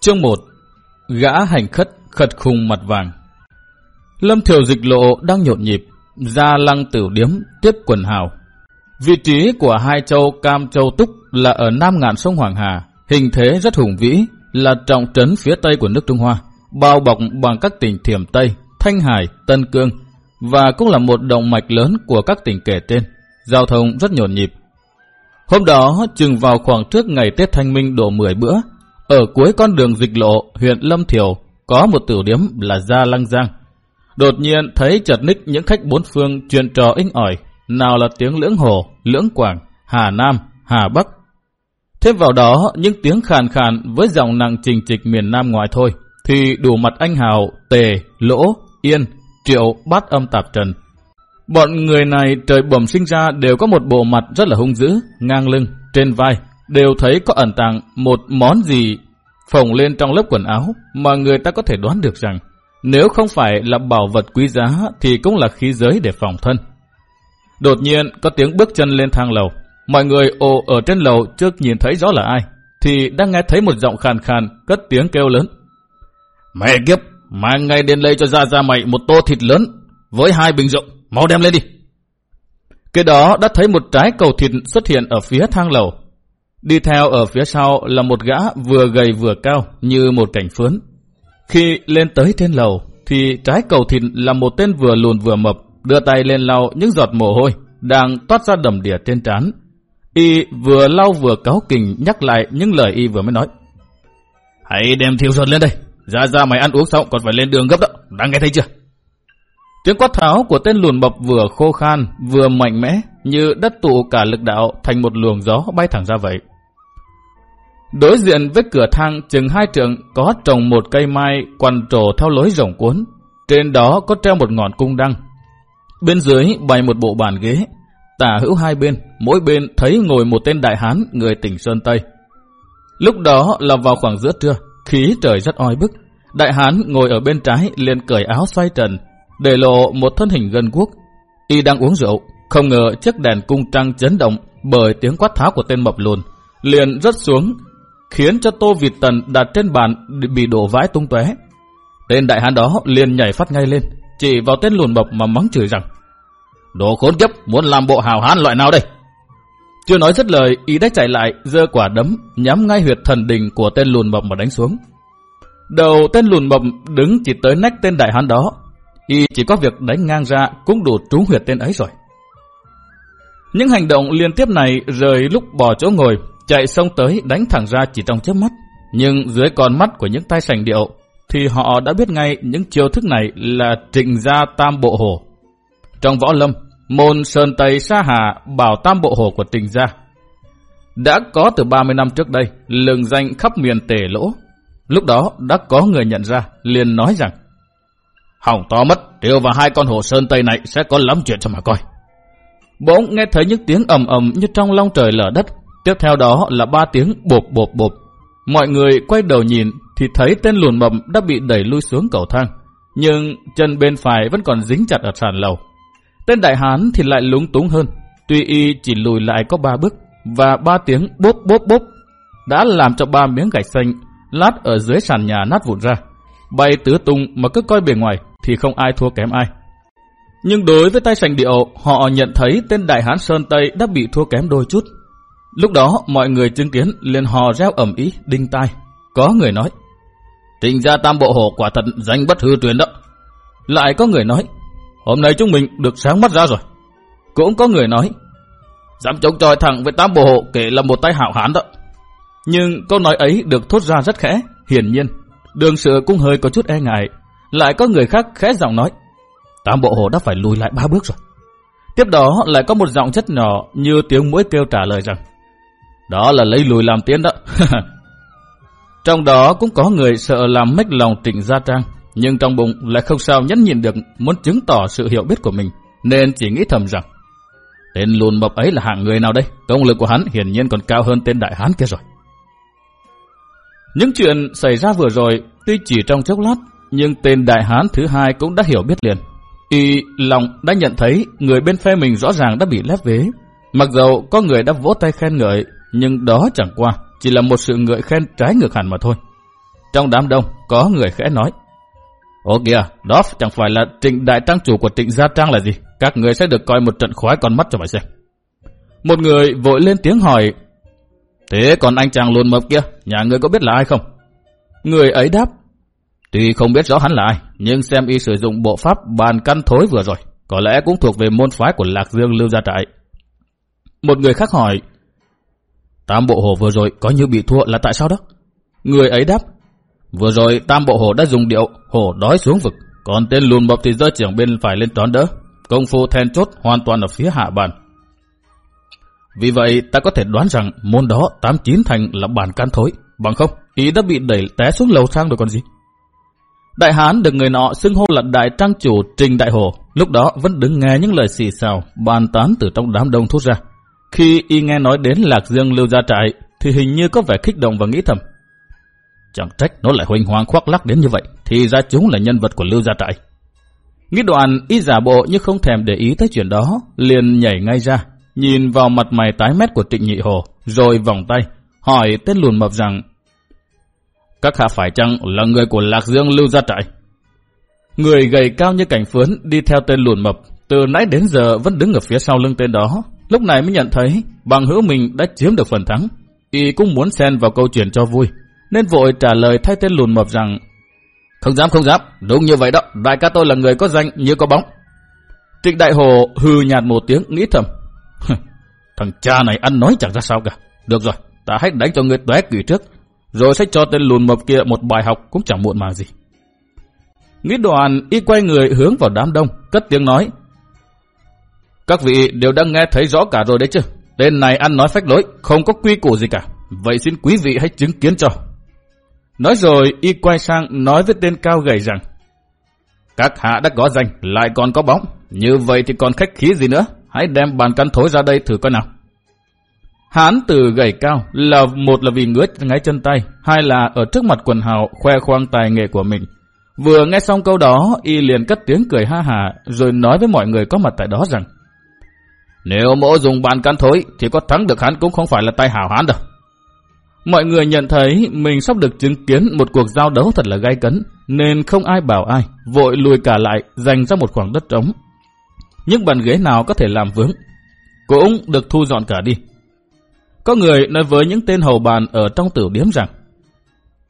Chương 1 Gã hành khất khật khùng mặt vàng Lâm Thiều dịch lộ đang nhộn nhịp, ra lăng tử điếm tiếp quần hào. Vị trí của hai châu Cam Châu Túc là ở nam ngạn sông Hoàng Hà, hình thế rất hùng vĩ, là trọng trấn phía tây của nước Trung Hoa, bao bọc bằng các tỉnh Thiểm Tây, Thanh Hải, Tân Cương, và cũng là một động mạch lớn của các tỉnh kể trên. Giao thông rất nhộn nhịp. Hôm đó, chừng vào khoảng trước ngày Tết Thanh Minh độ 10 bữa, ở cuối con đường dịch lộ huyện Lâm Thiểu có một tiểu điếm là Gia Lăng Giang. Đột nhiên thấy chợt ních những khách bốn phương truyền trò inh ỏi, nào là tiếng lưỡng hồ, lưỡng quảng, Hà Nam, Hà Bắc. Thêm vào đó những tiếng khàn khàn với giọng nặng trình trịch miền Nam ngoài thôi, thì đủ mặt anh hào, tề, lỗ, yên, triệu, bát âm tạp trần. Bọn người này trời bẩm sinh ra đều có một bộ mặt rất là hung dữ, ngang lưng, trên vai, đều thấy có ẩn tàng một món gì phồng lên trong lớp quần áo mà người ta có thể đoán được rằng nếu không phải là bảo vật quý giá thì cũng là khí giới để phòng thân. Đột nhiên có tiếng bước chân lên thang lầu. Mọi người ồ ở trên lầu trước nhìn thấy rõ là ai. Thì đang nghe thấy một giọng khàn khàn cất tiếng kêu lớn. Mẹ kiếp, mang ngay đến đây cho ra ra mày một tô thịt lớn với hai bình rượu. Mau đem lên đi. Cái đó đã thấy một trái cầu thịt xuất hiện ở phía thang lầu. Đi theo ở phía sau là một gã vừa gầy vừa cao như một cảnh phướn. Khi lên tới trên lầu thì trái cầu thịt là một tên vừa lùn vừa mập đưa tay lên lau những giọt mồ hôi đang toát ra đầm đìa trên trán. Y vừa lau vừa cáo kình nhắc lại những lời Y vừa mới nói. Hãy đem thiêu sơn lên đây. Ra ra mày ăn uống xong còn phải lên đường gấp đó. Đang nghe thấy chưa? Tiếng quát tháo của tên lùn bập vừa khô khan vừa mạnh mẽ như đất tụ cả lực đạo thành một luồng gió bay thẳng ra vậy. Đối diện với cửa thang chừng hai trượng có trồng một cây mai quằn trổ theo lối rồng cuốn. Trên đó có treo một ngọn cung đăng. Bên dưới bày một bộ bàn ghế. Tả hữu hai bên, mỗi bên thấy ngồi một tên đại hán người tỉnh Sơn Tây. Lúc đó là vào khoảng giữa trưa, khí trời rất oi bức. Đại hán ngồi ở bên trái liền cởi áo xoay trần, để lộ một thân hình gần quốc. Y đang uống rượu, không ngờ chiếc đèn cung trăng chấn động bởi tiếng quát tháo của tên mập lùn, liền rớt xuống khiến cho tô vịt tần đặt trên bàn bị đổ vãi tung tóe. Tên đại hán đó liền nhảy phát ngay lên, chỉ vào tên lùn mập mà mắng chửi rằng Đồ khốn kiếp, muốn làm bộ hào hán loại nào đây? Chưa nói dứt lời, ý đã chạy lại, giơ quả đấm, nhắm ngay huyệt thần đình của tên lùn mập mà đánh xuống. Đầu tên lùn mập đứng chỉ tới nách tên đại hán đó, y chỉ có việc đánh ngang ra cũng đủ trúng huyệt tên ấy rồi. Những hành động liên tiếp này rời lúc bỏ chỗ ngồi, chạy sông tới đánh thẳng ra chỉ trong chớp mắt. Nhưng dưới con mắt của những tay sành điệu, thì họ đã biết ngay những chiêu thức này là trịnh gia tam bộ hồ. Trong võ lâm, môn Sơn Tây Sa Hà bảo tam bộ hồ của trịnh gia. Đã có từ 30 năm trước đây, lừng danh khắp miền tể lỗ. Lúc đó đã có người nhận ra, liền nói rằng Hỏng to mất, Triều và hai con hồ Sơn Tây này sẽ có lắm chuyện cho mà coi. Bỗng nghe thấy những tiếng ầm ầm như trong long trời lở đất, Tiếp theo đó là ba tiếng bộp bộp bộp. Mọi người quay đầu nhìn thì thấy tên lùn mập đã bị đẩy lui xuống cầu thang. Nhưng chân bên phải vẫn còn dính chặt ở sàn lầu. Tên đại hán thì lại lúng túng hơn. Tuy y chỉ lùi lại có ba bước và ba tiếng bốp bốp bốp đã làm cho ba miếng gạch xanh lát ở dưới sàn nhà nát vụn ra. Bay tứ tung mà cứ coi bề ngoài thì không ai thua kém ai. Nhưng đối với tay sành điệu, họ nhận thấy tên đại hán Sơn Tây đã bị thua kém đôi chút. Lúc đó mọi người chứng kiến liền hò reo ẩm ý, đinh tai. Có người nói, trình gia tam bộ hộ quả thật danh bất hư truyền đó. Lại có người nói, hôm nay chúng mình được sáng mắt ra rồi. Cũng có người nói, dám chống chọi thẳng với tam bộ hộ kể là một tay hảo hán đó. Nhưng câu nói ấy được thốt ra rất khẽ, hiển nhiên. Đường sự cũng hơi có chút e ngại. Lại có người khác khẽ giọng nói, Tám bộ hồ đã phải lùi lại ba bước rồi. Tiếp đó lại có một giọng chất nhỏ như tiếng mũi kêu trả lời rằng, đó là lấy lùi làm tiến đó. trong đó cũng có người sợ làm mách lòng trịnh gia trang, nhưng trong bụng lại không sao nhẫn nhịn được muốn chứng tỏ sự hiểu biết của mình, nên chỉ nghĩ thầm rằng tên lùn mập ấy là hạng người nào đây? Công lực của hắn hiển nhiên còn cao hơn tên đại hán kia rồi. Những chuyện xảy ra vừa rồi, tuy chỉ trong chốc lát, nhưng tên đại hán thứ hai cũng đã hiểu biết liền. Y lòng đã nhận thấy người bên phe mình rõ ràng đã bị lép vế. Mặc dầu có người đã vỗ tay khen ngợi, nhưng đó chẳng qua chỉ là một sự ngợi khen trái ngược hẳn mà thôi. Trong đám đông, có người khẽ nói. Ồ kìa, đó chẳng phải là trịnh đại trang chủ của trịnh Gia Trang là gì? Các người sẽ được coi một trận khoái con mắt cho phải xem. Một người vội lên tiếng hỏi. Thế còn anh chàng luôn mập kia, nhà người có biết là ai không? Người ấy đáp. Tuy không biết rõ hắn là ai, nhưng xem y sử dụng bộ pháp bàn căn thối vừa rồi, có lẽ cũng thuộc về môn phái của Lạc Dương Lưu Gia Trại. Một người khác hỏi. Tam bộ hồ vừa rồi có như bị thua là tại sao đó? Người ấy đáp. Vừa rồi tam bộ hồ đã dùng điệu hổ đói xuống vực, còn tên lùn mập thì rơi trưởng bên phải lên đón đỡ. Công phu then chốt hoàn toàn ở phía hạ bàn. Vì vậy ta có thể đoán rằng môn đó tám chín thành là bản can thối. Bằng không, ý đã bị đẩy té xuống lầu sang rồi còn gì. Đại Hán được người nọ xưng hô là đại trang chủ Trình Đại Hồ, lúc đó vẫn đứng nghe những lời xì xào, bàn tán từ trong đám đông thốt ra. Khi y nghe nói đến Lạc Dương lưu gia trại, thì hình như có vẻ kích động và nghĩ thầm. Chẳng trách nó lại huỳnh hoàng khoác lắc đến như vậy, thì ra chúng là nhân vật của lưu gia trại. Nghĩ đoạn y giả bộ như không thèm để ý tới chuyện đó, liền nhảy ngay ra, nhìn vào mặt mày tái mét của Trịnh Nhị Hồ, rồi vòng tay, hỏi tên lùn mập rằng các hạ phải chăng là người của Lạc Dương lưu gia trại? Người gầy cao như cảnh phướn đi theo tên lùn mập, từ nãy đến giờ vẫn đứng ở phía sau lưng tên đó. Lúc này mới nhận thấy bằng hữu mình đã chiếm được phần thắng. Y cũng muốn xen vào câu chuyện cho vui, nên vội trả lời thay tên lùn mập rằng Không dám không dám, đúng như vậy đó, đại ca tôi là người có danh như có bóng. Trịnh Đại Hồ hừ nhạt một tiếng nghĩ thầm. Thằng cha này ăn nói chẳng ra sao cả. Được rồi, ta hãy đánh cho người tóe kỳ trước, rồi sẽ cho tên lùn mập kia một bài học cũng chẳng muộn mà gì. Nghĩ đoàn y quay người hướng vào đám đông, cất tiếng nói. Các vị đều đã nghe thấy rõ cả rồi đấy chứ. Tên này ăn nói phách lối, không có quy củ gì cả. Vậy xin quý vị hãy chứng kiến cho. Nói rồi y quay sang nói với tên cao gầy rằng Các hạ đã có danh, lại còn có bóng. Như vậy thì còn khách khí gì nữa. Hãy đem bàn căn thối ra đây thử coi nào. Hán từ gầy cao là một là vì ngứa ngáy chân tay, hai là ở trước mặt quần hào khoe khoang tài nghệ của mình. Vừa nghe xong câu đó, y liền cất tiếng cười ha hà, rồi nói với mọi người có mặt tại đó rằng Nếu mỗ dùng bàn căn thối, thì có thắng được hắn cũng không phải là tay hảo hán đâu. Mọi người nhận thấy mình sắp được chứng kiến một cuộc giao đấu thật là gay cấn, nên không ai bảo ai, vội lùi cả lại, dành ra một khoảng đất trống. Những bàn ghế nào có thể làm vướng, cũng được thu dọn cả đi. Có người nói với những tên hầu bàn ở trong tử điếm rằng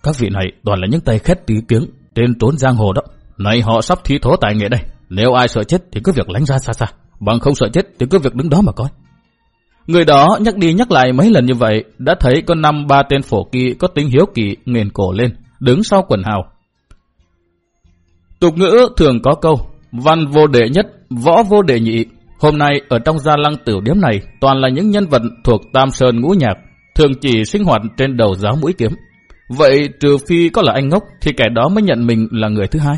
Các vị này toàn là những tay khét tí tiếng, tên trốn giang hồ đó. Này họ sắp thi thố tài nghệ đây. Nếu ai sợ chết thì cứ việc lánh ra xa xa. Bằng không sợ chết thì cứ việc đứng đó mà coi. Người đó nhắc đi nhắc lại mấy lần như vậy, đã thấy có năm ba tên phổ kỳ có tính hiếu kỳ nghền cổ lên, đứng sau quần hào. Tục ngữ thường có câu, văn vô đệ nhất, võ vô đệ nhị. Hôm nay ở trong gia lăng tiểu điếm này toàn là những nhân vật thuộc Tam Sơn Ngũ Nhạc, thường chỉ sinh hoạt trên đầu giáo mũi kiếm. Vậy trừ phi có là anh ngốc thì kẻ đó mới nhận mình là người thứ hai.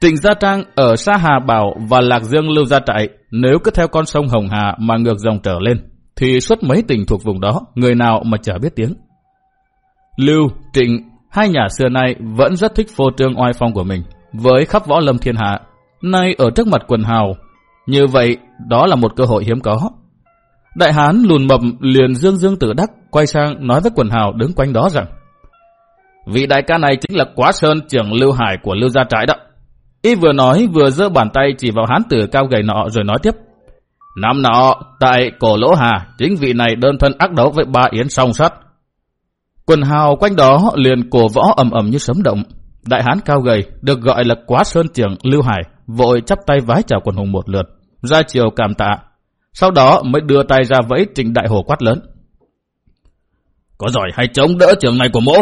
Trịnh Gia Trang ở Sa Hà Bảo và Lạc Dương Lưu Gia Trại nếu cứ theo con sông Hồng Hà mà ngược dòng trở lên thì suốt mấy tỉnh thuộc vùng đó người nào mà chả biết tiếng. Lưu, Trịnh, hai nhà xưa nay vẫn rất thích phô trương oai phong của mình với khắp võ lâm thiên hạ. Nay ở trước mặt quần hào, như vậy đó là một cơ hội hiếm có. Đại hán lùn mập liền dương dương tự đắc quay sang nói với quần hào đứng quanh đó rằng Vị đại ca này chính là quá sơn trưởng Lưu Hải của Lưu Gia Trại đó. Y vừa nói vừa giơ bàn tay chỉ vào hán tử cao gầy nọ rồi nói tiếp. Năm nọ, tại cổ lỗ hà, chính vị này đơn thân ác đấu với ba yến song sắt. Quần hào quanh đó liền cổ võ ầm ầm như sấm động. Đại hán cao gầy được gọi là quá sơn trưởng Lưu Hải, vội chắp tay vái chào quần hùng một lượt, ra chiều cảm tạ. Sau đó mới đưa tay ra vẫy trình đại hồ quát lớn. Có giỏi hay chống đỡ trường này của mỗ?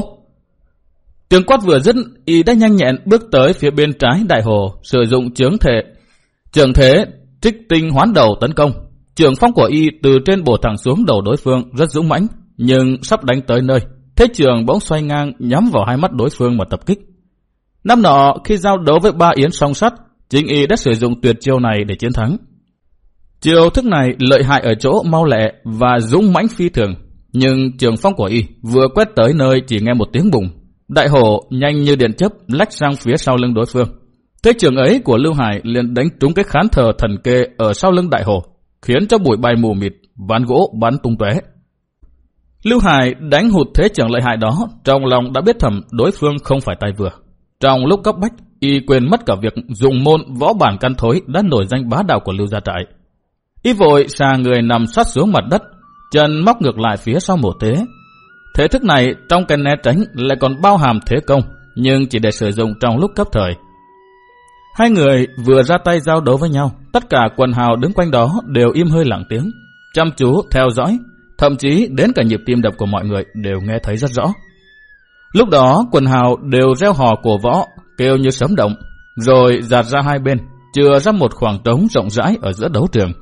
Tiếng quát vừa dứt, y đã nhanh nhẹn bước tới phía bên trái đại hồ, sử dụng chướng thể. Trường thế, trích tinh hoán đầu tấn công. Trường phong của y từ trên bổ thẳng xuống đầu đối phương rất dũng mãnh, nhưng sắp đánh tới nơi. Thế trường bỗng xoay ngang nhắm vào hai mắt đối phương mà tập kích. Năm nọ, khi giao đấu với ba yến song sắt, chính y đã sử dụng tuyệt chiêu này để chiến thắng. Chiêu thức này lợi hại ở chỗ mau lẹ và dũng mãnh phi thường, nhưng trường phong của y vừa quét tới nơi chỉ nghe một tiếng bùng. Đại hổ nhanh như điện chấp lách sang phía sau lưng đối phương. Thế trường ấy của Lưu Hải liền đánh trúng cái khán thờ thần kê ở sau lưng đại hổ, khiến cho bụi bay mù mịt, ván gỗ bắn tung tóe. Lưu Hải đánh hụt thế trưởng lợi hại đó, trong lòng đã biết thầm đối phương không phải tay vừa. Trong lúc cấp bách, y quên mất cả việc dùng môn võ bản căn thối đã nổi danh bá đạo của Lưu Gia Trại. Y vội xà người nằm sát xuống mặt đất, chân móc ngược lại phía sau một thế. Thế thức này trong cái né tránh lại còn bao hàm thế công, nhưng chỉ để sử dụng trong lúc cấp thời. Hai người vừa ra tay giao đấu với nhau, tất cả quần hào đứng quanh đó đều im hơi lặng tiếng, chăm chú theo dõi, thậm chí đến cả nhịp tim đập của mọi người đều nghe thấy rất rõ. Lúc đó quần hào đều reo hò cổ võ, kêu như sấm động, rồi giạt ra hai bên, chừa ra một khoảng trống rộng rãi ở giữa đấu trường.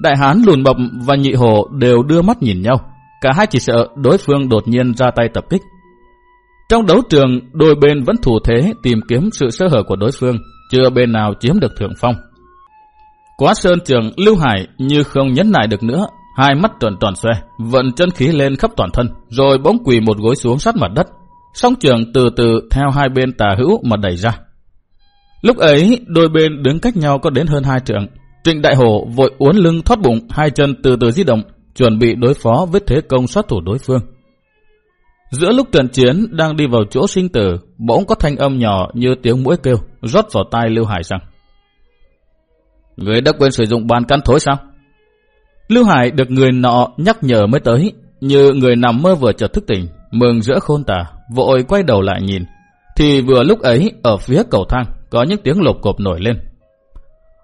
Đại hán lùn bập và nhị hồ đều đưa mắt nhìn nhau, cả hai chỉ sợ đối phương đột nhiên ra tay tập kích. Trong đấu trường, đôi bên vẫn thủ thế tìm kiếm sự sơ hở của đối phương, chưa bên nào chiếm được thượng phong. Quá sơn trường Lưu Hải như không nhấn nại được nữa, hai mắt tròn tròn xoe, vận chân khí lên khắp toàn thân, rồi bỗng quỳ một gối xuống sát mặt đất. Song trường từ từ theo hai bên tà hữu mà đẩy ra. Lúc ấy, đôi bên đứng cách nhau có đến hơn hai trượng. Trịnh Đại Hổ vội uốn lưng thoát bụng, hai chân từ từ di động, chuẩn bị đối phó với thế công sát thủ đối phương. Giữa lúc trận chiến đang đi vào chỗ sinh tử, bỗng có thanh âm nhỏ như tiếng mũi kêu, rót vào tai Lưu Hải rằng Người đã quên sử dụng bàn căn thối sao? Lưu Hải được người nọ nhắc nhở mới tới, như người nằm mơ vừa chợt thức tỉnh, mừng giữa khôn tả, vội quay đầu lại nhìn. Thì vừa lúc ấy, ở phía cầu thang, có những tiếng lộp cộp nổi lên.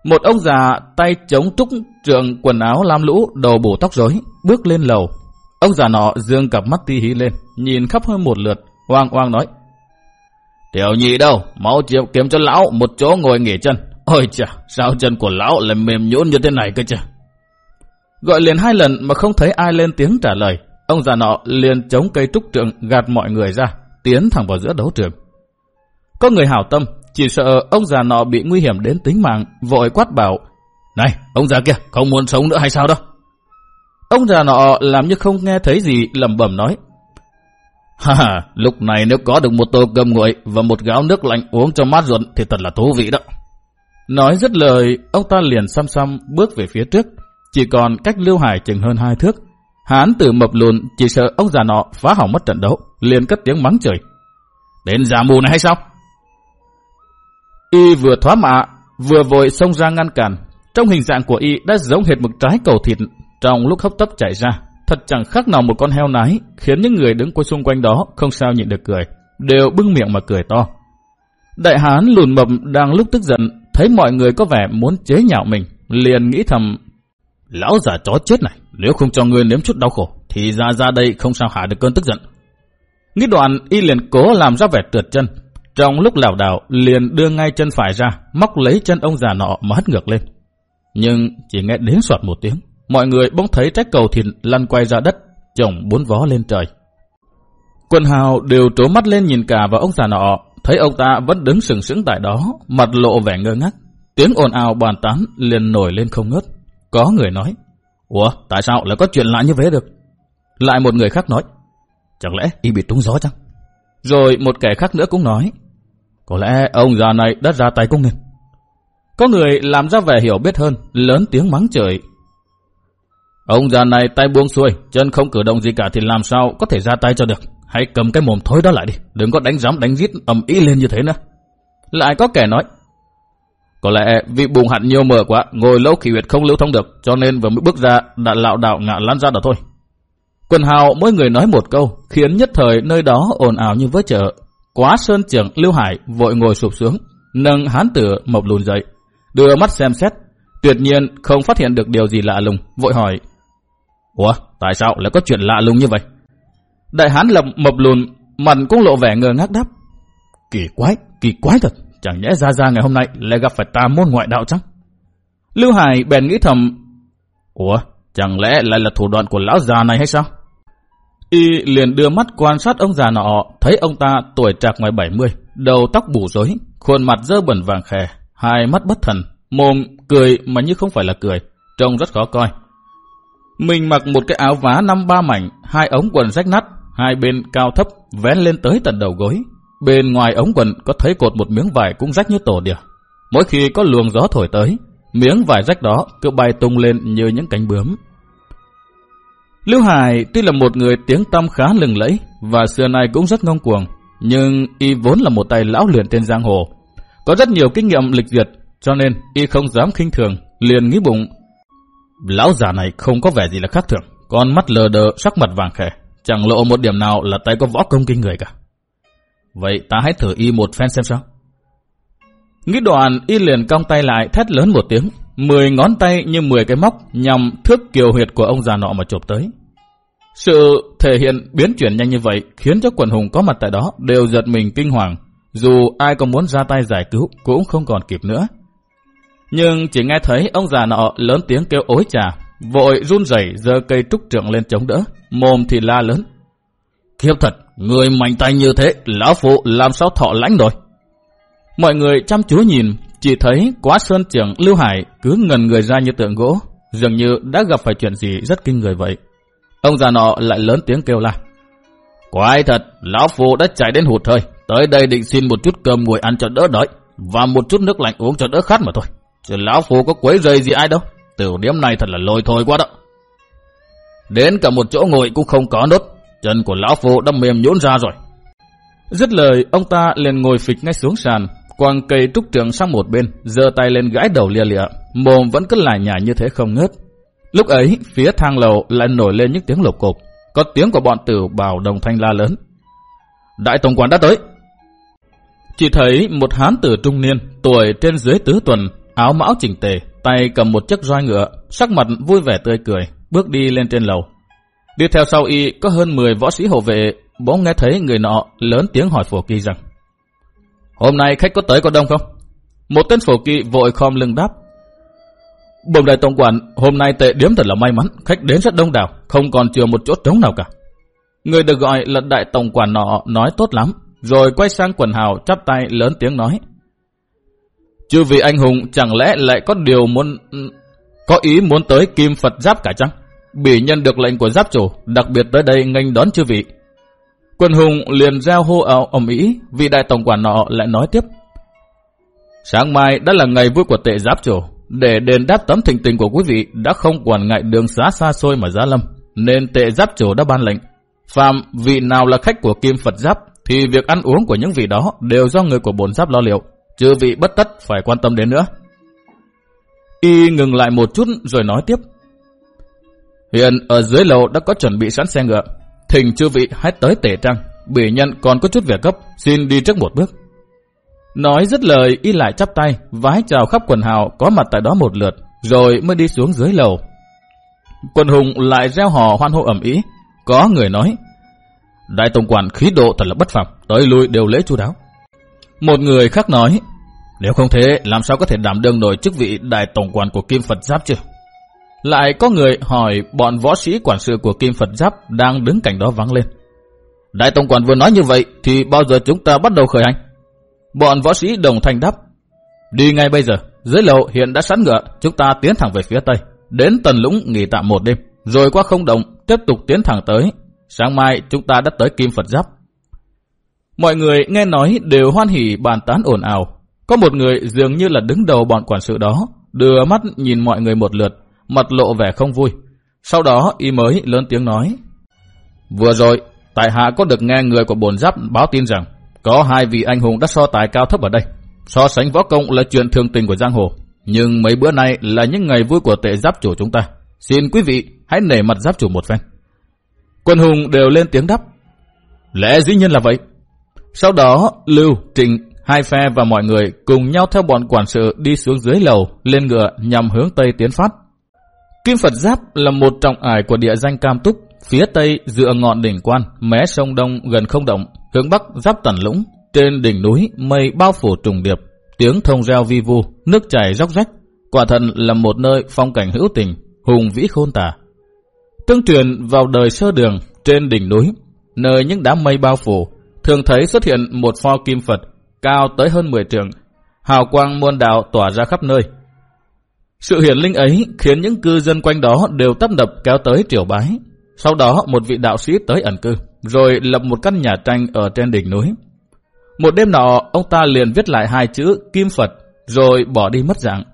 Một ông già tay chống trúc trượng quần áo lam lũ, đầu bù tóc rối, bước lên lầu. Ông già nọ dương cặp mắt ti hí lên, nhìn khắp hơn một lượt, hoang hoang nói. Tiểu nhị đâu, máu chịu kiếm cho lão một chỗ ngồi nghỉ chân. Ôi chà, sao chân của lão lại mềm nhũn như thế này cơ chà. Gọi liền hai lần mà không thấy ai lên tiếng trả lời. Ông già nọ liền chống cây trúc trượng gạt mọi người ra, tiến thẳng vào giữa đấu trường. Có người hảo tâm, chỉ sợ ông già nọ bị nguy hiểm đến tính mạng, vội quát bảo. Này, ông già kia, không muốn sống nữa hay sao đâu? Ông già nọ làm như không nghe thấy gì, lẩm bẩm nói. Ha ha, lúc này nếu có được một tô cơm nguội và một gáo nước lạnh uống cho mát ruột thì thật là thú vị đó. Nói rất lời, ông ta liền xăm xăm bước về phía trước, chỉ còn cách Lưu Hải chừng hơn hai thước. Hán từ mập lùn chỉ sợ ông già nọ phá hỏng mất trận đấu, liền cất tiếng mắng trời. Đến già mù này hay sao? Y vừa thoá mạ, vừa vội xông ra ngăn cản. Trong hình dạng của Y đã giống hệt một trái cầu thịt trong lúc hấp tấp chạy ra. Thật chẳng khác nào một con heo nái, khiến những người đứng quay xung quanh đó không sao nhịn được cười, đều bưng miệng mà cười to. Đại hán lùn mập đang lúc tức giận, thấy mọi người có vẻ muốn chế nhạo mình, liền nghĩ thầm, lão già chó chết này, nếu không cho ngươi nếm chút đau khổ, thì ra ra đây không sao hạ được cơn tức giận. Nghĩ đoạn, y liền cố làm ra vẻ trượt chân, trong lúc lảo đảo liền đưa ngay chân phải ra, móc lấy chân ông già nọ mà hất ngược lên. Nhưng chỉ nghe đến soạt một tiếng, mọi người bỗng thấy trái cầu thịt lăn quay ra đất, chồng bốn vó lên trời. Quân hào đều trố mắt lên nhìn cả vào ông già nọ, thấy ông ta vẫn đứng sừng sững tại đó, mặt lộ vẻ ngơ ngác. Tiếng ồn ào bàn tán liền nổi lên không ngớt. Có người nói, Ủa, tại sao lại có chuyện lạ như thế được? Lại một người khác nói, Chẳng lẽ y bị trúng gió chăng? Rồi một kẻ khác nữa cũng nói, Có lẽ ông già này đã ra tay công nên. Có người làm ra vẻ hiểu biết hơn, lớn tiếng mắng trời. Ông già này tay buông xuôi, chân không cử động gì cả thì làm sao có thể ra tay cho được. Hãy cầm cái mồm thối đó lại đi, đừng có đánh giám đánh giết ầm ý lên như thế nữa. Lại có kẻ nói, có lẽ vì bùng hẳn nhiều mờ quá, ngồi lâu khí huyết không lưu thông được, cho nên vừa mới bước ra đã lạo đạo ngã lăn ra đó thôi. Quần hào mỗi người nói một câu, khiến nhất thời nơi đó ồn ào như với chợ. Quá sơn trưởng Lưu Hải vội ngồi sụp xuống, nâng hán tử mộc lùn dậy, đưa mắt xem xét, tuyệt nhiên không phát hiện được điều gì lạ lùng, vội hỏi. Ủa, tại sao lại có chuyện lạ lùng như vậy? Đại hán lập mập lùn, mặt cũng lộ vẻ ngờ ngác đáp. Kỳ quái, kỳ quái thật, chẳng nhẽ ra ra ngày hôm nay lại gặp phải tà môn ngoại đạo chăng? Lưu Hải bèn nghĩ thầm, Ủa, chẳng lẽ lại là thủ đoạn của lão già này hay sao? Y liền đưa mắt quan sát ông già nọ, thấy ông ta tuổi trạc ngoài 70, đầu tóc bù rối, khuôn mặt dơ bẩn vàng khè, hai mắt bất thần, mồm cười mà như không phải là cười, trông rất khó coi. Mình mặc một cái áo vá năm ba mảnh, hai ống quần rách nát, hai bên cao thấp, vén lên tới tận đầu gối. Bên ngoài ống quần có thấy cột một miếng vải cũng rách như tổ địa Mỗi khi có luồng gió thổi tới, miếng vải rách đó cứ bay tung lên như những cánh bướm. Lưu Hải tuy là một người tiếng tăm khá lừng lẫy và xưa nay cũng rất ngông cuồng, nhưng y vốn là một tay lão luyện trên giang hồ, có rất nhiều kinh nghiệm lịch duyệt, cho nên y không dám khinh thường, liền nghĩ bụng. Lão già này không có vẻ gì là khác thường, con mắt lờ đờ sắc mặt vàng khẽ, chẳng lộ một điểm nào là tay có võ công kinh người cả. Vậy ta hãy thử y một phen xem sao. Nghĩ đoạn y liền cong tay lại thét lớn một tiếng, mười ngón tay như mười cái móc nhằm thước kiều huyệt của ông già nọ mà chộp tới. Sự thể hiện biến chuyển nhanh như vậy khiến cho quần hùng có mặt tại đó đều giật mình kinh hoàng. Dù ai có muốn ra tay giải cứu cũng không còn kịp nữa. Nhưng chỉ nghe thấy ông già nọ lớn tiếng kêu ối trà, vội run rẩy giơ cây trúc trượng lên chống đỡ, mồm thì la lớn. Kiếp thật, người mạnh tay như thế, lão phụ làm sao thọ lãnh rồi. Mọi người chăm chú nhìn, chỉ thấy quá sơn trưởng Lưu Hải cứ ngần người ra như tượng gỗ, dường như đã gặp phải chuyện gì rất kinh người vậy. Ông già nọ lại lớn tiếng kêu la. Quái thật, lão phụ đã chạy đến hụt hơi, tới đây định xin một chút cơm nguội ăn cho đỡ đói, và một chút nước lạnh uống cho đỡ khát mà thôi. Chứ lão phụ có quấy rầy gì ai đâu, tiểu điểm này thật là lôi thôi quá đó. Đến cả một chỗ ngồi cũng không có nốt, chân của lão phụ đã mềm nhũn ra rồi. Dứt lời, ông ta liền ngồi phịch ngay xuống sàn, quàng cây trúc trường sang một bên, giơ tay lên gãi đầu lia lịa, mồm vẫn cứ lải nhải như thế không ngớt. Lúc ấy, phía thang lầu lại nổi lên những tiếng lục cục, có tiếng của bọn tử bảo đồng thanh la lớn. Đại tổng quản đã tới. Chỉ thấy một hán tử trung niên, tuổi trên dưới tứ tuần, áo mão chỉnh tề, tay cầm một chiếc roi ngựa, sắc mặt vui vẻ tươi cười, bước đi lên trên lầu. Đi theo sau y có hơn 10 võ sĩ hộ vệ, bỗng nghe thấy người nọ lớn tiếng hỏi phổ kỳ rằng Hôm nay khách có tới có đông không? Một tên phổ kỳ vội khom lưng đáp Bồng đại tổng quản, hôm nay tệ điếm thật là may mắn, khách đến rất đông đảo, không còn chừa một chỗ trống nào cả. Người được gọi là đại tổng quản nọ nói tốt lắm, rồi quay sang quần hào chắp tay lớn tiếng nói. Chứ vì anh hùng chẳng lẽ lại có điều muốn... có ý muốn tới kim Phật giáp cả chăng? Bị nhân được lệnh của giáp chủ, đặc biệt tới đây nghênh đón chư vị. Quân hùng liền gieo hô ảo ẩm ý vị đại tổng quản nọ lại nói tiếp. Sáng mai đã là ngày vui của tệ giáp chủ, để đền đáp tấm thịnh tình của quý vị đã không quản ngại đường xá xa xôi mà giá lâm, nên tệ giáp chủ đã ban lệnh. Phạm vị nào là khách của kim Phật giáp thì việc ăn uống của những vị đó đều do người của bổn giáp lo liệu, chứ vị bất tất phải quan tâm đến nữa. Y ngừng lại một chút rồi nói tiếp. Hiện ở dưới lầu đã có chuẩn bị sẵn xe ngựa, thỉnh chư vị hãy tới tể trăng, bỉ nhân còn có chút việc gấp, xin đi trước một bước. Nói dứt lời y lại chắp tay, vái chào khắp quần hào có mặt tại đó một lượt, rồi mới đi xuống dưới lầu. Quần hùng lại reo hò hoan hô ẩm ý. Có người nói, Đại Tổng quản khí độ thật là bất phàm, tới lui đều lễ chu đáo. Một người khác nói, nếu không thế làm sao có thể đảm đương nổi chức vị Đại Tổng quản của Kim Phật Giáp chứ? Lại có người hỏi bọn võ sĩ quản sự của Kim Phật Giáp đang đứng cạnh đó vắng lên. Đại Tổng quản vừa nói như vậy thì bao giờ chúng ta bắt đầu khởi hành? Bọn võ sĩ đồng thanh đáp. Đi ngay bây giờ, dưới lầu hiện đã sẵn ngựa, chúng ta tiến thẳng về phía tây. Đến tần lũng nghỉ tạm một đêm, rồi qua không động, tiếp tục tiến thẳng tới. Sáng mai chúng ta đã tới Kim Phật Giáp. Mọi người nghe nói đều hoan hỉ bàn tán ồn ào. Có một người dường như là đứng đầu bọn quản sự đó, đưa mắt nhìn mọi người một lượt, mặt lộ vẻ không vui. Sau đó y mới lớn tiếng nói. Vừa rồi, tại hạ có được nghe người của bồn giáp báo tin rằng có hai vị anh hùng đã so tài cao thấp ở đây. So sánh võ công là chuyện thường tình của giang hồ. Nhưng mấy bữa nay là những ngày vui của tệ giáp chủ chúng ta. Xin quý vị hãy nể mặt giáp chủ một phen. Quân hùng đều lên tiếng đáp. Lẽ dĩ nhiên là vậy. Sau đó, Lưu, Trịnh, hai phe và mọi người cùng nhau theo bọn quản sự đi xuống dưới lầu, lên ngựa nhằm hướng Tây tiến phát. Kim Phật Giáp là một trọng ải của địa danh Cam Túc, phía Tây dựa ngọn đỉnh quan, mé sông Đông gần không động, hướng Bắc giáp tần lũng, trên đỉnh núi mây bao phủ trùng điệp, tiếng thông reo vi vu, nước chảy róc rách, quả thật là một nơi phong cảnh hữu tình, hùng vĩ khôn tả. Tương truyền vào đời sơ đường, trên đỉnh núi, nơi những đám mây bao phủ, thường thấy xuất hiện một pho kim Phật cao tới hơn 10 trường, hào quang muôn đạo tỏa ra khắp nơi. Sự hiển linh ấy khiến những cư dân quanh đó đều tấp nập kéo tới triều bái. Sau đó một vị đạo sĩ tới ẩn cư rồi lập một căn nhà tranh ở trên đỉnh núi. Một đêm nọ, ông ta liền viết lại hai chữ Kim Phật, rồi bỏ đi mất dạng.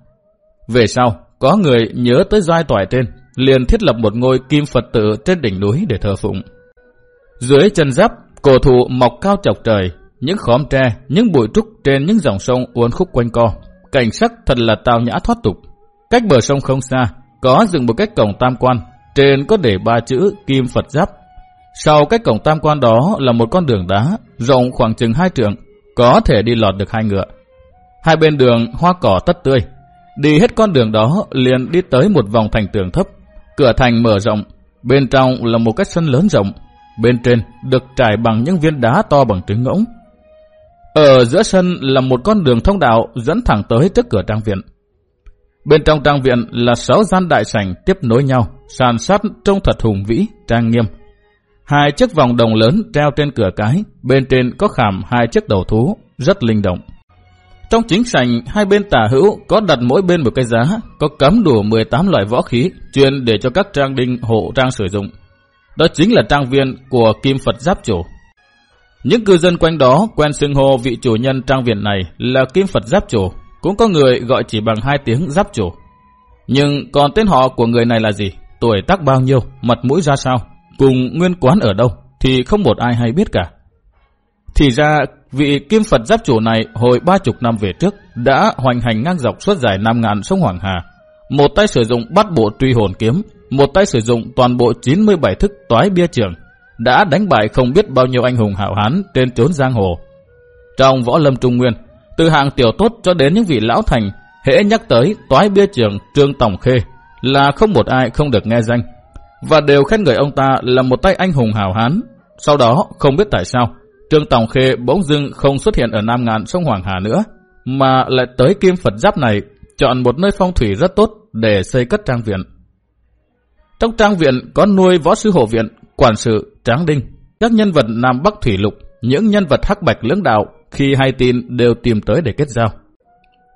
Về sau, có người nhớ tới giai tỏi trên, liền thiết lập một ngôi kim Phật tự trên đỉnh núi để thờ phụng. Dưới chân giáp, cổ thụ mọc cao chọc trời, những khóm tre, những bụi trúc trên những dòng sông uốn khúc quanh co. Cảnh sắc thật là tào nhã thoát tục. Cách bờ sông không xa, có dựng một cách cổng tam quan, trên có để ba chữ Kim Phật Giáp. Sau cách cổng tam quan đó là một con đường đá, rộng khoảng chừng hai trượng, có thể đi lọt được hai ngựa. Hai bên đường hoa cỏ tất tươi. Đi hết con đường đó liền đi tới một vòng thành tường thấp. Cửa thành mở rộng, bên trong là một cái sân lớn rộng. Bên trên được trải bằng những viên đá to bằng trứng ngỗng. Ở giữa sân là một con đường thông đạo dẫn thẳng tới trước cửa trang viện. Bên trong trang viện là sáu gian đại sảnh tiếp nối nhau, sàn sắt trông thật hùng vĩ, trang nghiêm. Hai chiếc vòng đồng lớn treo trên cửa cái, bên trên có khảm hai chiếc đầu thú, rất linh động. Trong chính sảnh, hai bên tả hữu có đặt mỗi bên một cái giá, có cấm đủ 18 loại võ khí, chuyên để cho các trang đinh hộ trang sử dụng. Đó chính là trang viên của Kim Phật Giáp Chủ. Những cư dân quanh đó quen xưng hô vị chủ nhân trang viện này là Kim Phật Giáp Chủ, cũng có người gọi chỉ bằng hai tiếng Giáp Chủ. Nhưng còn tên họ của người này là gì? Tuổi tác bao nhiêu? Mặt mũi ra sao? Cùng nguyên quán ở đâu? Thì không một ai hay biết cả. Thì ra vị Kim Phật Giáp Chủ này hồi ba chục năm về trước đã hoành hành ngang dọc suốt dài năm ngàn sông Hoàng Hà. Một tay sử dụng bắt bộ truy hồn kiếm, một tay sử dụng toàn bộ 97 thức toái bia trường, đã đánh bại không biết bao nhiêu anh hùng hảo hán trên chốn giang hồ. Trong võ lâm trung nguyên, từ hàng tiểu tốt cho đến những vị lão thành, hễ nhắc tới toái bia trường Trương Tổng Khê là không một ai không được nghe danh, và đều khen người ông ta là một tay anh hùng hào hán. Sau đó, không biết tại sao, Trương Tổng Khê bỗng dưng không xuất hiện ở Nam Ngạn sông Hoàng Hà nữa, mà lại tới Kim Phật Giáp này, chọn một nơi phong thủy rất tốt để xây cất trang viện. Trong trang viện có nuôi võ sư hộ viện, quản sự, tráng đinh, các nhân vật Nam Bắc Thủy Lục, những nhân vật hắc bạch lưỡng đạo khi hay tin đều tìm tới để kết giao.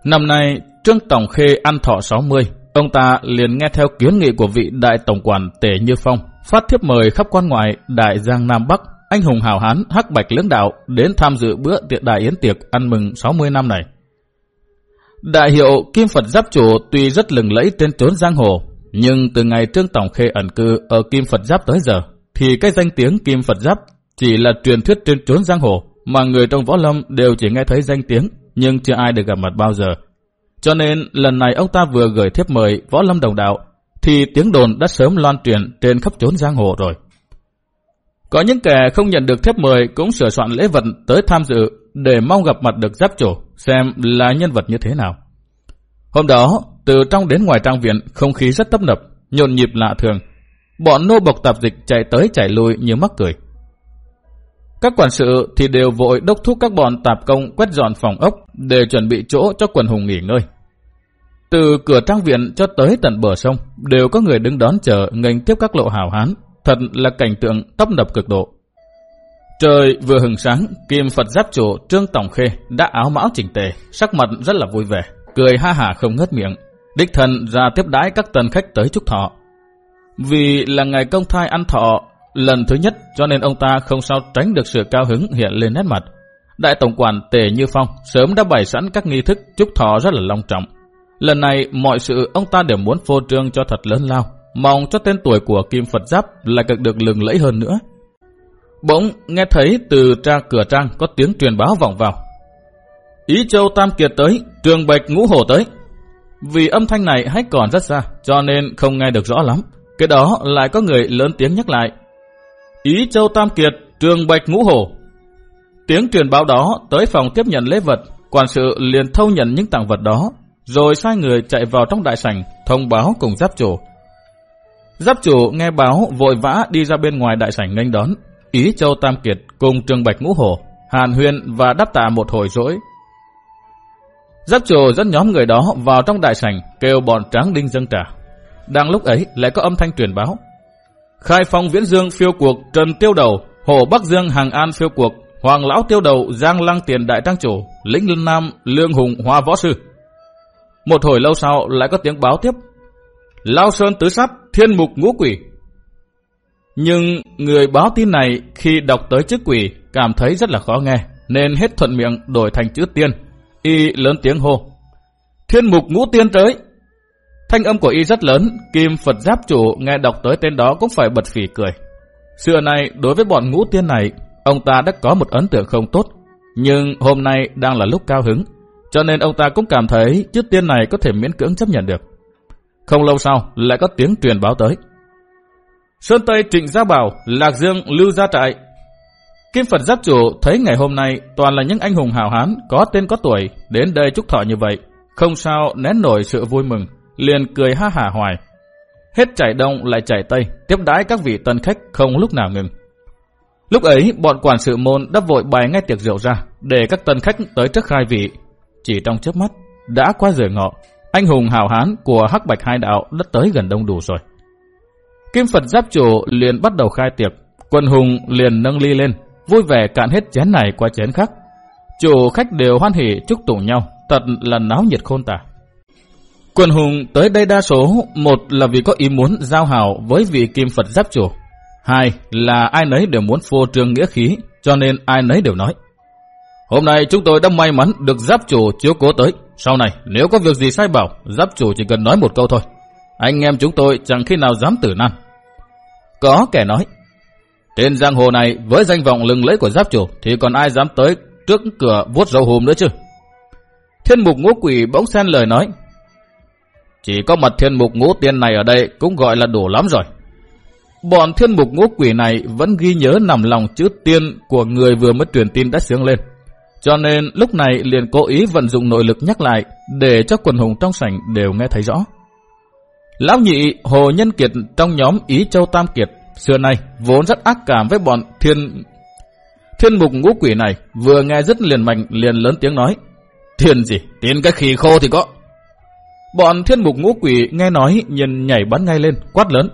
Năm nay, Trương Tổng Khê ăn thọ 60, ông ta liền nghe theo kiến nghị của vị đại tổng quản Tề Như Phong, phát thiếp mời khắp quan ngoại Đại Giang Nam Bắc, anh hùng hào hán hắc bạch lưỡng đạo đến tham dự bữa tiệc đại yến tiệc ăn mừng 60 năm này. Đại hiệu Kim Phật Giáp Chủ tuy rất lừng lẫy trên trốn giang hồ, nhưng từ ngày Trương Tổng Khê ẩn cư ở Kim Phật Giáp tới giờ, thì cái danh tiếng Kim Phật Giáp chỉ là truyền thuyết trên trốn giang hồ, mà người trong võ lâm đều chỉ nghe thấy danh tiếng, nhưng chưa ai được gặp mặt bao giờ. Cho nên lần này ông ta vừa gửi thiếp mời võ lâm đồng đạo, thì tiếng đồn đã sớm loan truyền trên khắp chốn giang hồ rồi. Có những kẻ không nhận được thiếp mời cũng sửa soạn lễ vật tới tham dự để mong gặp mặt được giáp chủ, xem là nhân vật như thế nào. Hôm đó, từ trong đến ngoài trang viện, không khí rất tấp nập, nhộn nhịp lạ thường. Bọn nô bộc tạp dịch chạy tới chạy lui như mắc cười. Các quản sự thì đều vội đốc thúc các bọn tạp công quét dọn phòng ốc để chuẩn bị chỗ cho quần hùng nghỉ ngơi. Từ cửa trang viện cho tới tận bờ sông, đều có người đứng đón chờ nghênh tiếp các lộ hào hán. Thật là cảnh tượng tấp nập cực độ. Trời vừa hừng sáng, Kim Phật Giáp Chủ Trương Tổng Khê đã áo mão chỉnh tề, sắc mặt rất là vui vẻ, cười ha hả không ngớt miệng. Đích thân ra tiếp đái các tần khách tới chúc thọ. Vì là ngày công thai ăn thọ lần thứ nhất cho nên ông ta không sao tránh được sự cao hứng hiện lên nét mặt. Đại tổng quản Tề Như Phong sớm đã bày sẵn các nghi thức chúc thọ rất là long trọng. Lần này mọi sự ông ta đều muốn phô trương cho thật lớn lao, mong cho tên tuổi của Kim Phật Giáp lại càng được lừng lẫy hơn nữa. Bỗng nghe thấy từ tra cửa trang có tiếng truyền báo vọng vào. Ý Châu Tam Kiệt tới, Trường Bạch Ngũ Hổ tới. Vì âm thanh này hay còn rất xa, cho nên không nghe được rõ lắm. Cái đó lại có người lớn tiếng nhắc lại. Ý Châu Tam Kiệt, Trường Bạch Ngũ Hổ. Tiếng truyền báo đó tới phòng tiếp nhận lễ vật, quản sự liền thâu nhận những tặng vật đó, rồi sai người chạy vào trong đại sảnh thông báo cùng giáp chủ. Giáp chủ nghe báo vội vã đi ra bên ngoài đại sảnh nghênh đón, Ý Châu Tam Kiệt cùng Trường Bạch Ngũ Hổ, Hàn Huyên và đáp tạ một hồi rỗi. Giáp chủ dẫn nhóm người đó vào trong đại sảnh kêu bọn tráng đinh dâng trả. Đang lúc ấy lại có âm thanh truyền báo. Khai phong viễn dương phiêu cuộc Trần Tiêu Đầu, Hồ Bắc Dương Hàng An phiêu cuộc, Hoàng Lão Tiêu Đầu Giang Lăng Tiền Đại Trang Chủ, Lĩnh Lân Nam Lương Hùng Hoa Võ Sư. Một hồi lâu sau lại có tiếng báo tiếp. Lao Sơn Tứ Sát, Thiên Mục Ngũ Quỷ. Nhưng người báo tin này khi đọc tới chữ quỷ cảm thấy rất là khó nghe, nên hết thuận miệng đổi thành chữ tiên. Y lớn tiếng hô. Thiên Mục Ngũ Tiên tới. Thanh âm của y rất lớn, Kim Phật Giáp Chủ nghe đọc tới tên đó cũng phải bật phỉ cười. Xưa nay, đối với bọn ngũ tiên này, ông ta đã có một ấn tượng không tốt, nhưng hôm nay đang là lúc cao hứng, cho nên ông ta cũng cảm thấy chiếc tiên này có thể miễn cưỡng chấp nhận được. Không lâu sau, lại có tiếng truyền báo tới. Sơn Tây Trịnh Gia Bảo, Lạc Dương Lưu Gia Trại. Kim Phật Giáp Chủ thấy ngày hôm nay toàn là những anh hùng hào hán có tên có tuổi đến đây chúc thọ như vậy, không sao nén nổi sự vui mừng, liền cười ha hả hoài. Hết chảy đông lại chảy tây, tiếp đái các vị tân khách không lúc nào ngừng. Lúc ấy, bọn quản sự môn đã vội bày ngay tiệc rượu ra, để các tân khách tới trước khai vị. Chỉ trong chớp mắt, đã qua giờ ngọ, anh hùng hào hán của Hắc Bạch Hai Đạo đã tới gần đông đủ rồi. Kim Phật Giáp Chủ liền bắt đầu khai tiệc, quân hùng liền nâng ly lên, vui vẻ cạn hết chén này qua chén khác. Chủ khách đều hoan hỉ chúc tụng nhau, thật là náo nhiệt khôn tả. Quần hùng tới đây đa số, một là vì có ý muốn giao hảo với vị kim Phật giáp chủ. Hai là ai nấy đều muốn phô trương nghĩa khí, cho nên ai nấy đều nói. Hôm nay chúng tôi đã may mắn được giáp chủ chiếu cố tới. Sau này, nếu có việc gì sai bảo, giáp chủ chỉ cần nói một câu thôi. Anh em chúng tôi chẳng khi nào dám tử nan. Có kẻ nói, trên giang hồ này với danh vọng lừng lẫy của giáp chủ thì còn ai dám tới trước cửa vuốt râu hùm nữa chứ? Thiên mục ngũ quỷ bỗng xen lời nói, chỉ có mặt thiên mục ngũ tiên này ở đây cũng gọi là đủ lắm rồi. Bọn thiên mục ngũ quỷ này vẫn ghi nhớ nằm lòng chữ tiên của người vừa mới truyền tin đã sướng lên. Cho nên lúc này liền cố ý vận dụng nội lực nhắc lại để cho quần hùng trong sảnh đều nghe thấy rõ. Lão nhị Hồ Nhân Kiệt trong nhóm Ý Châu Tam Kiệt xưa nay vốn rất ác cảm với bọn thiên thiên mục ngũ quỷ này vừa nghe rất liền mạnh liền lớn tiếng nói, Thiên gì? tiên cái khỉ khô thì có. Bọn thiên mục ngũ quỷ nghe nói nhìn nhảy bắn ngay lên, quát lớn.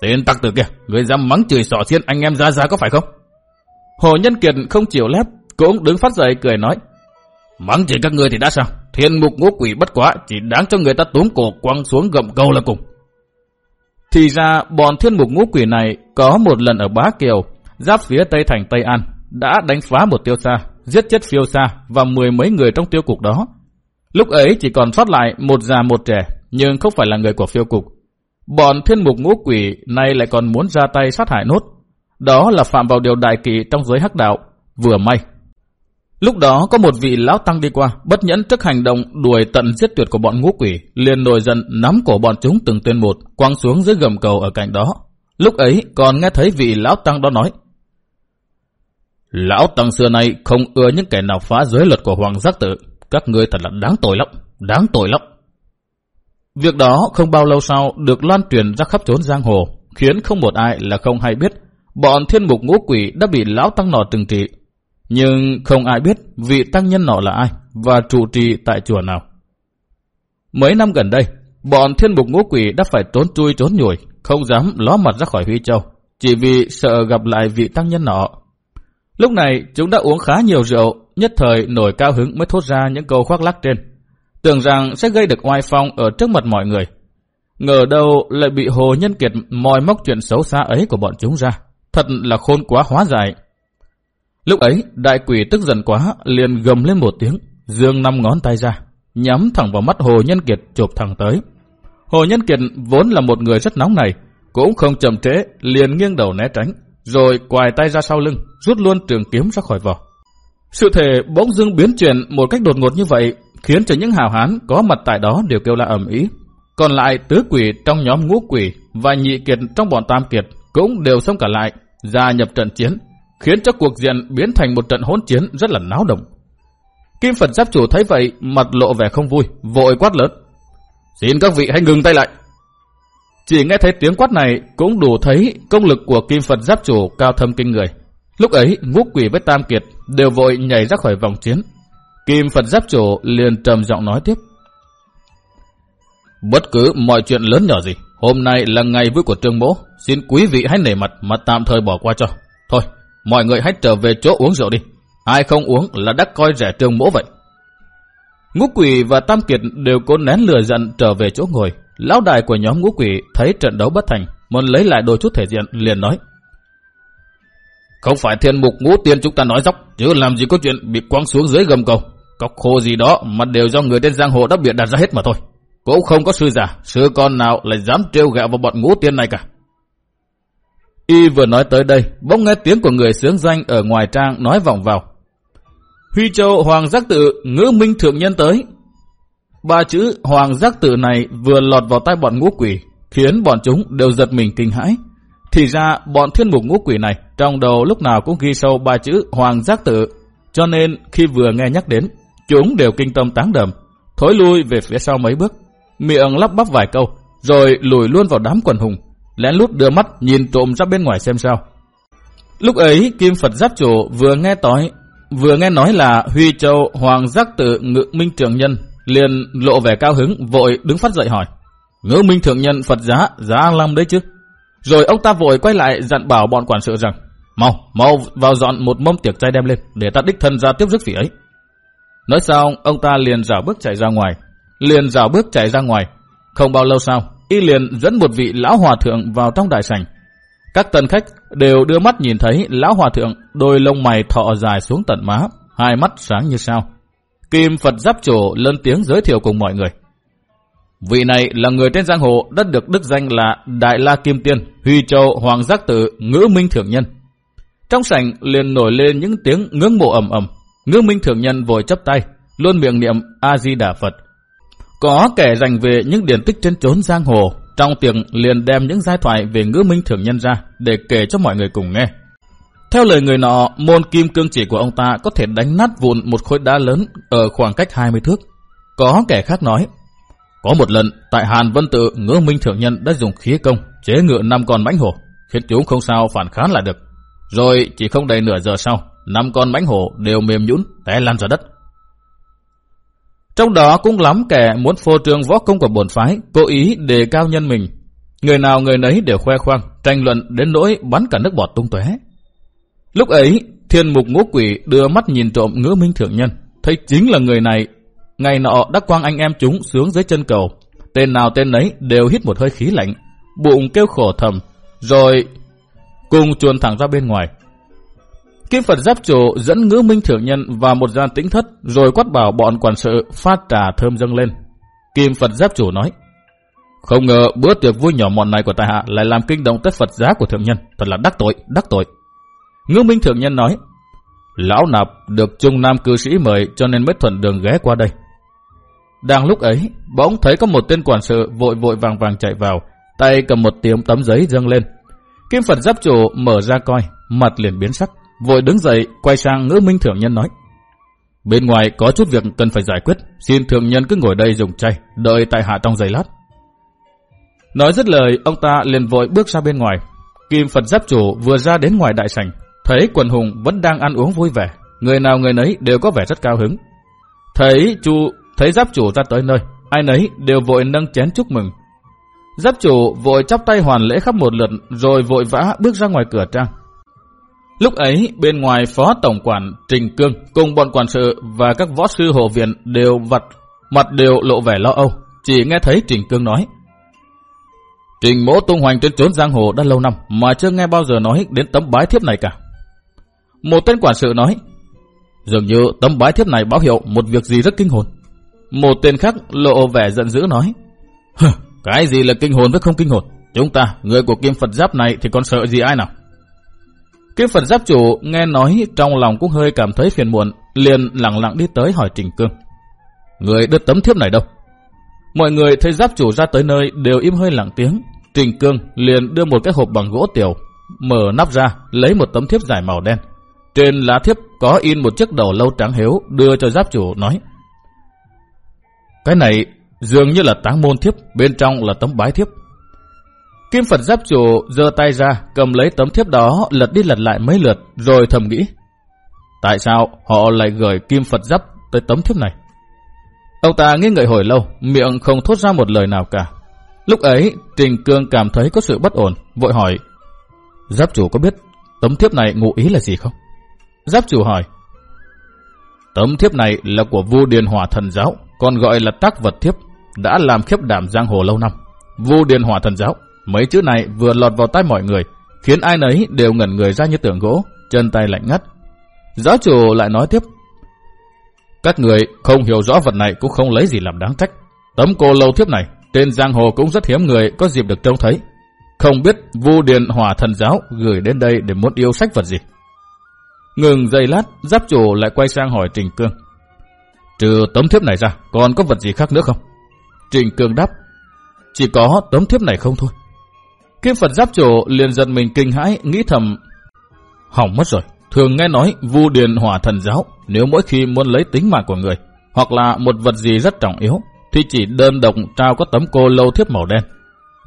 Tên tặc tử kìa, người dám mắng chửi sỏ xiên anh em ra ra có phải không? Hồ Nhân Kiệt không chịu lép, cũng đứng phát dậy cười nói. Mắng chửi các người thì đã sao? Thiên mục ngũ quỷ bất quá, chỉ đáng cho người ta túm cổ quăng xuống gậm câu là cùng. Thì ra bọn thiên mục ngũ quỷ này có một lần ở Bá Kiều, giáp phía tây thành Tây An, đã đánh phá một tiêu xa, giết chết phiêu xa và mười mấy người trong tiêu cục đó, Lúc ấy chỉ còn sót lại một già một trẻ, nhưng không phải là người của phiêu cục. Bọn thiên mục ngũ quỷ nay lại còn muốn ra tay sát hại nốt. Đó là phạm vào điều đại kỵ trong giới hắc đạo. Vừa may. Lúc đó có một vị lão tăng đi qua, bất nhẫn trước hành động đuổi tận giết tuyệt của bọn ngũ quỷ, liền nổi giận nắm cổ bọn chúng từng tên một, quăng xuống dưới gầm cầu ở cạnh đó. Lúc ấy còn nghe thấy vị lão tăng đó nói, Lão tăng xưa nay không ưa những kẻ nào phá giới luật của Hoàng Giác Tự, các ngươi thật là đáng tội lắm, đáng tội lắm. Việc đó không bao lâu sau được loan truyền ra khắp trốn giang hồ, khiến không một ai là không hay biết bọn thiên mục ngũ quỷ đã bị lão tăng nọ trừng trị. Nhưng không ai biết vị tăng nhân nọ là ai và trụ trì tại chùa nào. Mấy năm gần đây, bọn thiên mục ngũ quỷ đã phải trốn chui trốn nhủi, không dám ló mặt ra khỏi Huy Châu, chỉ vì sợ gặp lại vị tăng nhân nọ. Lúc này chúng đã uống khá nhiều rượu nhất thời nổi cao hứng mới thốt ra những câu khoác lác trên. Tưởng rằng sẽ gây được oai phong ở trước mặt mọi người. Ngờ đâu lại bị Hồ Nhân Kiệt moi móc chuyện xấu xa ấy của bọn chúng ra. Thật là khôn quá hóa giải. Lúc ấy, đại quỷ tức giận quá, liền gầm lên một tiếng, dương năm ngón tay ra, nhắm thẳng vào mắt Hồ Nhân Kiệt chụp thẳng tới. Hồ Nhân Kiệt vốn là một người rất nóng này, cũng không chậm trễ, liền nghiêng đầu né tránh, rồi quài tay ra sau lưng, rút luôn trường kiếm ra khỏi vỏ. Sự thể bỗng dưng biến chuyển một cách đột ngột như vậy khiến cho những hào hán có mặt tại đó đều kêu la ầm ĩ. Còn lại tứ quỷ trong nhóm ngũ quỷ và nhị kiệt trong bọn tam kiệt cũng đều xông cả lại, gia nhập trận chiến, khiến cho cuộc diện biến thành một trận hỗn chiến rất là náo động. Kim Phật Giáp Chủ thấy vậy, mặt lộ vẻ không vui, vội quát lớn. Xin các vị hãy ngừng tay lại. Chỉ nghe thấy tiếng quát này cũng đủ thấy công lực của Kim Phật Giáp Chủ cao thâm kinh người. Lúc ấy, ngũ quỷ với tam kiệt đều vội nhảy ra khỏi vòng chiến. Kim Phật Giáp Chủ liền trầm giọng nói tiếp. Bất cứ mọi chuyện lớn nhỏ gì, hôm nay là ngày vui của trương mỗ, xin quý vị hãy nể mặt mà tạm thời bỏ qua cho. Thôi, mọi người hãy trở về chỗ uống rượu đi. Ai không uống là đắc coi rẻ trương mỗ vậy. Ngũ quỷ và tam kiệt đều cố nén lừa giận trở về chỗ ngồi. Lão đại của nhóm ngũ quỷ thấy trận đấu bất thành, muốn lấy lại đôi chút thể diện liền nói. Không phải thiên mục ngũ tiên chúng ta nói dốc, chứ làm gì có chuyện bị quăng xuống dưới gầm cầu. Cọc khô gì đó mà đều do người trên giang hồ đã bịa đặt ra hết mà thôi. cũng không có sư giả, sư con nào lại dám trêu ghẹo vào bọn ngũ tiên này cả. Y vừa nói tới đây, bỗng nghe tiếng của người sướng danh ở ngoài trang nói vọng vào. Huy Châu Hoàng Giác Tự ngữ minh thượng nhân tới. Ba chữ Hoàng Giác Tự này vừa lọt vào tay bọn ngũ quỷ, khiến bọn chúng đều giật mình kinh hãi. Thì ra bọn thiên mục ngũ quỷ này trong đầu lúc nào cũng ghi sâu ba chữ Hoàng Giác Tự, cho nên khi vừa nghe nhắc đến, chúng đều kinh tâm tán đầm, thối lui về phía sau mấy bước, miệng lắp bắp vài câu, rồi lùi luôn vào đám quần hùng, lén lút đưa mắt nhìn trộm ra bên ngoài xem sao. Lúc ấy Kim Phật Giáp Chủ vừa nghe tối, vừa nghe nói là Huy Châu Hoàng Giác Tự Ngự Minh Trường Nhân, liền lộ vẻ cao hứng, vội đứng phát dậy hỏi. Ngữ Minh Thượng Nhân Phật giá, giá lắm đấy chứ. Rồi ông ta vội quay lại dặn bảo bọn quản sự rằng, mau, mau vào dọn một mâm tiệc chay đem lên, để ta đích thân ra tiếp rước vị ấy. Nói xong, ông ta liền rảo bước chạy ra ngoài. Liền rảo bước chạy ra ngoài. Không bao lâu sau, y liền dẫn một vị lão hòa thượng vào trong đại sảnh. Các tân khách đều đưa mắt nhìn thấy lão hòa thượng đôi lông mày thọ dài xuống tận má, hai mắt sáng như sao. Kim Phật giáp chủ lên tiếng giới thiệu cùng mọi người. Vị này là người trên giang hồ đã được đức danh là Đại La Kim Tiên, Huy Châu Hoàng Giác Tử, Ngữ Minh Thượng Nhân. Trong sảnh liền nổi lên những tiếng ngưỡng mộ ầm ầm. Ngữ Minh Thượng Nhân vội chấp tay, luôn miệng niệm A-di-đà Phật. Có kẻ dành về những điển tích trên chốn giang hồ, trong tiệc liền đem những giai thoại về ngữ minh thượng nhân ra để kể cho mọi người cùng nghe. Theo lời người nọ, môn kim cương chỉ của ông ta có thể đánh nát vụn một khối đá lớn ở khoảng cách 20 thước. Có kẻ khác nói, có một lần tại Hàn Vân Tự, ngữ minh thượng nhân đã dùng khí công chế ngựa năm con mãnh hổ, khiến chúng không sao phản kháng lại được. Rồi chỉ không đầy nửa giờ sau, năm con mãnh hổ đều mềm nhũn té lăn ra đất. Trong đó cũng lắm kẻ muốn phô trương võ công của bổn phái, cố ý đề cao nhân mình. Người nào người nấy đều khoe khoang, tranh luận đến nỗi bắn cả nước bọt tung tóe. Lúc ấy, thiên mục ngũ quỷ đưa mắt nhìn trộm ngữ minh thượng nhân, thấy chính là người này. Ngày nọ đã quang anh em chúng xuống dưới chân cầu. Tên nào tên nấy đều hít một hơi khí lạnh, bụng kêu khổ thầm, rồi cùng chuồn thẳng ra bên ngoài. Kim Phật giáp chủ dẫn ngữ minh thượng nhân vào một gian tĩnh thất rồi quát bảo bọn quản sự phát trà thơm dâng lên. Kim Phật giáp chủ nói, không ngờ bữa tiệc vui nhỏ mọn này của tài hạ lại làm kinh động tất Phật giá của thượng nhân, thật là đắc tội, đắc tội. Ngữ minh thượng nhân nói, lão nạp được trung nam cư sĩ mời cho nên mới thuận đường ghé qua đây. Đang lúc ấy, bỗng thấy có một tên quản sự vội vội vàng vàng chạy vào, tay cầm một tiệm tấm giấy dâng lên. Kim Phật giáp chủ mở ra coi, mặt liền biến sắc vội đứng dậy, quay sang ngữ minh thượng nhân nói. Bên ngoài có chút việc cần phải giải quyết, xin thượng nhân cứ ngồi đây dùng chay, đợi tại hạ trong giày lát. Nói dứt lời, ông ta liền vội bước ra bên ngoài. Kim Phật giáp chủ vừa ra đến ngoài đại sảnh, thấy quần hùng vẫn đang ăn uống vui vẻ, người nào người nấy đều có vẻ rất cao hứng. Thấy chu thấy giáp chủ ra tới nơi, ai nấy đều vội nâng chén chúc mừng. Giáp chủ vội chắp tay hoàn lễ khắp một lượt rồi vội vã bước ra ngoài cửa trang. Lúc ấy, bên ngoài phó tổng quản Trình Cương cùng bọn quản sự và các võ sư hộ viện đều vặt, mặt đều lộ vẻ lo âu. Chỉ nghe thấy Trình Cương nói. Trình mỗ tung hoành trên trốn giang hồ đã lâu năm mà chưa nghe bao giờ nói đến tấm bái thiếp này cả. Một tên quản sự nói. Dường như tấm bái thiếp này báo hiệu một việc gì rất kinh hồn. Một tên khác lộ vẻ giận dữ nói. Cái gì là kinh hồn với không kinh hồn? Chúng ta, người của kim Phật giáp này thì còn sợ gì ai nào? kim Phật giáp chủ nghe nói trong lòng cũng hơi cảm thấy phiền muộn, liền lặng lặng đi tới hỏi Trình Cương. Người đưa tấm thiếp này đâu? Mọi người thấy giáp chủ ra tới nơi đều im hơi lặng tiếng. Trình Cương liền đưa một cái hộp bằng gỗ tiểu, mở nắp ra, lấy một tấm thiếp dài màu đen. Trên lá thiếp có in một chiếc đầu lâu trắng hiếu đưa cho giáp chủ nói. Cái này dường như là táng môn thiếp, bên trong là tấm bái thiếp. Kim Phật giáp chủ giơ tay ra, cầm lấy tấm thiếp đó, lật đi lật lại mấy lượt, rồi thầm nghĩ. Tại sao họ lại gửi Kim Phật giáp tới tấm thiếp này? Ông ta nghi ngợi hồi lâu, miệng không thốt ra một lời nào cả. Lúc ấy, Trình Cương cảm thấy có sự bất ổn, vội hỏi. Giáp chủ có biết tấm thiếp này ngụ ý là gì không? Giáp chủ hỏi. Tấm thiếp này là của vua Điền hòa Thần Giáo, còn gọi là tác vật thiếp, đã làm khiếp đảm giang hồ lâu năm. Vu Điền Hỏa Thần Giáo Mấy chữ này vừa lọt vào tai mọi người, khiến ai nấy đều ngẩn người ra như tượng gỗ, chân tay lạnh ngắt. Giáo chủ lại nói tiếp, các người không hiểu rõ vật này cũng không lấy gì làm đáng trách. tấm cô lâu thiếp này, trên giang hồ cũng rất hiếm người có dịp được trông thấy. Không biết vu điền hỏa thần giáo gửi đến đây để muốn yêu sách vật gì. Ngừng giây lát, giáp chủ lại quay sang hỏi Trình Cương. Trừ tấm thiếp này ra, còn có vật gì khác nữa không? Trình Cương đáp. Chỉ có tấm thiếp này không thôi. Kim Phật giáp chủ liền giật mình kinh hãi, nghĩ thầm. Hỏng mất rồi, thường nghe nói vu điền hỏa thần giáo, nếu mỗi khi muốn lấy tính mạng của người, hoặc là một vật gì rất trọng yếu, thì chỉ đơn độc trao có tấm cô lâu thiếp màu đen.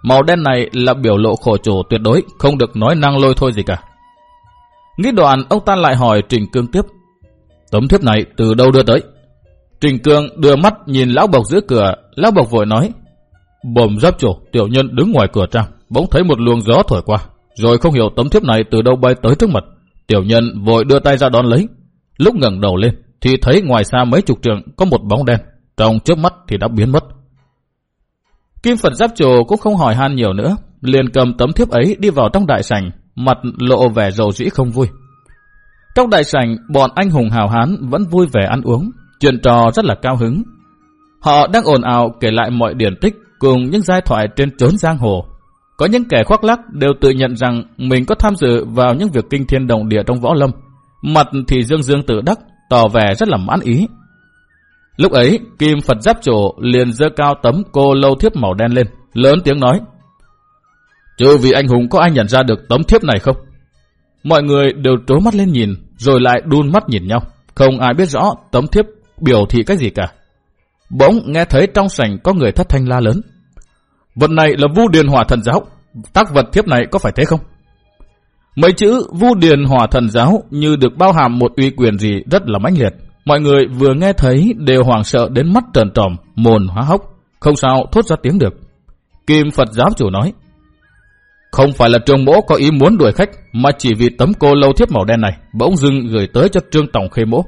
Màu đen này là biểu lộ khổ chủ tuyệt đối, không được nói năng lôi thôi gì cả. Nghĩ đoạn, ông ta lại hỏi Trình Cương tiếp. Tấm thiếp này từ đâu đưa tới? Trình Cương đưa mắt nhìn lão bộc giữa cửa, lão bộc vội nói. Bồm giáp chủ, tiểu nhân đứng ngoài cửa trang, bỗng thấy một luồng gió thổi qua, rồi không hiểu tấm thiếp này từ đâu bay tới trước mặt. Tiểu nhân vội đưa tay ra đón lấy. Lúc ngẩng đầu lên, thì thấy ngoài xa mấy chục trường có một bóng đen, trong chớp mắt thì đã biến mất. Kim Phật giáp chủ cũng không hỏi han nhiều nữa, liền cầm tấm thiếp ấy đi vào trong đại sảnh, mặt lộ vẻ rầu rĩ không vui. Trong đại sảnh, bọn anh hùng hào hán vẫn vui vẻ ăn uống, chuyện trò rất là cao hứng. Họ đang ồn ào kể lại mọi điển tích cùng những giai thoại trên chốn giang hồ. Có những kẻ khoác lắc đều tự nhận rằng mình có tham dự vào những việc kinh thiên động địa trong võ lâm. Mặt thì dương dương tự đắc, tỏ vẻ rất là mãn ý. Lúc ấy, Kim Phật giáp chủ liền dơ cao tấm cô lâu thiếp màu đen lên, lớn tiếng nói. Chứ vì anh hùng có ai nhận ra được tấm thiếp này không? Mọi người đều trố mắt lên nhìn, rồi lại đun mắt nhìn nhau. Không ai biết rõ tấm thiếp biểu thị cái gì cả. Bỗng nghe thấy trong sảnh có người thất thanh la lớn. Vật này là vu điền hỏa thần giáo. Tác vật thiếp này có phải thế không? Mấy chữ vu điền hỏa thần giáo như được bao hàm một uy quyền gì rất là mãnh liệt. Mọi người vừa nghe thấy đều hoảng sợ đến mắt trần tròm, mồn hóa hốc. Không sao thốt ra tiếng được. Kim Phật giáo chủ nói. Không phải là trường mỗ có ý muốn đuổi khách, mà chỉ vì tấm cô lâu thiếp màu đen này bỗng dưng gửi tới cho trương tổng khê mỗ.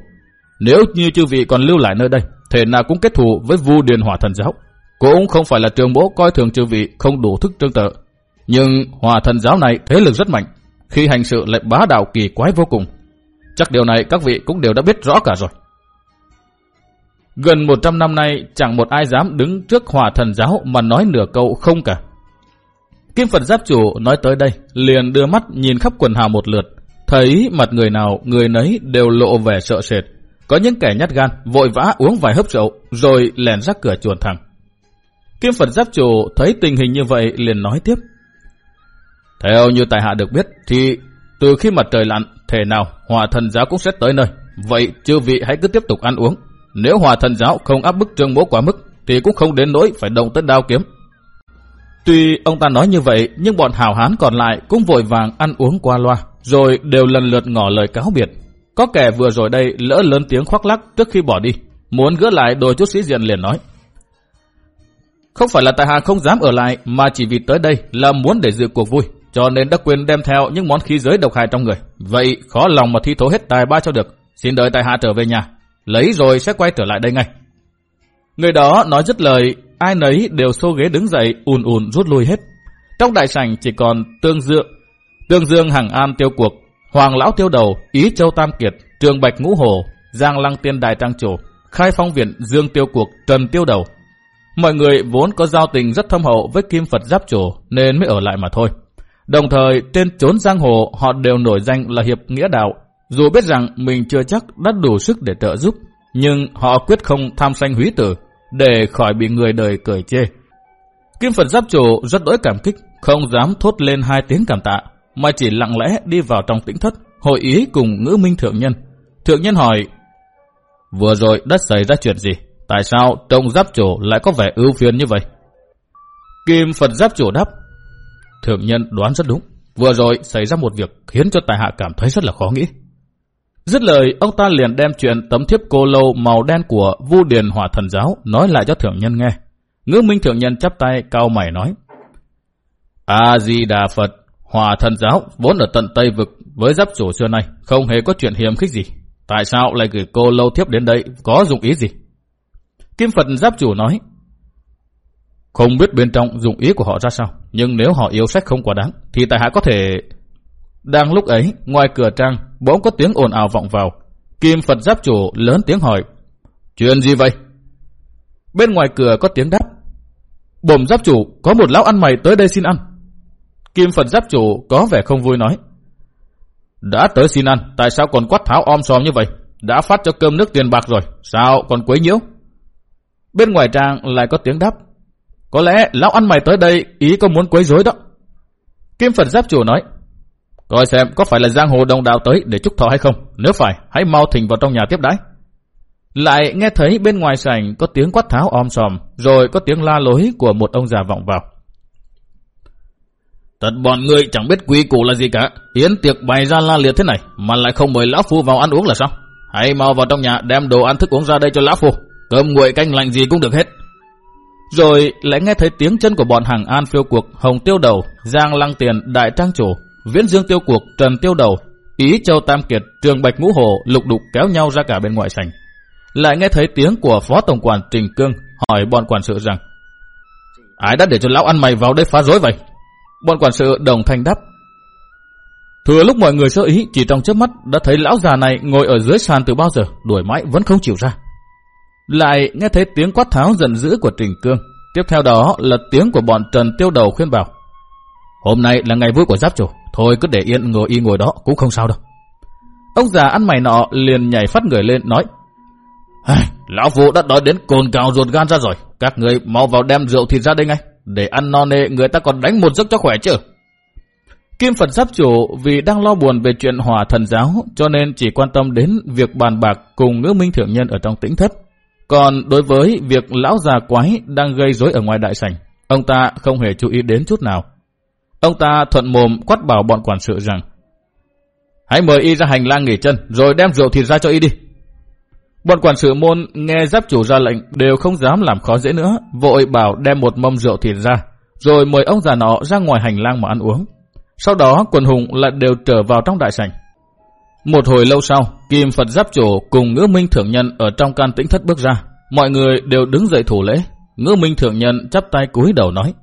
Nếu như chư vị còn lưu lại nơi đây, thể nào cũng kết thù với vu điền hỏa thần giáo. Cũng không phải là trường bố coi thường chư vị không đủ thức trương tự. Nhưng hỏa thần giáo này thế lực rất mạnh, khi hành sự lại bá đạo kỳ quái vô cùng. Chắc điều này các vị cũng đều đã biết rõ cả rồi. Gần 100 năm nay chẳng một ai dám đứng trước hỏa thần giáo mà nói nửa câu không cả. Kim Phật giáp chủ nói tới đây, liền đưa mắt nhìn khắp quần hào một lượt, thấy mặt người nào người nấy đều lộ vẻ sợ sệt. Có những kẻ nhát gan, vội vã uống vài hớp rượu, rồi lèn ra cửa chuồn thẳng. Kim Phật giáp chủ thấy tình hình như vậy liền nói tiếp. Theo như tài hạ được biết, thì từ khi mặt trời lặn, thể nào hòa thần giáo cũng sẽ tới nơi. Vậy chư vị hãy cứ tiếp tục ăn uống. Nếu hòa thần giáo không áp bức trương bố quá mức, thì cũng không đến nỗi phải động tới đao kiếm. Tuy ông ta nói như vậy, nhưng bọn hào hán còn lại cũng vội vàng ăn uống qua loa, rồi đều lần lượt ngỏ lời cáo biệt. Có kẻ vừa rồi đây lỡ lớn tiếng khoác lắc trước khi bỏ đi, muốn gỡ lại đôi chút sĩ diện liền nói. Không phải là tại hạ không dám ở lại, mà chỉ vì tới đây là muốn để dự cuộc vui, cho nên đã quên đem theo những món khí giới độc hại trong người. Vậy khó lòng mà thi thố hết tài ba cho được, xin đợi tại hạ trở về nhà, lấy rồi sẽ quay trở lại đây ngay. Người đó nói dứt lời, ai nấy đều xô ghế đứng dậy, ùn ùn rút lui hết. Trong đại sảnh chỉ còn Tương Dương, Tương Dương Hằng An tiêu cuộc, Hoàng Lão tiêu đầu, Ý Châu Tam Kiệt, Trường Bạch Ngũ Hồ, Giang Lăng Tiên Đại Trang Chủ, Khai Phong Viện Dương tiêu cuộc, Trần tiêu đầu. Mọi người vốn có giao tình rất thâm hậu với Kim Phật Giáp Chủ nên mới ở lại mà thôi. Đồng thời trên chốn giang hồ họ đều nổi danh là hiệp nghĩa đạo. Dù biết rằng mình chưa chắc đã đủ sức để trợ giúp, nhưng họ quyết không tham sanh húy tử để khỏi bị người đời cười chê. Kim Phật Giáp Chủ rất đỗi cảm kích, không dám thốt lên hai tiếng cảm tạ, mà chỉ lặng lẽ đi vào trong tĩnh thất, hội ý cùng ngữ minh thượng nhân. Thượng nhân hỏi, vừa rồi đã xảy ra chuyện gì? Tại sao trông giáp chủ lại có vẻ ưu phiền như vậy? Kim Phật Giáp Chủ đáp, thượng nhân đoán rất đúng. Vừa rồi xảy ra một việc khiến cho tài hạ cảm thấy rất là khó nghĩ. Dứt lời, ông ta liền đem chuyện tấm thiếp cô lâu màu đen của Vu Điền Hỏa Thần Giáo nói lại cho thượng nhân nghe. Ngữ Minh thượng nhân chắp tay cao mày nói. A Di Đà Phật, Hòa Thần Giáo vốn ở tận Tây vực với giáp chủ xưa nay không hề có chuyện hiểm khích gì. Tại sao lại gửi cô lâu thiếp đến đây có dụng ý gì? Kim Phật giáp chủ nói. Không biết bên trong dụng ý của họ ra sao, nhưng nếu họ yêu sách không quá đáng, thì tại hạ có thể đang lúc ấy, ngoài cửa trang, bỗng có tiếng ồn ào vọng vào. Kim Phật giáp chủ lớn tiếng hỏi, chuyện gì vậy? Bên ngoài cửa có tiếng đáp, Bổm giáp chủ, có một lão ăn mày tới đây xin ăn. Kim Phật giáp chủ có vẻ không vui nói. Đã tới xin ăn, tại sao còn quát tháo om sòm như vậy? Đã phát cho cơm nước tiền bạc rồi, sao còn quấy nhiễu? Bên ngoài trang lại có tiếng đáp. Có lẽ lão ăn mày tới đây ý có muốn quấy rối đó. Kim Phật giáp chủ nói. Coi xem có phải là giang hồ đồng đạo tới để chúc thọ hay không? Nếu phải, hãy mau thỉnh vào trong nhà tiếp đái. Lại nghe thấy bên ngoài sảnh có tiếng quát tháo om sòm, rồi có tiếng la lối của một ông già vọng vào. Thật bọn ngươi chẳng biết quy củ là gì cả, yến tiệc bày ra la liệt thế này, mà lại không mời lão phu vào ăn uống là sao? Hãy mau vào trong nhà đem đồ ăn thức uống ra đây cho lão phu, cơm nguội canh lạnh gì cũng được hết. Rồi lại nghe thấy tiếng chân của bọn hàng an phiêu cuộc, hồng tiêu đầu, giang lăng tiền, đại trang chủ, viễn dương tiêu cuộc, trần tiêu đầu, ý châu tam kiệt, trường bạch ngũ hồ, lục đục kéo nhau ra cả bên ngoài sảnh. Lại nghe thấy tiếng của phó tổng quản Trình Cương hỏi bọn quản sự rằng Ai đã để cho lão ăn mày vào đây phá rối vậy? Bọn quản sự đồng thanh đáp Thừa lúc mọi người sơ ý chỉ trong chớp mắt đã thấy lão già này ngồi ở dưới sàn từ bao giờ đuổi mãi vẫn không chịu ra. Lại nghe thấy tiếng quát tháo giận dữ của Trình Cương. Tiếp theo đó là tiếng của bọn Trần Tiêu Đầu khuyên bảo. Hôm nay là ngày vui của giáp chủ, thôi cứ để yên ngồi y ngồi đó cũng không sao đâu. Ông già ăn mày nọ liền nhảy phát người lên nói. Lão phụ đã đói đến cồn cào ruột gan ra rồi, các người mau vào đem rượu thịt ra đây ngay, để ăn no nê người ta còn đánh một giấc cho khỏe chứ. Kim Phật giáp chủ vì đang lo buồn về chuyện hòa thần giáo cho nên chỉ quan tâm đến việc bàn bạc cùng ngữ minh thượng nhân ở trong tĩnh thất. Còn đối với việc lão già quái đang gây rối ở ngoài đại sảnh, ông ta không hề chú ý đến chút nào. Ông ta thuận mồm quát bảo bọn quản sự rằng Hãy mời y ra hành lang nghỉ chân rồi đem rượu thịt ra cho y đi. Bọn quản sự môn nghe giáp chủ ra lệnh đều không dám làm khó dễ nữa, vội bảo đem một mâm rượu thịt ra, rồi mời ông già nọ ra ngoài hành lang mà ăn uống. Sau đó quần hùng lại đều trở vào trong đại sảnh. Một hồi lâu sau, Kim Phật Giáp Chủ cùng Ngữ Minh Thượng Nhân ở trong can tĩnh thất bước ra. Mọi người đều đứng dậy thủ lễ. Ngữ Minh Thượng Nhân chắp tay cúi đầu nói.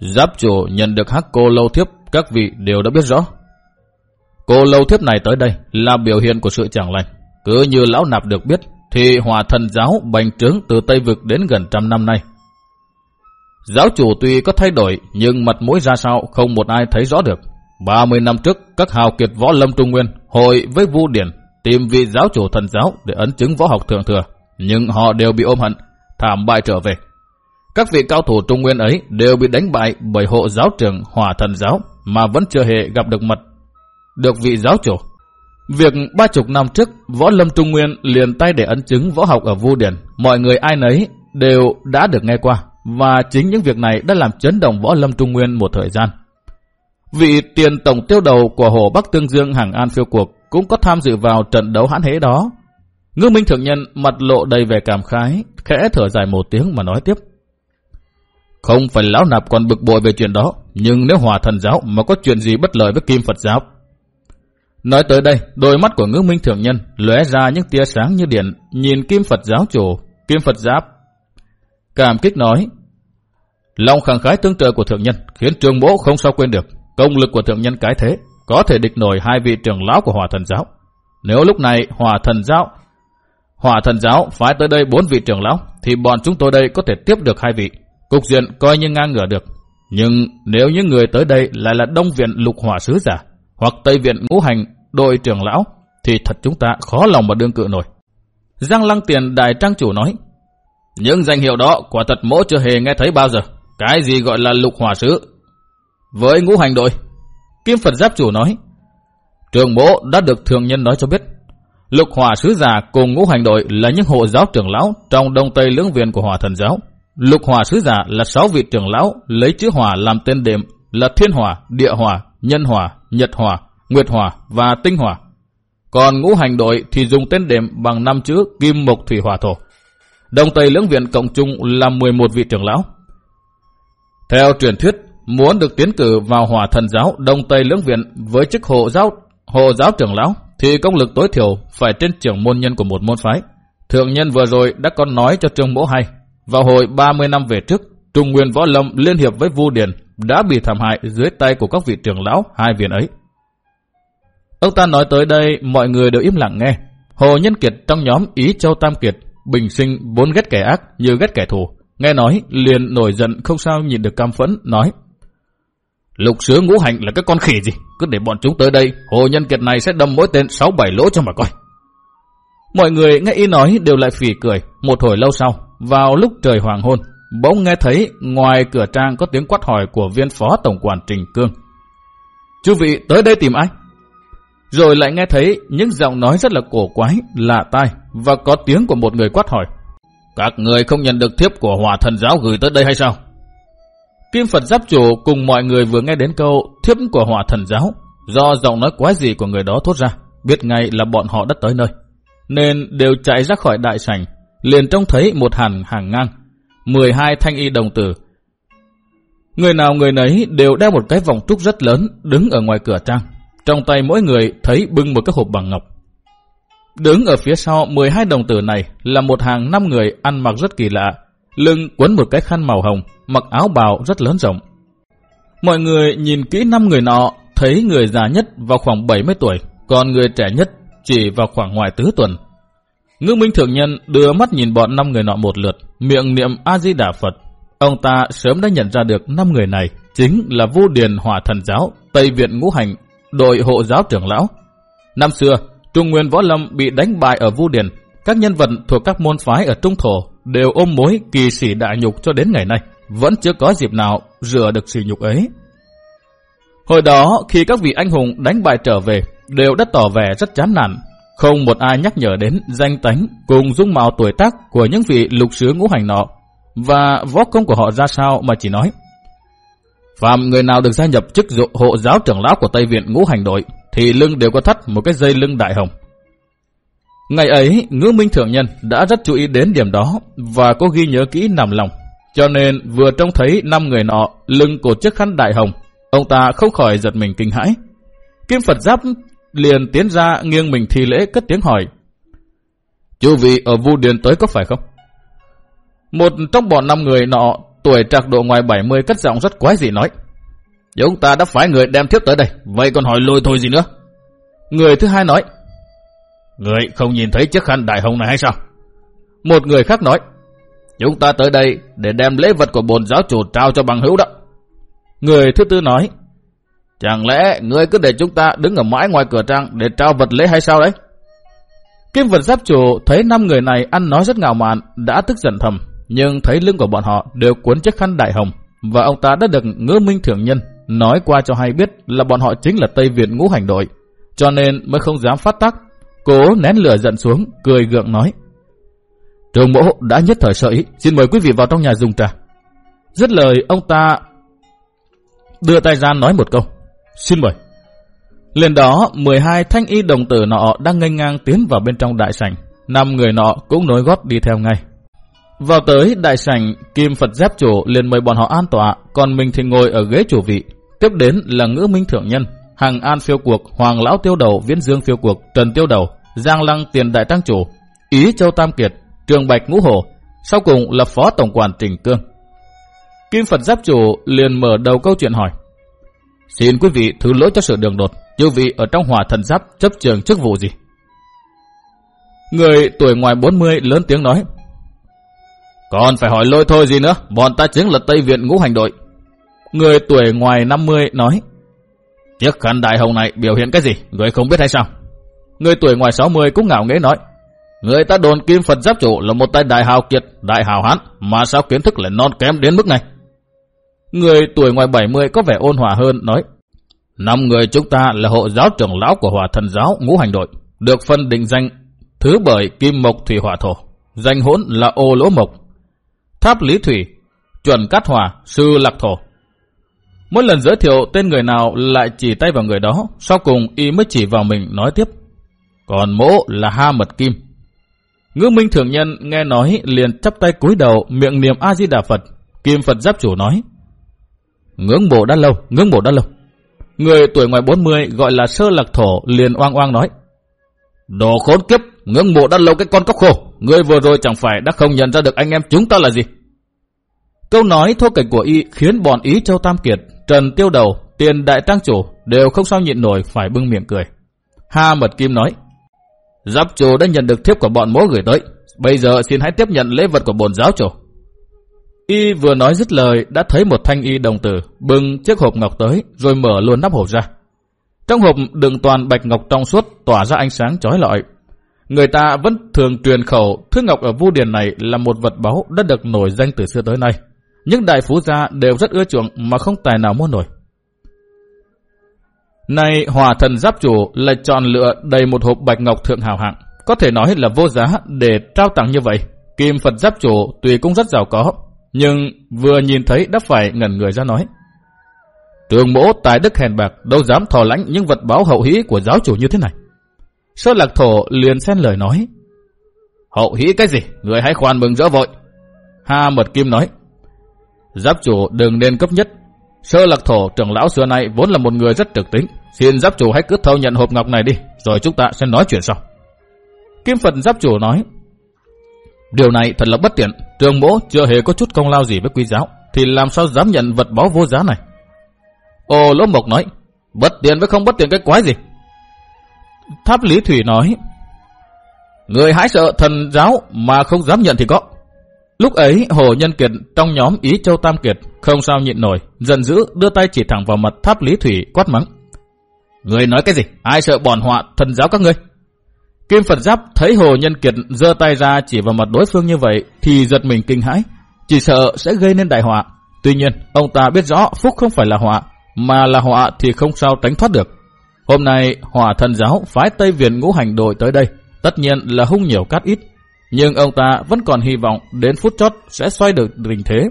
Giáp Chủ nhận được hắc cô lâu thiếp, các vị đều đã biết rõ. Cô lâu thiếp này tới đây là biểu hiện của sự chẳng lành. Cứ như lão nạp được biết, thì hòa thần giáo bành trướng từ Tây Vực đến gần trăm năm nay. Giáo chủ tuy có thay đổi, nhưng mặt mũi ra sao không một ai thấy rõ được. 30 năm trước, các hào kiệt võ lâm trung nguyên hội với Vu Điển tìm vị giáo chủ thần giáo để ấn chứng võ học thượng thừa, nhưng họ đều bị ôm hận, thảm bại trở về. Các vị cao thủ trung nguyên ấy đều bị đánh bại bởi hộ giáo trưởng hòa thần giáo mà vẫn chưa hề gặp được mật được vị giáo chủ. Việc ba chục năm trước, võ lâm trung nguyên liền tay để ấn chứng võ học ở Vu Điển, mọi người ai nấy đều đã được nghe qua, và chính những việc này đã làm chấn động võ lâm trung nguyên một thời gian. Vị tiền tổng tiêu đầu của Hồ Bắc Tương Dương hàng an phiêu cuộc cũng có tham dự vào trận đấu hãn hế đó. Ngư Minh Thượng Nhân mặt lộ đầy vẻ cảm khái, khẽ thở dài một tiếng mà nói tiếp. Không phải lão nạp còn bực bội về chuyện đó, nhưng nếu hòa thần giáo mà có chuyện gì bất lợi với kim Phật giáo. Nói tới đây, đôi mắt của ngư Minh Thượng Nhân lóe ra những tia sáng như điện, nhìn kim Phật giáo chủ, kim Phật giáp. Cảm kích nói, Lòng khẳng khái tương trợ của thượng nhân khiến trường bố không sao quên được. Công lực của thượng nhân cái thế, có thể địch nổi hai vị trưởng lão của hòa thần giáo. Nếu lúc này hòa thần giáo hòa thần giáo phái tới đây bốn vị trưởng lão, thì bọn chúng tôi đây có thể tiếp được hai vị. Cục diện coi như ngang ngửa được. Nhưng nếu những người tới đây lại là Đông Viện lục hỏa sứ giả, hoặc Tây Viện ngũ hành đội trưởng lão, thì thật chúng ta khó lòng mà đương cự nổi. Giang Lăng Tiền Đại Trang Chủ nói, những danh hiệu đó quả thật mỗ chưa hề nghe thấy bao giờ. Cái gì gọi là lục hỏa sứ? Với ngũ hành đội, Kim Phật Giáp Chủ nói, trường bố đã được thường nhân nói cho biết, lục hỏa sứ giả cùng ngũ hành đội là những hộ giáo trưởng lão trong đông tây lưỡng viện của hỏa thần giáo. Lục hỏa sứ giả là sáu vị trưởng lão lấy chữ hỏa làm tên đệm là thiên hỏa, địa hỏa, nhân hỏa, nhật hỏa, nguyệt hỏa và tinh hỏa. Còn ngũ hành đội thì dùng tên đệm bằng năm chữ kim mộc thủy hỏa thổ. Đông Tây lưỡng viện cộng chung là 11 vị trưởng lão. Theo truyền thuyết, muốn được tiến cử vào hỏa thần giáo Đông Tây Lưỡng Viện với chức hộ giáo hộ giáo trưởng lão thì công lực tối thiểu phải trên trưởng môn nhân của một môn phái. Thượng nhân vừa rồi đã có nói cho Trương Mỗ hay. Vào hồi 30 năm về trước, Trung Nguyên Võ Lâm liên hiệp với Vu Điền đã bị thảm hại dưới tay của các vị trưởng lão hai viện ấy. Ông ta nói tới đây, mọi người đều im lặng nghe. Hồ Nhân Kiệt trong nhóm Ý Châu Tam Kiệt, bình sinh vốn ghét kẻ ác như ghét kẻ thù, nghe nói liền nổi giận không sao nhìn được cam phẫn, nói Lục sứ ngũ hành là cái con khỉ gì, cứ để bọn chúng tới đây, hồ nhân kiệt này sẽ đâm mỗi tên 6-7 lỗ cho mà coi. Mọi người nghe y nói đều lại phỉ cười, một hồi lâu sau, vào lúc trời hoàng hôn, bỗng nghe thấy ngoài cửa trang có tiếng quát hỏi của viên phó tổng quản Trình Cương. Chú vị tới đây tìm ai? Rồi lại nghe thấy những giọng nói rất là cổ quái, lạ tai và có tiếng của một người quát hỏi. Các người không nhận được thiếp của hòa thần giáo gửi tới đây hay sao? Kim Phật Giáp Chủ cùng mọi người vừa nghe đến câu thiếp của hòa thần giáo, do giọng nói quái gì của người đó thốt ra, biết ngay là bọn họ đã tới nơi. Nên đều chạy ra khỏi đại sảnh, liền trông thấy một hàng hàng ngang, 12 thanh y đồng tử. Người nào người nấy đều đeo một cái vòng trúc rất lớn đứng ở ngoài cửa trang. Trong tay mỗi người thấy bưng một cái hộp bằng ngọc. Đứng ở phía sau 12 đồng tử này là một hàng năm người ăn mặc rất kỳ lạ, lưng quấn một cái khăn màu hồng, mặc áo bào rất lớn rộng. Mọi người nhìn kỹ năm người nọ, thấy người già nhất vào khoảng 70 tuổi, còn người trẻ nhất chỉ vào khoảng ngoài tứ tuần. Ngư Minh Thượng Nhân đưa mắt nhìn bọn năm người nọ một lượt, miệng niệm A-di-đà Phật. Ông ta sớm đã nhận ra được năm người này chính là Vu Điền hòa Thần Giáo, Tây Viện Ngũ Hành, đội hộ giáo trưởng lão. Năm xưa, Trung Nguyên Võ Lâm bị đánh bại ở Vu Điền, các nhân vật thuộc các môn phái ở Trung Thổ đều ôm mối kỳ sĩ đại nhục cho đến ngày nay, vẫn chưa có dịp nào rửa được sỉ nhục ấy. Hồi đó, khi các vị anh hùng đánh bại trở về, đều đã tỏ vẻ rất chán nản, không một ai nhắc nhở đến danh tánh cùng dung mạo tuổi tác của những vị lục sứ ngũ hành nọ, và võ công của họ ra sao mà chỉ nói. Phạm người nào được gia nhập chức dụ hộ giáo trưởng lão của Tây Viện ngũ hành đội, thì lưng đều có thắt một cái dây lưng đại hồng. Ngày ấy, ngữ minh thượng nhân đã rất chú ý đến điểm đó và có ghi nhớ kỹ nằm lòng. Cho nên vừa trông thấy năm người nọ lưng cột chiếc khăn đại hồng, ông ta không khỏi giật mình kinh hãi. Kim Phật Giáp liền tiến ra nghiêng mình thi lễ cất tiếng hỏi. Chú vị ở Vu Điền tới có phải không? Một trong bọn năm người nọ tuổi trạc độ ngoài 70 cất giọng rất quái dị nói. Chúng ta đã phải người đem thiếp tới đây, vậy còn hỏi lôi thôi gì nữa? Người thứ hai nói. Người không nhìn thấy chiếc khăn đại hồng này hay sao? Một người khác nói. Chúng ta tới đây để đem lễ vật của bồn giáo chủ trao cho bằng hữu đó. Người thứ tư nói. Chẳng lẽ ngươi cứ để chúng ta đứng ở mãi ngoài cửa trang để trao vật lễ hay sao đấy? Kim vật giáp chủ thấy năm người này ăn nói rất ngạo mạn, đã tức giận thầm, nhưng thấy lưng của bọn họ đều cuốn chiếc khăn đại hồng, và ông ta đã được ngư minh thưởng nhân nói qua cho hay biết là bọn họ chính là Tây Việt ngũ hành đội, cho nên mới không dám phát tác, cố nén lửa giận xuống, cười gượng nói. Trường mẫu đã nhất thời sợ ý, xin mời quý vị vào trong nhà dùng trà. Dứt lời ông ta đưa tay ra nói một câu. Xin mời. Liền đó, 12 thanh y đồng tử nọ đang nghênh ngang tiến vào bên trong đại sảnh. Năm người nọ cũng nối gót đi theo ngay. Vào tới đại sảnh, Kim Phật Giáp chủ liền mời bọn họ an tọa, còn mình thì ngồi ở ghế chủ vị. Tiếp đến là ngữ minh thượng nhân, hàng an phiêu cuộc, hoàng lão tiêu đầu, viễn dương phiêu cuộc, trần tiêu đầu, giang lăng tiền đại tăng chủ, ý châu tam kiệt, trường bạch ngũ hổ, sau cùng là phó tổng quản trình cương. Kim Phật Giáp chủ liền mở đầu câu chuyện hỏi. Xin quý vị thứ lỗi cho sự đường đột, chư vị ở trong hòa thần giáp chấp trường chức vụ gì? Người tuổi ngoài 40 lớn tiếng nói. Còn phải hỏi lôi thôi gì nữa, bọn ta chính là Tây Viện ngũ hành đội. Người tuổi ngoài 50 nói. Chiếc khăn đại hồng này biểu hiện cái gì, người không biết hay sao? Người tuổi ngoài 60 cũng ngạo nghễ nói. Người ta đồn kim Phật giáp chủ là một tay đại hào kiệt, đại hào hán, mà sao kiến thức lại non kém đến mức này? Người tuổi ngoài 70 có vẻ ôn hòa hơn nói. Năm người chúng ta là hộ giáo trưởng lão của hòa thần giáo ngũ hành đội, được phân định danh thứ bởi kim mộc thủy hỏa thổ. Danh hỗn là ô lỗ mộc, tháp lý thủy, chuẩn cát hỏa, sư lạc thổ. Mỗi lần giới thiệu tên người nào lại chỉ tay vào người đó, sau cùng y mới chỉ vào mình nói tiếp. Còn mỗ là ha mật kim. Ngư minh thường nhân nghe nói liền chắp tay cúi đầu miệng niệm A-di-đà Phật. Kim Phật giáp chủ nói. Ngưỡng mộ đã lâu, ngưỡng mộ đã lâu. Người tuổi ngoài 40 gọi là sơ lạc thổ liền oang oang nói. Đồ khốn kiếp, ngưỡng mộ đã lâu cái con cóc khô. Người vừa rồi chẳng phải đã không nhận ra được anh em chúng ta là gì. Câu nói thô kịch của y khiến bọn ý châu Tam Kiệt, Trần Tiêu Đầu, Tiền Đại Trang Chủ đều không sao nhịn nổi phải bưng miệng cười. Ha Mật Kim nói. Giáp chủ đã nhận được thiếp của bọn mỗ gửi tới. Bây giờ xin hãy tiếp nhận lễ vật của bồn giáo chủ. Y vừa nói dứt lời, đã thấy một thanh y đồng tử bưng chiếc hộp ngọc tới, rồi mở luôn nắp hộp ra. Trong hộp đựng toàn bạch ngọc trong suốt, tỏa ra ánh sáng chói lọi. Người ta vẫn thường truyền khẩu, thứ ngọc ở Vu Điền này là một vật báu đã được nổi danh từ xưa tới nay. Những đại phú gia đều rất ưa chuộng mà không tài nào mua nổi. Nay, hòa thần giáp chủ lại chọn lựa đầy một hộp bạch ngọc thượng hào hạng. Có thể nói là vô giá để trao tặng như vậy. Kim Phật giáp chủ tuy cũng rất giàu có. Nhưng vừa nhìn thấy đã phải ngẩn người ra nói. Trường mỗ tài đức hèn bạc, đâu dám thò lãnh những vật báo hậu hĩ của giáo chủ như thế này. Sơ lạc thổ liền xen lời nói. Hậu hĩ cái gì? Người hãy khoan mừng rỡ vội. Ha mật kim nói. Giáp chủ đừng nên cấp nhất. Sơ lạc thổ trưởng lão xưa nay vốn là một người rất trực tính. Xin giáp chủ hãy cứ thâu nhận hộp ngọc này đi. Rồi chúng ta sẽ nói chuyện sau. Kim Phật giáp chủ nói. Điều này thật là bất tiện. Trường mỗ chưa hề có chút công lao gì với quý giáo. Thì làm sao dám nhận vật báo vô giá này? Ô lỗ mộc nói. Bất tiện với không bất tiện cái quái gì? Tháp Lý Thủy nói. Người hãi sợ thần giáo mà không dám nhận thì có. Lúc ấy Hồ Nhân Kiệt trong nhóm Ý Châu Tam Kiệt không sao nhịn nổi, giận dữ đưa tay chỉ thẳng vào mặt Tháp Lý Thủy quát mắng. Người nói cái gì? Ai sợ bọn họa thần giáo các ngươi? Kim Phật Giáp thấy Hồ Nhân Kiệt giơ tay ra chỉ vào mặt đối phương như vậy thì giật mình kinh hãi, chỉ sợ sẽ gây nên đại họa. Tuy nhiên, ông ta biết rõ phúc không phải là họa, mà là họa thì không sao tránh thoát được. Hôm nay, hỏa thần giáo phái Tây Viện ngũ hành đội tới đây, tất nhiên là hung nhiều cát ít. Nhưng ông ta vẫn còn hy vọng đến phút chót sẽ xoay được tình thế.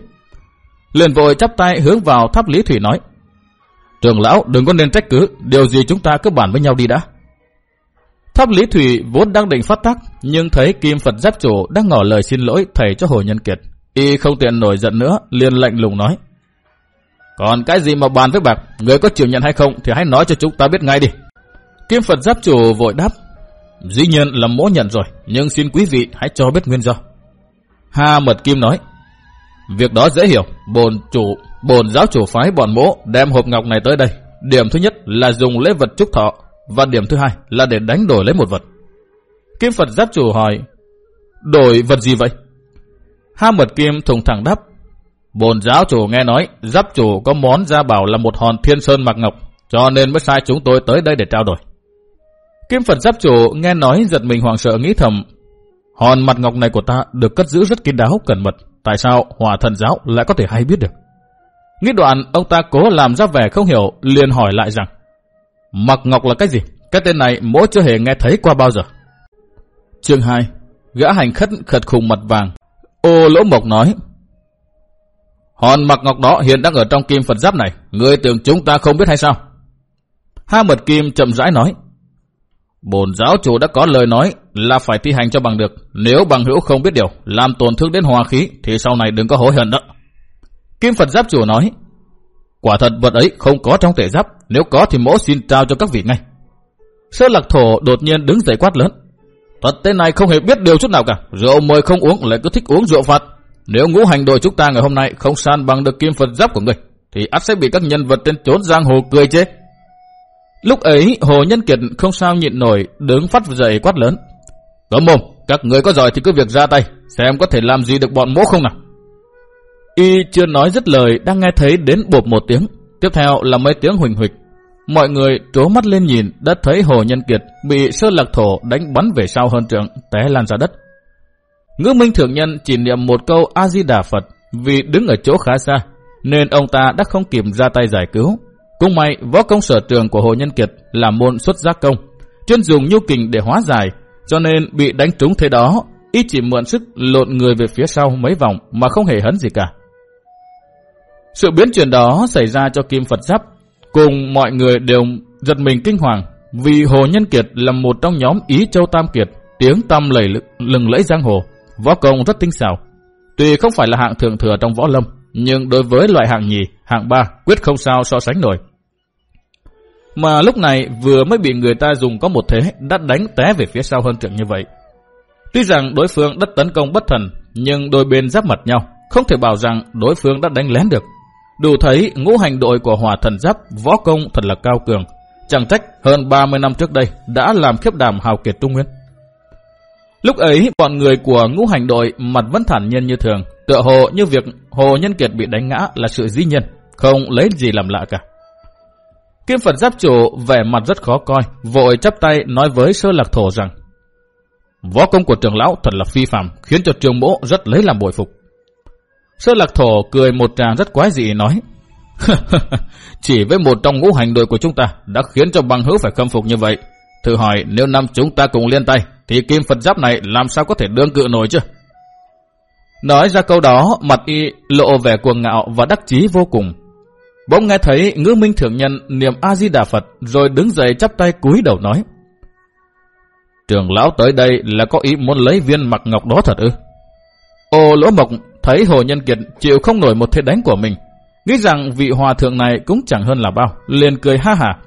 Liền vội chắp tay hướng vào tháp Lý Thủy nói. Trường lão đừng có nên trách cứ, điều gì chúng ta cứ bàn với nhau đi đã. Tháp Lý Thủy vốn đang định phát tác, nhưng thấy Kim Phật Giáp Chủ đang ngỏ lời xin lỗi thầy cho Hồ Nhân Kiệt. Y không tiện nổi giận nữa, liền lạnh lùng nói. Còn cái gì mà bàn với bạc, người có chịu nhận hay không thì hãy nói cho chúng ta biết ngay đi. Kim Phật Giáp Chủ vội đáp. Dĩ nhiên là mỗ nhận rồi, nhưng xin quý vị hãy cho biết nguyên do. Ha Mật Kim nói. Việc đó dễ hiểu, bồn chủ, bồn giáo chủ phái bọn mỗ đem hộp ngọc này tới đây. Điểm thứ nhất là dùng lễ vật trúc thọ, và điểm thứ hai là để đánh đổi lấy một vật. Kim Phật Giáp Chủ hỏi, đổi vật gì vậy? Ha Mật Kim thùng thẳng đáp, Bồn giáo chủ nghe nói giáp chủ có món gia bảo là một hòn thiên sơn mạc ngọc, cho nên mới sai chúng tôi tới đây để trao đổi. Kim Phật giáp chủ nghe nói giật mình hoàng sợ nghĩ thầm, hòn mặt ngọc này của ta được cất giữ rất kín đáo cẩn mật, tại sao hòa thần giáo lại có thể hay biết được? Nghĩ đoạn ông ta cố làm ra vẻ không hiểu, liền hỏi lại rằng, mặc ngọc là cái gì? Cái tên này mỗi chưa hề nghe thấy qua bao giờ. Chương 2 Gã hành khất khật khùng mặt vàng Ô lỗ mộc nói Hòn mặc ngọc đó hiện đang ở trong kim Phật giáp này. Ngươi tưởng chúng ta không biết hay sao? Ha mật kim chậm rãi nói. Bồn giáo chủ đã có lời nói là phải thi hành cho bằng được. Nếu bằng hữu không biết điều, làm tổn thương đến hòa khí thì sau này đừng có hối hận đó. Kim Phật giáp chủ nói. Quả thật vật ấy không có trong tể giáp. Nếu có thì mỗ xin trao cho các vị ngay. Sơ lạc thổ đột nhiên đứng dậy quát lớn. Thật tên này không hề biết điều chút nào cả. Rượu mời không uống lại cứ thích uống rượu phạt. Nếu ngũ hành đội chúng ta ngày hôm nay không san bằng được kim Phật giáp của người, thì ắt sẽ bị các nhân vật trên chốn giang hồ cười chết. Lúc ấy, Hồ Nhân Kiệt không sao nhịn nổi, đứng phát dậy quát lớn. Cấm mồm, các người có giỏi thì cứ việc ra tay, xem có thể làm gì được bọn mỗ không nào. Y chưa nói dứt lời, đang nghe thấy đến bộp một tiếng. Tiếp theo là mấy tiếng huỳnh huỳnh. Mọi người trố mắt lên nhìn, đã thấy Hồ Nhân Kiệt bị sơ lạc thổ đánh bắn về sau hơn trượng, té lan ra đất. Ngữ Minh Thượng Nhân chỉ niệm một câu A-di-đà Phật vì đứng ở chỗ khá xa, nên ông ta đã không kịp ra tay giải cứu. Cũng may, võ công sở trường của Hồ Nhân Kiệt là môn xuất giác công, chuyên dùng nhu kình để hóa giải, cho nên bị đánh trúng thế đó, y chỉ mượn sức lộn người về phía sau mấy vòng mà không hề hấn gì cả. Sự biến chuyển đó xảy ra cho Kim Phật Giáp, cùng mọi người đều giật mình kinh hoàng, vì Hồ Nhân Kiệt là một trong nhóm Ý Châu Tam Kiệt, tiếng tăm lầy lừng lẫy giang hồ. Võ công rất tinh xảo. Tuy không phải là hạng thượng thừa trong võ lâm, nhưng đối với loại hạng nhì, hạng ba quyết không sao so sánh nổi. Mà lúc này vừa mới bị người ta dùng có một thế đã đánh té về phía sau hơn trượng như vậy. Tuy rằng đối phương đã tấn công bất thần, nhưng đôi bên giáp mặt nhau, không thể bảo rằng đối phương đã đánh lén được. Đủ thấy ngũ hành đội của hòa thần giáp võ công thật là cao cường. Chẳng trách hơn 30 năm trước đây đã làm khiếp đảm hào kiệt Trung Nguyên. Lúc ấy, bọn người của ngũ hành đội mặt vẫn thản nhiên như thường, tựa hồ như việc Hồ Nhân Kiệt bị đánh ngã là sự dĩ nhiên, không lấy gì làm lạ cả. Kim Phật giáp chủ vẻ mặt rất khó coi, vội chắp tay nói với Sơ Lạc Thổ rằng Võ công của trường lão thật là phi phạm, khiến cho trường mỗ rất lấy làm bội phục. Sơ Lạc Thổ cười một tràng rất quái dị nói Chỉ với một trong ngũ hành đội của chúng ta đã khiến cho bằng hữu phải khâm phục như vậy. Thử hỏi nếu năm chúng ta cùng liên tay thì kim Phật giáp này làm sao có thể đương cự nổi chứ? Nói ra câu đó, mặt y lộ vẻ cuồng ngạo và đắc chí vô cùng. Bỗng nghe thấy ngữ minh thượng nhân niệm A-di-đà Phật rồi đứng dậy chắp tay cúi đầu nói. Trường lão tới đây là có ý muốn lấy viên mặc ngọc đó thật ư? Ô lỗ mộc thấy Hồ Nhân Kiệt chịu không nổi một thế đánh của mình. Nghĩ rằng vị hòa thượng này cũng chẳng hơn là bao, liền cười ha hả.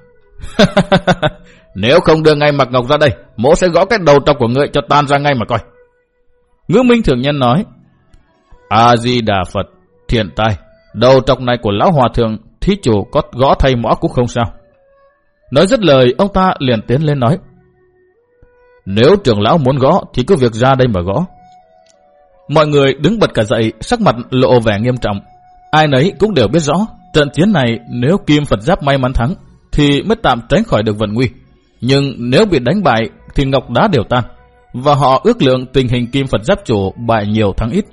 Nếu không đưa ngay mặt ngọc ra đây, mỗ sẽ gõ cái đầu trọc của ngươi cho tan ra ngay mà coi. Ngữ minh thượng nhân nói, A-di-đà Phật, thiện tai, đầu trọc này của lão hòa thượng, thí chủ có gõ thay mõ cũng không sao. Nói dứt lời, ông ta liền tiến lên nói, nếu trưởng lão muốn gõ thì cứ việc ra đây mà gõ. Mọi người đứng bật cả dậy, sắc mặt lộ vẻ nghiêm trọng. Ai nấy cũng đều biết rõ, trận chiến này nếu Kim Phật Giáp may mắn thắng, thì mới tạm tránh khỏi được vận nguy. Nhưng nếu bị đánh bại thì ngọc đá đều tan, và họ ước lượng tình hình Kim Phật Giáp chủ bại nhiều thắng ít.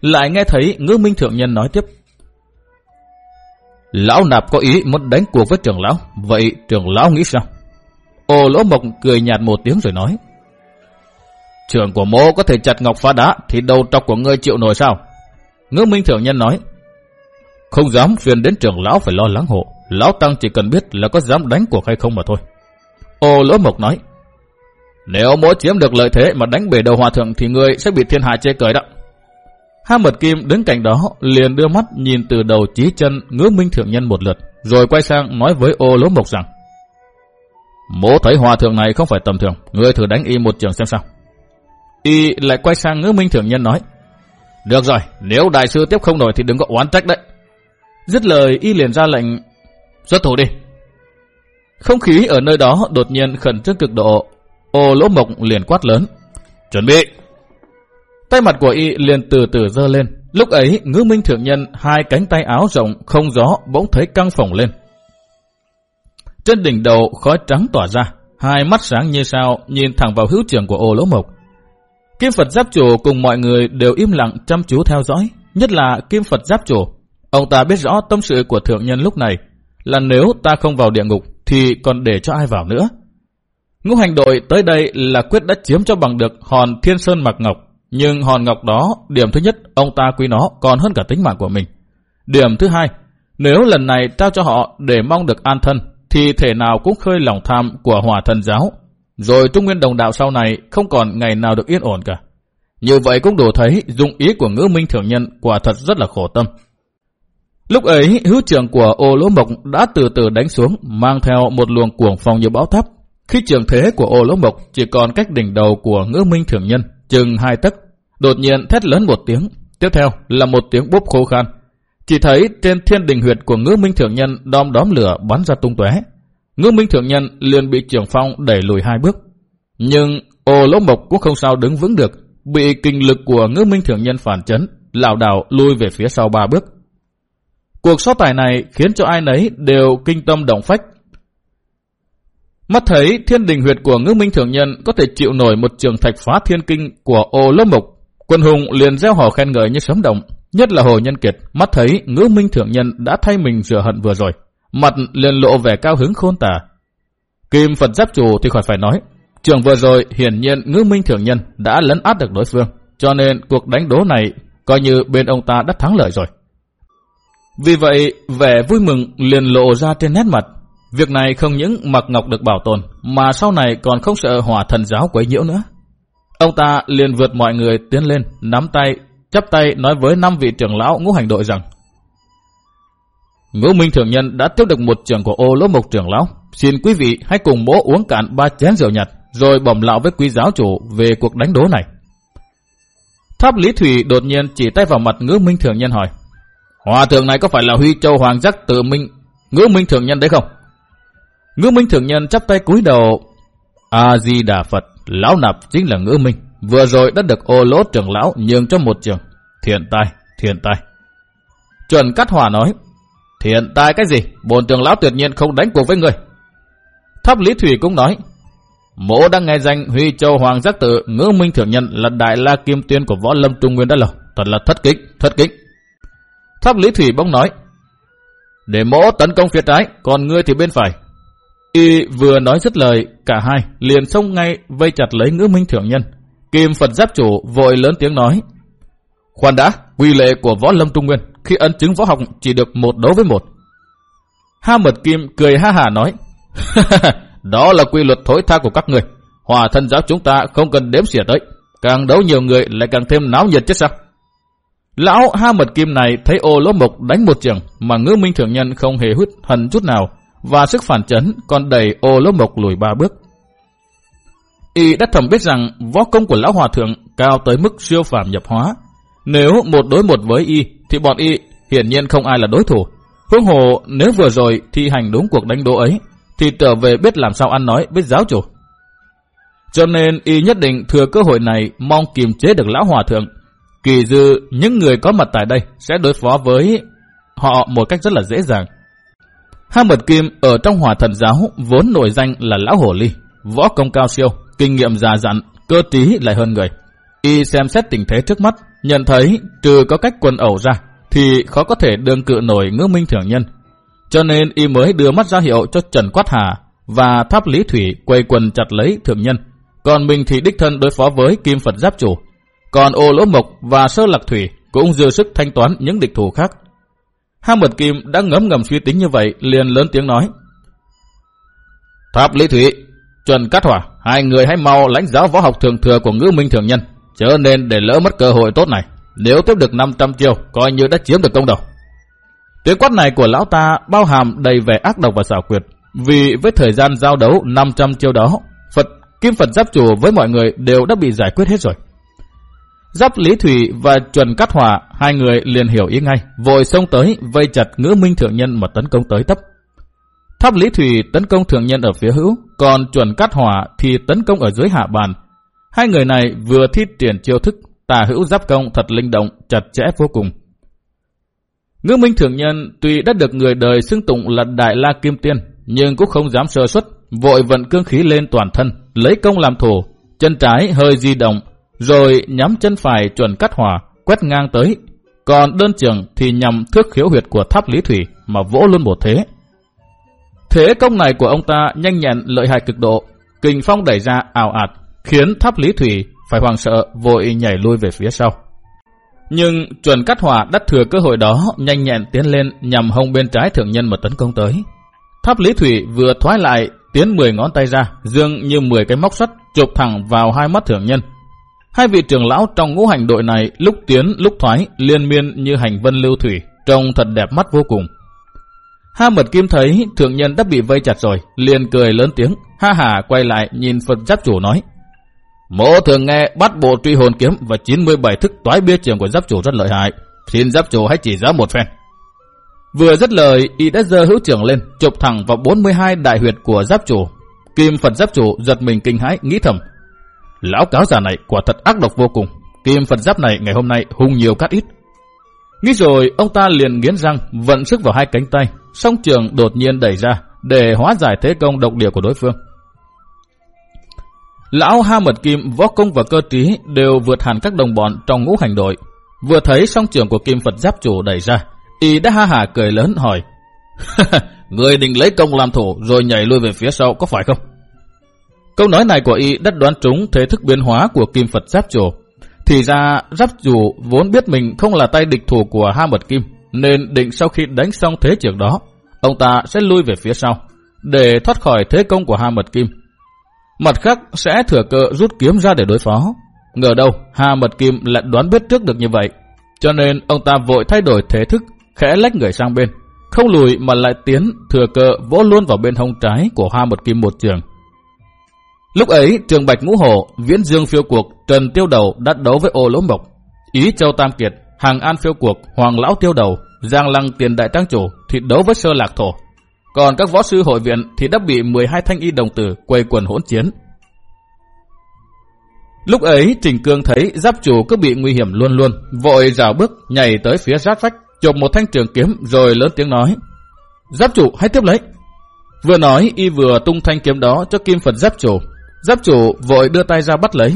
Lại nghe thấy ngư minh thượng nhân nói tiếp. Lão nạp có ý muốn đánh cuộc với trưởng lão, vậy trưởng lão nghĩ sao? Ô lỗ mộc cười nhạt một tiếng rồi nói. Trưởng của mô có thể chặt ngọc phá đá thì đầu trọc của ngươi chịu nổi sao? Ngữ minh thượng nhân nói. Không dám phiền đến trưởng lão phải lo lắng hộ. Lão Tăng chỉ cần biết là có dám đánh cuộc hay không mà thôi. Ô lỗ mộc nói. Nếu mỗi chiếm được lợi thế mà đánh bể đầu hòa thượng thì ngươi sẽ bị thiên hạ chê cười đó. Ha mật kim đứng cạnh đó liền đưa mắt nhìn từ đầu chí chân ngữ minh thượng nhân một lượt, rồi quay sang nói với ô lỗ mộc rằng mỗ thấy hòa thượng này không phải tầm thường, ngươi thử đánh y một trường xem sao. Y lại quay sang ngữ minh thượng nhân nói Được rồi, nếu đại sư tiếp không nổi thì đừng có oán trách đấy. Dứt lời y liền ra lệnh xuất thủ đi. Không khí ở nơi đó đột nhiên khẩn trương cực độ, ô lỗ mộc liền quát lớn. Chuẩn bị! Tay mặt của y liền từ từ dơ lên. Lúc ấy, ngư minh thượng nhân hai cánh tay áo rộng không gió bỗng thấy căng phồng lên. Trên đỉnh đầu khói trắng tỏa ra, hai mắt sáng như sao nhìn thẳng vào hữu trường của ô lỗ mộc. Kim Phật Giáp Chủ cùng mọi người đều im lặng chăm chú theo dõi, nhất là Kim Phật Giáp Chủ. Ông ta biết rõ tâm sự của thượng nhân lúc này, là nếu ta không vào địa ngục thì còn để cho ai vào nữa. Ngũ hành đội tới đây là quyết đã chiếm cho bằng được hòn thiên sơn mạc ngọc, nhưng hòn ngọc đó, điểm thứ nhất, ông ta quý nó còn hơn cả tính mạng của mình. Điểm thứ hai, nếu lần này trao cho họ để mong được an thân, thì thể nào cũng khơi lòng tham của hòa thần giáo. Rồi Trung Nguyên Đồng Đạo sau này không còn ngày nào được yên ổn cả. Như vậy cũng đủ thấy dụng ý của ngữ minh thượng nhân quả thật rất là khổ tâm. Lúc ấy, hữu trưởng của ô lỗ mộc đã từ từ đánh xuống, mang theo một luồng cuồng phong như bão thấp. Khi trường thế của ô lỗ mộc chỉ còn cách đỉnh đầu của ngữ minh thượng nhân, chừng hai tấc, đột nhiên thét lớn một tiếng. Tiếp theo là một tiếng bốp khô khan. Chỉ thấy trên thiên đình huyệt của ngữ minh thượng nhân đom đóm lửa bắn ra tung tóe. Ngư minh thượng nhân liền bị trưởng phong đẩy lùi hai bước. Nhưng ô lỗ mộc cũng không sao đứng vững được, bị kinh lực của Ngư minh thượng nhân phản chấn, lảo đảo lui về phía sau ba bước. Cuộc so tài này khiến cho ai nấy đều kinh tâm động phách. Mắt thấy thiên đình huyệt của Ngư minh thượng nhân có thể chịu nổi một trường thạch phá thiên kinh của ô Lỗ mục. Quân hùng liền gieo hò khen ngợi như sấm động. Nhất là hồ nhân kiệt, mắt thấy Ngư minh thượng nhân đã thay mình rửa hận vừa rồi. Mặt liền lộ vẻ cao hứng khôn tả. Kim Phật giáp chủ thì khỏi phải nói. Trường vừa rồi hiển nhiên ngữ minh thượng nhân đã lấn át được đối phương. Cho nên cuộc đánh đố này coi như bên ông ta đã thắng lợi rồi. Vì vậy, vẻ vui mừng liền lộ ra trên nét mặt. Việc này không những mặc ngọc được bảo tồn, mà sau này còn không sợ hỏa thần giáo quấy nhiễu nữa. Ông ta liền vượt mọi người tiến lên, nắm tay, chắp tay nói với năm vị trưởng lão ngũ hành đội rằng Ngũ Minh Thượng Nhân đã tiếp được một trường của ô lỗ mộc trưởng lão. Xin quý vị hãy cùng bố uống cạn ba chén rượu nhạt, rồi bẩm lão với quý giáo chủ về cuộc đánh đố này. Tháp Lý Thủy đột nhiên chỉ tay vào mặt ngữ Minh Thượng Nhân hỏi Hòa thượng này có phải là Huy Châu Hoàng Giác tự minh, ngữ minh thượng nhân đấy không? Ngữ minh thượng nhân chắp tay cúi đầu. A-di-đà Phật, lão nạp chính là ngữ minh. Vừa rồi đã được ô lỗ trưởng lão nhường cho một trường. thiện tai, thiện tai. Chuẩn Cát Hòa nói, hiện tại cái gì, bồn tường lão tuyệt nhiên không đánh cuộc với người. Tháp Lý Thủy cũng nói, mộ đang nghe danh Huy Châu Hoàng Giác Tự ngữ minh thượng nhân là đại la kim tuyên của võ lâm trung nguyên đã lâu, thật là thất kính, thất kính. Tháp Lý Thủy bỗng nói, để mỗ tấn công phía trái, còn ngươi thì bên phải. Y vừa nói dứt lời, cả hai liền xông ngay vây chặt lấy ngữ minh thượng nhân. Kim Phật giáp chủ vội lớn tiếng nói. Khoan đã, quy lệ của võ lâm trung nguyên, khi ấn chứng võ học chỉ được một đấu với một. Ha mật kim cười ha hà nói. Đó là quy luật thối tha của các người. Hòa thân giáo chúng ta không cần đếm xỉa tới. Càng đấu nhiều người lại càng thêm náo nhiệt chứ sao. Lão ha mật kim này thấy ô lỗ mộc đánh một trường mà ngữ minh thượng nhân không hề hút hận chút nào và sức phản chấn còn đẩy ô lỗ mộc lùi ba bước. Y đã thầm biết rằng võ công của lão hòa thượng cao tới mức siêu phàm nhập hóa. Nếu một đối một với Y thì bọn Y hiển nhiên không ai là đối thủ. Huống hồ nếu vừa rồi thi hành đúng cuộc đánh đố ấy thì trở về biết làm sao ăn nói biết giáo chủ. Cho nên Y nhất định thừa cơ hội này mong kiềm chế được lão hòa thượng Kỳ dư những người có mặt tại đây sẽ đối phó với họ một cách rất là dễ dàng. Ha Mật Kim ở trong hòa thần giáo vốn nổi danh là lão hổ ly, võ công cao siêu, kinh nghiệm già dặn, cơ trí lại hơn người. Y xem xét tình thế trước mắt, nhận thấy trừ có cách quần ẩu ra thì khó có thể đương cự nổi ngư minh thường nhân. Cho nên Y mới đưa mắt ra hiệu cho Trần Quát Hà và Tháp Lý Thủy quay quần chặt lấy thượng nhân. Còn mình thì đích thân đối phó với Kim Phật Giáp Chủ còn ô lỗ mộc và sơ lạc thủy cũng dư sức thanh toán những địch thủ khác. Ham Mật Kim đã ngấm ngầm suy tính như vậy, liền lớn tiếng nói. Tháp Lý Thủy, Trần Cát Hỏa, hai người hãy mau lãnh giáo võ học thường thừa của ngữ minh thường nhân, chớ nên để lỡ mất cơ hội tốt này. Nếu tiếp được 500 chiêu, coi như đã chiếm được công đầu. Tiếng quát này của lão ta bao hàm đầy vẻ ác độc và xảo quyệt, vì với thời gian giao đấu 500 chiêu đó, Phật Kim Phật giáp chủ với mọi người đều đã bị giải quyết hết rồi. Giáp Lý Thủy và Chuẩn Cát Hòa, hai người liền hiểu ý ngay, vội xông tới, vây chặt ngữ minh thượng nhân mà tấn công tới tấp. Tháp Lý Thủy tấn công thượng nhân ở phía hữu, còn Chuẩn Cát Hòa thì tấn công ở dưới hạ bàn. Hai người này vừa thi triển chiêu thức, tà hữu giáp công thật linh động, chặt chẽ vô cùng. Ngữ minh thượng nhân tuy đã được người đời xưng tụng là Đại La Kim Tiên, nhưng cũng không dám sơ xuất, vội vận cương khí lên toàn thân, lấy công làm thủ, chân trái hơi di động, rồi nhắm chân phải chuẩn cắt hỏa, quét ngang tới. Còn đơn trường thì nhằm thước khiếu huyệt của tháp lý thủy mà vỗ luôn một thế. Thế công này của ông ta nhanh nhẹn lợi hại cực độ, kình phong đẩy ra ảo ạt, khiến tháp lý thủy phải hoàng sợ vội nhảy lui về phía sau. Nhưng chuẩn cắt hỏa đắt thừa cơ hội đó nhanh nhẹn tiến lên nhằm hông bên trái thượng nhân mà tấn công tới. Tháp lý thủy vừa thoái lại tiến 10 ngón tay ra, dương như 10 cái móc sắt chụp thẳng vào hai mắt thượng nhân, Hai vị trưởng lão trong ngũ hành đội này lúc tiến lúc thoái liên miên như hành vân lưu thủy, trông thật đẹp mắt vô cùng. Ha mật kim thấy thượng nhân đã bị vây chặt rồi, liền cười lớn tiếng, ha hà quay lại nhìn Phật giáp chủ nói. Mộ thường nghe bắt bộ truy hồn kiếm và 97 thức toái bia trường của giáp chủ rất lợi hại. Xin giáp chủ hãy chỉ giáo một phen. Vừa dứt lời, y đã giơ hữu trưởng lên, chụp thẳng vào 42 đại huyệt của giáp chủ. Kim Phật giáp chủ giật mình kinh hãi, nghĩ thầm. Lão cáo già này quả thật ác độc vô cùng. Kim Phật giáp này ngày hôm nay hung nhiều cắt ít. Nghĩ rồi, ông ta liền nghiến răng, vận sức vào hai cánh tay, song trường đột nhiên đẩy ra, để hóa giải thế công độc địa của đối phương. Lão Ha Mật Kim, võ công và cơ trí đều vượt hẳn các đồng bọn trong ngũ hành đội. Vừa thấy song trường của Kim Phật Giáp chủ đẩy ra, y đã ha hả cười lớn hỏi. Người định lấy công làm thủ rồi nhảy lui về phía sau có phải không? Câu nói này của y đã đoán trúng thế thức biến hóa của kim Phật giáp chủ. Thì ra giáp chủ vốn biết mình không là tay địch thủ của Ha Mật Kim, nên định sau khi đánh xong thế trường đó, ông ta sẽ lui về phía sau, để thoát khỏi thế công của Ha Mật Kim. Mặt khác sẽ thừa cơ rút kiếm ra để đối phó. Ngờ đâu Hà Mật Kim lại đoán biết trước được như vậy, cho nên ông ta vội thay đổi thế thức, khẽ lách người sang bên, không lùi mà lại tiến thừa cơ vỗ luôn vào bên hông trái của Hà Mật Kim một trường. Lúc ấy, trường Bạch Ngũ Hổ, Viễn Dương phiêu cuộc, Trần Tiêu Đầu đã đấu với ô lỗ mộc. Ý Châu Tam Kiệt, Hàng An phiêu cuộc, Hoàng Lão Tiêu Đầu, Giang Lăng Tiền Đại Trang Chủ thì đấu với Sơ Lạc Thổ. Còn các võ sư hội viện thì đã bị 12 thanh y đồng tử quay quần hỗn chiến. Lúc ấy Trình Cương thấy giáp chủ cứ bị nguy hiểm luôn luôn, vội rào bước nhảy tới phía sát vách, chộp một thanh trường kiếm rồi lớn tiếng nói. Giáp chủ hãy tiếp lấy. Vừa nói y vừa tung thanh kiếm đó cho kim Phật giáp chủ. Giáp chủ vội đưa tay ra bắt lấy.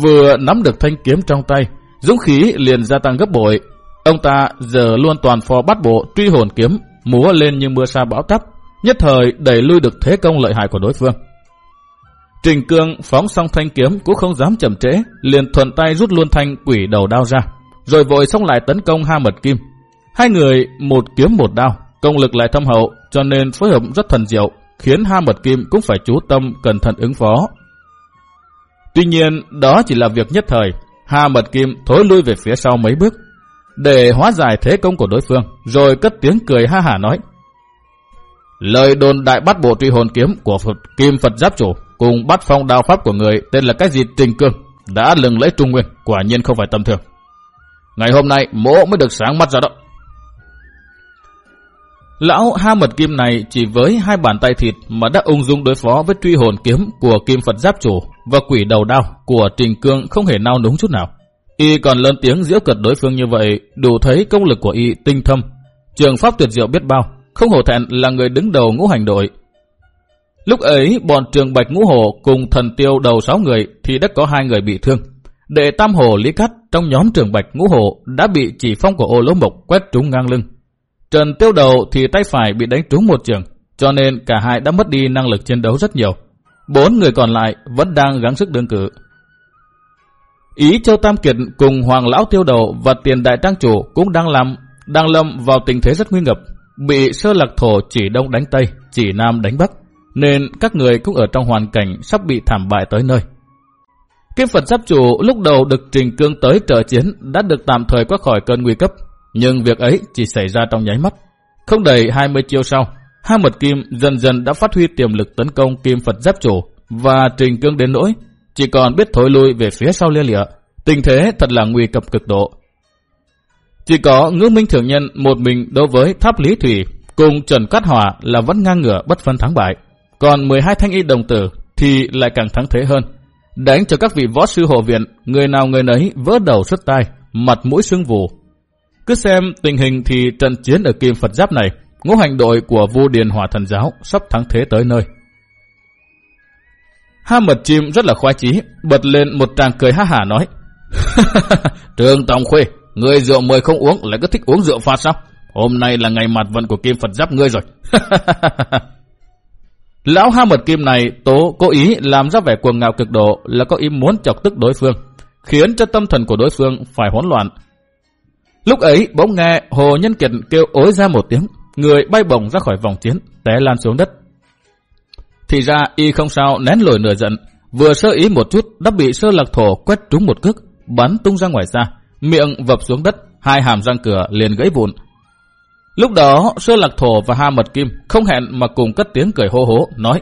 Vừa nắm được thanh kiếm trong tay, dũng khí liền gia tăng gấp bội. Ông ta giờ luôn toàn phò bắt bộ truy hồn kiếm, múa lên như mưa sa bão tắp, nhất thời đẩy lui được thế công lợi hại của đối phương. Trình Cương phóng xong thanh kiếm cũng không dám chậm trễ, liền thuận tay rút luôn thanh quỷ đầu đao ra, rồi vội xông lại tấn công Ha Mật Kim. Hai người một kiếm một đao, công lực lại thâm hậu, cho nên phối hợp rất thần diệu, khiến Ha Mật Kim cũng phải chú tâm cẩn thận ứng phó. Tuy nhiên, đó chỉ là việc nhất thời, Ha Mật Kim thối lui về phía sau mấy bước, để hóa giải thế công của đối phương, rồi cất tiếng cười ha hả nói. Lời đồn đại bắt bộ truy hồn kiếm của Phật Kim Phật Giáp Chủ cùng bắt phong đao pháp của người tên là cái gì Trình Cương đã lừng lấy Trung Nguyên, quả nhiên không phải tầm thường. Ngày hôm nay mỗ mới được sáng mắt ra đó. Lão ha mật kim này chỉ với hai bàn tay thịt mà đã ung dung đối phó với truy hồn kiếm của kim Phật Giáp Chủ và quỷ đầu đao của Trình Cương không hề nao núng chút nào. Y còn lớn tiếng diễu cật đối phương như vậy, đủ thấy công lực của Y tinh thâm. Trường pháp tuyệt diệu biết bao, không hổ thẹn là người đứng đầu ngũ hành đội. Lúc ấy, bọn trường Bạch Ngũ Hổ cùng thần tiêu đầu 6 người thì đã có hai người bị thương. Đệ Tam Hồ Lý Cắt trong nhóm trường Bạch Ngũ Hổ đã bị chỉ phong của ô lỗ mộc quét trúng ngang lưng. Trần tiêu đầu thì tay phải bị đánh trúng một trường, cho nên cả hai đã mất đi năng lực chiến đấu rất nhiều. Bốn người còn lại vẫn đang gắng sức đương cử. Ý Châu Tam Kiệt cùng Hoàng Lão Tiêu Đầu và Tiền Đại Trang Chủ cũng đang làm đang lâm vào tình thế rất nguy ngập, bị sơ lạc thổ chỉ đông đánh tây, chỉ nam đánh bắc, nên các người cũng ở trong hoàn cảnh sắp bị thảm bại tới nơi. Kim Phật Giáp Chủ lúc đầu được Trình Cương tới trợ chiến đã được tạm thời qua khỏi cơn nguy cấp, nhưng việc ấy chỉ xảy ra trong nháy mắt. Không đầy 20 chiêu sau, hai mật kim dần dần đã phát huy tiềm lực tấn công Kim Phật Giáp Chủ và Trình Cương đến nỗi chỉ còn biết thối lui về phía sau lia lịa. Tình thế thật là nguy cấp cực độ. Chỉ có ngữ minh thường nhân một mình đối với tháp lý thủy cùng Trần Cát Hòa là vẫn ngang ngửa bất phân thắng bại. Còn 12 thanh y đồng tử thì lại càng thắng thế hơn. Đánh cho các vị võ sư hộ viện, người nào người nấy vỡ đầu xuất tai, mặt mũi sưng vù. Cứ xem tình hình thì trận chiến ở Kim Phật Giáp này, ngũ hành đội của Vu Điền Hòa Thần Giáo sắp thắng thế tới nơi. Ha mật chim rất là khoái chí, bật lên một tràng cười ha hả nói. Trường Tòng Khuê, người rượu mời không uống lại cứ thích uống rượu phạt sao? Hôm nay là ngày mặt vận của Kim Phật Giáp ngươi rồi. Lão ha mật kim này tố cố ý làm ra vẻ cuồng ngạo cực độ là có ý muốn chọc tức đối phương, khiến cho tâm thần của đối phương phải hỗn loạn. Lúc ấy bỗng nghe Hồ Nhân Kiệt kêu ối ra một tiếng, người bay bổng ra khỏi vòng chiến, té lan xuống đất. Thì ra y không sao nén lồi nửa giận, vừa sơ ý một chút đã bị sơ lạc thổ quét trúng một cước, bắn tung ra ngoài xa, miệng vập xuống đất, hai hàm răng cửa liền gãy vụn. Lúc đó sơ lạc thổ và ha mật kim không hẹn mà cùng cất tiếng cười hô hố, nói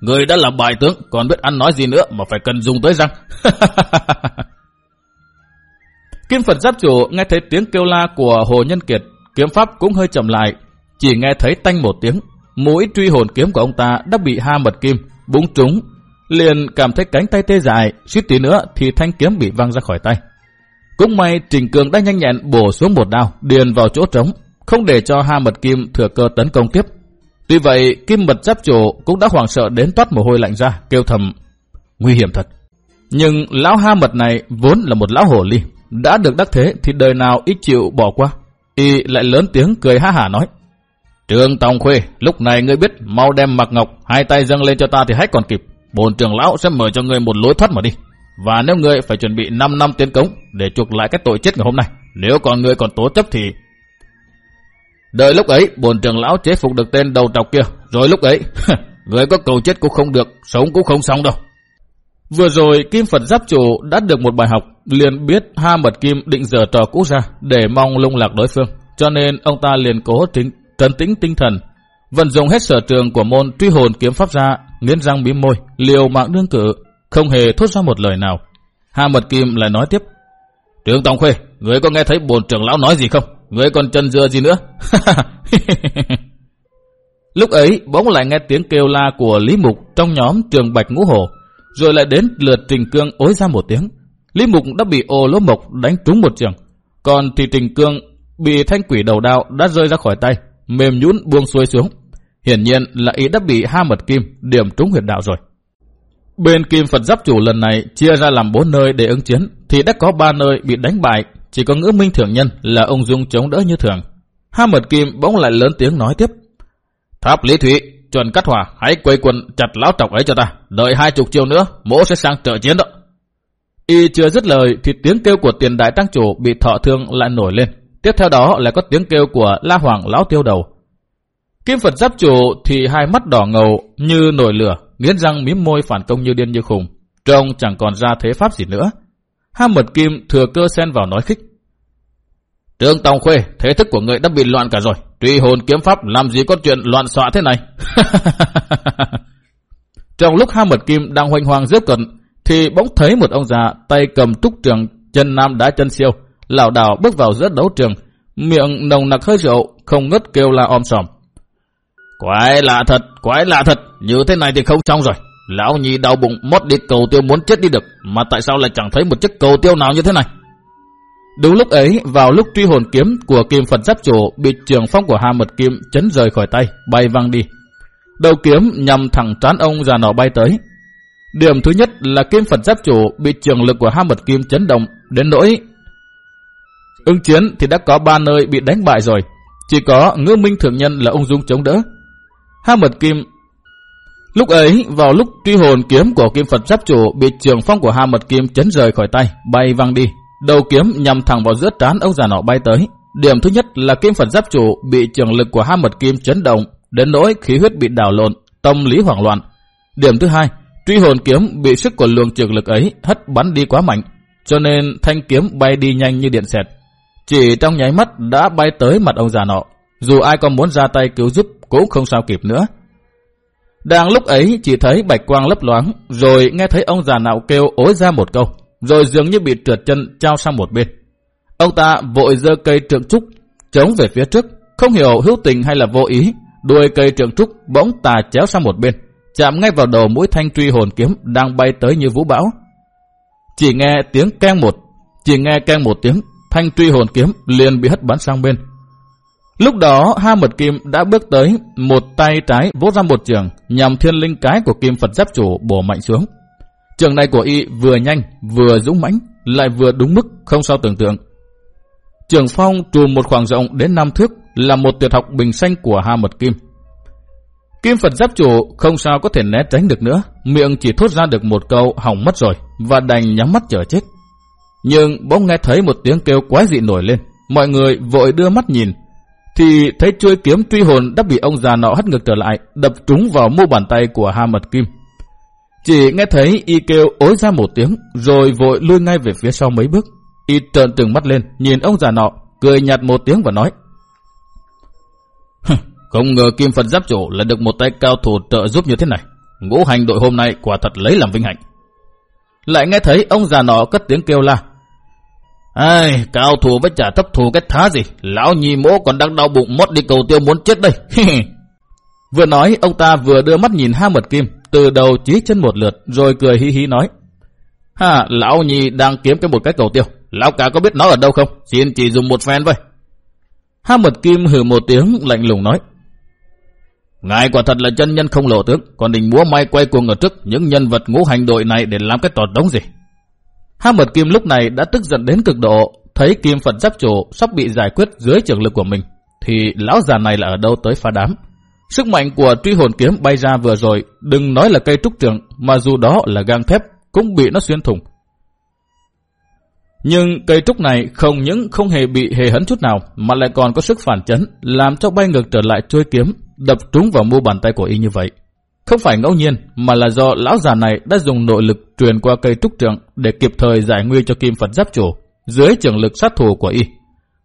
Người đã là bài tướng, còn biết ăn nói gì nữa mà phải cần dùng tới răng. Kim Phật Giáp Chủ nghe thấy tiếng kêu la của Hồ Nhân Kiệt, kiếm pháp cũng hơi chậm lại, chỉ nghe thấy tanh một tiếng, mũi truy hồn kiếm của ông ta đã bị ha mật kim, búng trúng, liền cảm thấy cánh tay tê dại, suýt tí nữa thì thanh kiếm bị văng ra khỏi tay. Cũng may Trình Cường đã nhanh nhẹn bổ xuống một đao, điền vào chỗ trống, không để cho ha mật kim thừa cơ tấn công tiếp. Tuy vậy, kim mật giáp chủ cũng đã hoảng sợ đến toát mồ hôi lạnh ra, kêu thầm, nguy hiểm thật. Nhưng lão ha mật này vốn là một lão hổ ly, đã được đắc thế thì đời nào ít chịu bỏ qua. Y lại lớn tiếng cười ha hả nói, Trường Tòng Khuê, lúc này ngươi biết, mau đem mặc ngọc, hai tay dâng lên cho ta thì hết còn kịp. Bồn trưởng lão sẽ mở cho ngươi một lối thoát mà đi. Và nếu ngươi phải chuẩn bị 5 năm tiến cống để chuộc lại cái tội chết ngày hôm nay. Nếu còn ngươi còn tố chấp thì... Đợi lúc ấy, bồn trưởng lão chế phục được tên đầu trọc kia. Rồi lúc ấy, ngươi có cầu chết cũng không được, sống cũng không xong đâu. Vừa rồi, Kim Phật Giáp Chủ đã được một bài học, liền biết Ha Mật Kim định giờ trò cũ ra để mong lung lạc đối phương. Cho nên ông ta liền cố tính trấn tĩnh tinh thần, vận dụng hết sở trường của môn truy hồn kiếm pháp ra, nghiến răng mím môi, liều mạng đương cử, không hề thốt ra một lời nào. Hà Mật Kim lại nói tiếp, Trương Tòng Khuê, người có nghe thấy bồn trưởng lão nói gì không? Người còn chân dưa gì nữa? Lúc ấy, bỗng lại nghe tiếng kêu la của Lý Mục trong nhóm trường Bạch Ngũ Hồ. rồi lại đến lượt Trình Cương ối ra một tiếng. Lý Mục đã bị ô lỗ mộc đánh trúng một trường, còn thì Trình Cương bị thanh quỷ đầu đao đã rơi ra khỏi tay, mềm nhũn buông xuôi xuống. Hiển nhiên là ý đã bị ha mật kim điểm trúng huyệt đạo rồi. Bên kim Phật giáp chủ lần này chia ra làm bốn nơi để ứng chiến, thì đã có ba nơi bị đánh bại, chỉ có ngữ minh thường nhân là ông Dung chống đỡ như thường. Ha mật kim bỗng lại lớn tiếng nói tiếp. Tháp Lý Thụy, chuẩn cắt hòa, hãy quay quần chặt lão trọc ấy cho ta, đợi hai chục chiều nữa, mỗ sẽ sang trợ chiến đó. Y chưa dứt lời thì tiếng kêu của tiền đại tăng chủ bị thọ thương lại nổi lên. Tiếp theo đó là có tiếng kêu của La Hoàng lão tiêu đầu. Kim Phật giáp chủ thì hai mắt đỏ ngầu như nổi lửa, nghiến răng mím môi phản công như điên như khùng. Trông chẳng còn ra thế pháp gì nữa. Ham mật kim thừa cơ xen vào nói khích. Trương Tòng Khuê, thế thức của người đã bị loạn cả rồi. Truy hồn kiếm pháp làm gì có chuyện loạn xọa thế này. Trong lúc Ham mật kim đang hoành hoàng rớp cận, thì bỗng thấy một ông già tay cầm trúc trường, chân nam đá chân siêu, lảo đảo bước vào giữa đấu trường, miệng nồng nặc hơi rượu, không ngất kêu la om sòm. Quái lạ thật, quái lạ thật, như thế này thì không xong rồi. Lão nhì đau bụng mót đi cầu tiêu muốn chết đi được, mà tại sao lại chẳng thấy một chiếc cầu tiêu nào như thế này? Đúng lúc ấy, vào lúc truy hồn kiếm của kim Phật giáp chủ bị trường phong của Hà Mật Kim chấn rời khỏi tay, bay văng đi. Đầu kiếm nhằm thẳng trán ông già nọ bay tới. Điểm thứ nhất là kim Phật giáp chủ bị trường lực của Hà Mật Kim chấn động, đến nỗi ứng chiến thì đã có ba nơi bị đánh bại rồi. Chỉ có ngư minh thượng nhân là ung dung chống đỡ. Hà Mật Kim Lúc ấy, vào lúc truy hồn kiếm của kim Phật giáp chủ bị trường phong của Hà Mật Kim chấn rời khỏi tay, bay văng đi. Đầu kiếm nhằm thẳng vào giữa trán ông già nọ bay tới. Điểm thứ nhất là kim Phật giáp chủ bị trường lực của Hà Mật Kim chấn động, đến nỗi khí huyết bị đảo lộn, tâm lý hoảng loạn. Điểm thứ hai, truy hồn kiếm bị sức của luồng trường lực ấy hất bắn đi quá mạnh, cho nên thanh kiếm bay đi nhanh như điện xẹt. Chỉ trong nháy mắt đã bay tới mặt ông già nọ, dù ai có muốn ra tay cứu giúp cũng không sao kịp nữa. Đang lúc ấy chỉ thấy bạch quang lấp loáng, rồi nghe thấy ông già nạo kêu ối ra một câu, rồi dường như bị trượt chân trao sang một bên. Ông ta vội giơ cây trượng trúc, chống về phía trước, không hiểu hữu tình hay là vô ý, đuôi cây trượng trúc bỗng tà chéo sang một bên, chạm ngay vào đầu mũi thanh truy hồn kiếm đang bay tới như vũ bão. Chỉ nghe tiếng keng một, chỉ nghe keng một tiếng, thanh truy hồn kiếm liền bị hất bắn sang bên, Lúc đó Ha Mật Kim đã bước tới, một tay trái vỗ ra một trường nhằm thiên linh cái của Kim Phật giáp chủ bổ mạnh xuống. Trường này của y vừa nhanh, vừa dũng mãnh, lại vừa đúng mức, không sao tưởng tượng. Trường phong trùm một khoảng rộng đến năm thước là một tuyệt học bình xanh của Ha Mật Kim. Kim Phật giáp chủ không sao có thể né tránh được nữa, miệng chỉ thốt ra được một câu hỏng mất rồi và đành nhắm mắt chờ chết. Nhưng bỗng nghe thấy một tiếng kêu quái dị nổi lên, mọi người vội đưa mắt nhìn, thì thấy chuôi kiếm truy hồn đã bị ông già nọ hất ngược trở lại, đập trúng vào mu bàn tay của Ha Mật Kim. Chỉ nghe thấy y kêu ối ra một tiếng, rồi vội lui ngay về phía sau mấy bước. Y trợn trừng mắt lên, nhìn ông già nọ, cười nhạt một tiếng và nói. Không ngờ Kim Phật Giáp Chủ lại được một tay cao thủ trợ giúp như thế này. Ngũ hành đội hôm nay quả thật lấy làm vinh hạnh. Lại nghe thấy ông già nọ cất tiếng kêu la. Ai, cao thủ với trả thấp thủ cái thá gì, lão nhì mỗ còn đang đau bụng mót đi cầu tiêu muốn chết đây. vừa nói, ông ta vừa đưa mắt nhìn ha mật kim, từ đầu chí chân một lượt, rồi cười hí hí nói. Ha, lão nhì đang kiếm cái một cái cầu tiêu, lão cả có biết nó ở đâu không? Xin chỉ dùng một phen vậy. Ha mật kim hừ một tiếng, lạnh lùng nói. Ngài quả thật là chân nhân không lộ tướng, còn định múa may quay cuồng ở trước những nhân vật ngũ hành đội này để làm cái tọt đống gì. Ha Mật Kim lúc này đã tức giận đến cực độ, thấy Kim Phật giáp chủ sắp bị giải quyết dưới trường lực của mình, thì lão già này là ở đâu tới phá đám. Sức mạnh của truy hồn kiếm bay ra vừa rồi, đừng nói là cây trúc trường, mà dù đó là gang thép, cũng bị nó xuyên thủng. Nhưng cây trúc này không những không hề bị hề hấn chút nào, mà lại còn có sức phản chấn, làm cho bay ngược trở lại trôi kiếm, đập trúng vào mu bàn tay của y như vậy. Không phải ngẫu nhiên, mà là do lão già này đã dùng nội lực truyền qua cây trúc trượng để kịp thời giải nguy cho kim Phật giáp chủ, dưới trường lực sát thủ của y.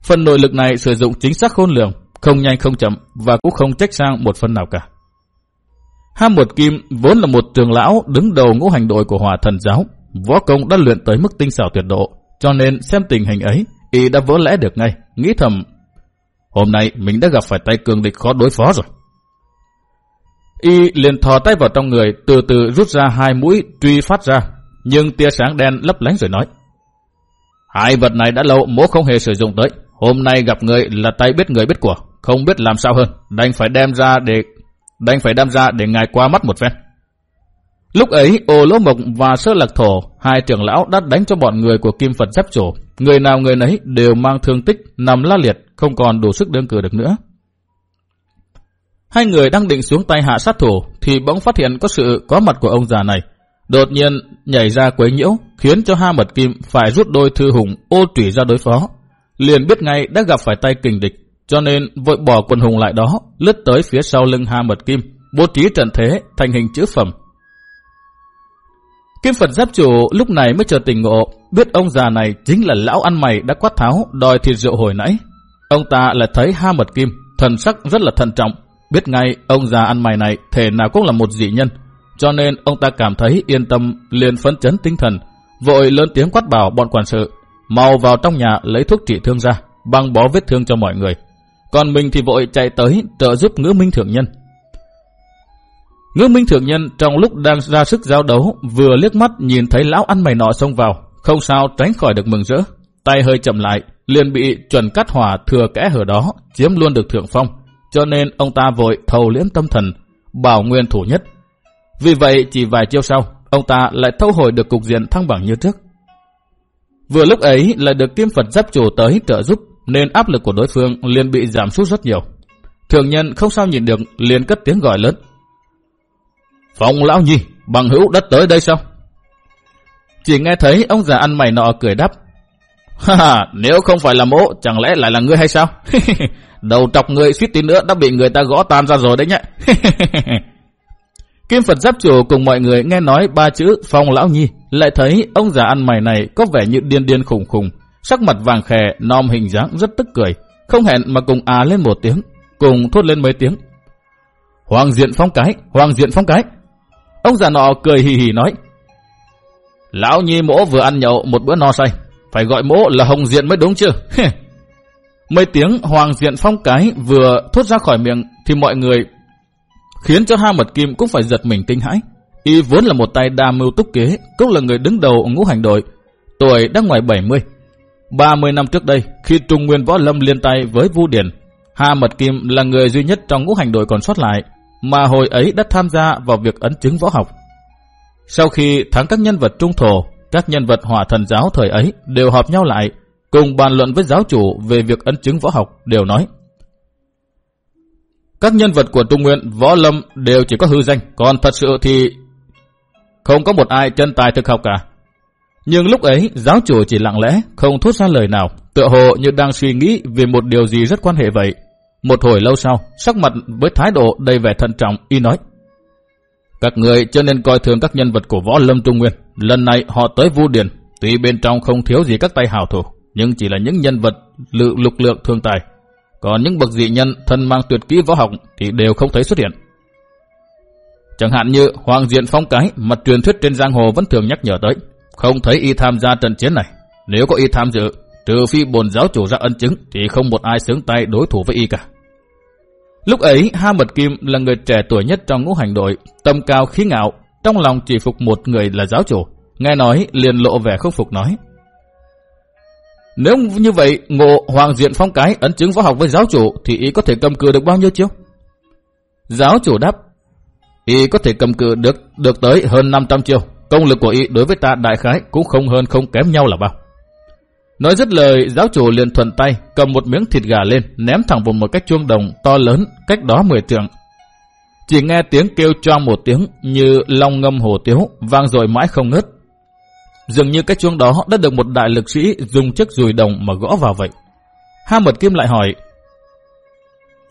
Phần nội lực này sử dụng chính xác khôn lường, không nhanh không chậm và cũng không trách sang một phần nào cả. Ham một kim vốn là một trường lão đứng đầu ngũ hành đội của hòa thần giáo, võ công đã luyện tới mức tinh xảo tuyệt độ, cho nên xem tình hình ấy, y đã vỡ lẽ được ngay, nghĩ thầm, hôm nay mình đã gặp phải tay cường địch khó đối phó rồi. Y liền thò tay vào trong người, từ từ rút ra hai mũi truy phát ra, nhưng tia sáng đen lấp lánh rồi nói. Hai vật này đã lâu mỗ không hề sử dụng tới, hôm nay gặp người là tay biết người biết của, không biết làm sao hơn, đành phải đem ra để đành phải đem ra để ngài qua mắt một phen. Lúc ấy, Ô Lỗ Mộc và Sơ Lạc Thổ, hai trưởng lão đã đánh cho bọn người của Kim Phật giáp chủ. Người nào người nấy đều mang thương tích, nằm la liệt, không còn đủ sức đương cử được nữa. Hai người đang định xuống tay hạ sát thủ, thì bỗng phát hiện có sự có mặt của ông già này. Đột nhiên nhảy ra quấy nhiễu, khiến cho Ha Mật Kim phải rút đôi thư hùng ô trủy ra đối phó. Liền biết ngay đã gặp phải tay kình địch, cho nên vội bỏ quần hùng lại đó, lướt tới phía sau lưng Ha Mật Kim, bố trí trận thế thành hình chữ phẩm, Kim Phật giáp chủ lúc này mới chờ tỉnh ngộ, biết ông già này chính là lão ăn mày đã quát tháo đòi thịt rượu hồi nãy. Ông ta lại thấy ha mật kim, thần sắc rất là thận trọng, biết ngay ông già ăn mày này thể nào cũng là một dị nhân, cho nên ông ta cảm thấy yên tâm liền phấn chấn tinh thần, vội lớn tiếng quát bảo bọn quản sự, mau vào trong nhà lấy thuốc trị thương ra, băng bó vết thương cho mọi người. Còn mình thì vội chạy tới trợ giúp ngữ minh thượng nhân. Ngữ Minh Thượng Nhân trong lúc đang ra sức giao đấu vừa liếc mắt nhìn thấy lão ăn mày nọ xông vào, không sao tránh khỏi được mừng rỡ. Tay hơi chậm lại, liền bị chuẩn cắt hỏa thừa kẽ hở đó, chiếm luôn được thượng phong. Cho nên ông ta vội thầu liễm tâm thần, bảo nguyên thủ nhất. Vì vậy chỉ vài chiêu sau, ông ta lại thâu hồi được cục diện thăng bằng như trước. Vừa lúc ấy lại được kim Phật giáp chủ tới trợ giúp, nên áp lực của đối phương liền bị giảm sút rất nhiều. Thường nhân không sao nhìn được, liền cất tiếng gọi lớn. phòng lão nhi, bằng hữu đất tới đây sao? Chỉ nghe thấy ông già ăn mày nọ cười đáp. Ha ha, nếu không phải là mỗ, chẳng lẽ lại là ngươi hay sao? Đầu trọc người suýt tí nữa đã bị người ta gõ tan ra rồi đấy nhé. Kim Phật giáp chủ cùng mọi người nghe nói ba chữ phong lão nhi, lại thấy ông già ăn mày này có vẻ như điên điên khủng khủng, sắc mặt vàng khè, nom hình dáng rất tức cười, không hẹn mà cùng à lên một tiếng, cùng thốt lên mấy tiếng. Hoàng diện phong cái, hoàng diện phong cái. Ông già nọ cười hì hì nói. Lão nhi mỗ vừa ăn nhậu một bữa no say. Phải gọi mỗ là hồng diện mới đúng chứ. Mấy tiếng hoàng diện phong cái vừa thốt ra khỏi miệng thì mọi người khiến cho hai mật kim cũng phải giật mình kinh hãi. Y vốn là một tay đa mưu túc kế, cũng là người đứng đầu ngũ hành đội, tuổi đang ngoài 70. 30 năm trước đây, khi Trung Nguyên Võ Lâm liên tay với Vu Điển, Hà Mật Kim là người duy nhất trong ngũ hành đội còn sót lại, mà hồi ấy đã tham gia vào việc ấn chứng võ học. Sau khi thắng các nhân vật trung thổ, các nhân vật hỏa thần giáo thời ấy đều họp nhau lại, cùng bàn luận với giáo chủ về việc ấn chứng võ học, đều nói. Các nhân vật của Trung Nguyên, võ lâm đều chỉ có hư danh, còn thật sự thì không có một ai chân tài thực học cả. Nhưng lúc ấy, giáo chủ chỉ lặng lẽ, không thốt ra lời nào, tựa hồ như đang suy nghĩ về một điều gì rất quan hệ vậy. Một hồi lâu sau, sắc mặt với thái độ đầy vẻ thận trọng, y nói. Các người cho nên coi thường các nhân vật của võ lâm trung nguyên. Lần này họ tới vu điền, tuy bên trong không thiếu gì các tay hào thủ, nhưng chỉ là những nhân vật lự lục lượng thương tài. Còn những bậc dị nhân thân mang tuyệt kỹ võ học thì đều không thấy xuất hiện. Chẳng hạn như Hoàng Diện Phong Cái mà truyền thuyết trên giang hồ vẫn thường nhắc nhở tới. Không thấy y tham gia trận chiến này. Nếu có y tham dự, trừ phi bồn giáo chủ ra ân chứng thì không một ai xứng tay đối thủ với y cả. Lúc ấy, Ha Mật Kim là người trẻ tuổi nhất trong ngũ hành đội, tâm cao khí ngạo, trong lòng chỉ phục một người là giáo chủ. Nghe nói, liền lộ vẻ không phục nói. Nếu như vậy, ngộ Hoàng Diện Phong Cái ấn chứng võ học với giáo chủ thì ý có thể cầm cự được bao nhiêu chiêu? Giáo chủ đáp, ý có thể cầm cự được được tới hơn 500 chiêu. Công lực của ý đối với ta đại khái cũng không hơn không kém nhau là bao. Nói dứt lời, giáo chủ liền thuận tay, cầm một miếng thịt gà lên, ném thẳng vào một cái chuông đồng to lớn, cách đó 10 trượng. Chỉ nghe tiếng kêu choang một tiếng như long ngâm hồ tiếu, vang rồi mãi không ngớt. Dường như cái chuông đó đã được một đại lực sĩ dùng chiếc dùi đồng mà gõ vào vậy. Ha Mật Kim lại hỏi,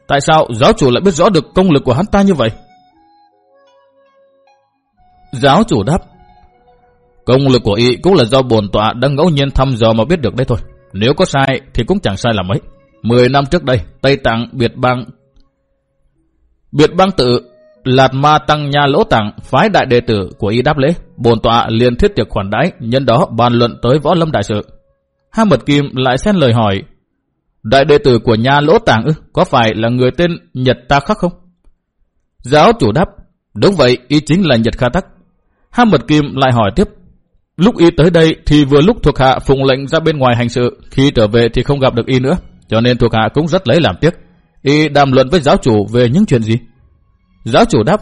Tại sao giáo chủ lại biết rõ được công lực của hắn ta như vậy? Giáo chủ đáp, Công lực của y cũng là do bồn tọa đã ngẫu nhiên thăm dò mà biết được đấy thôi. Nếu có sai thì cũng chẳng sai là mấy. Mười năm trước đây, Tây Tạng biệt bang biệt bang tự Lạt Ma Tăng Nha Lỗ Tạng phái đại đệ tử của y đáp lễ, bồn tọa liền thiết tiệc khoản đãi, nhân đó bàn luận tới võ lâm đại sự. Ha Mật Kim lại xen lời hỏi, đại đệ tử của Nha Lỗ Tạng ư, có phải là người tên Nhật Ta Khắc không? Giáo chủ đáp, đúng vậy, y chính là Nhật Kha Tắc. Ha Mật Kim lại hỏi tiếp, lúc y tới đây thì vừa lúc thuộc hạ phụng lệnh ra bên ngoài hành sự, khi trở về thì không gặp được y nữa, cho nên thuộc hạ cũng rất lấy làm tiếc. Y đàm luận với giáo chủ về những chuyện gì? Giáo chủ đáp,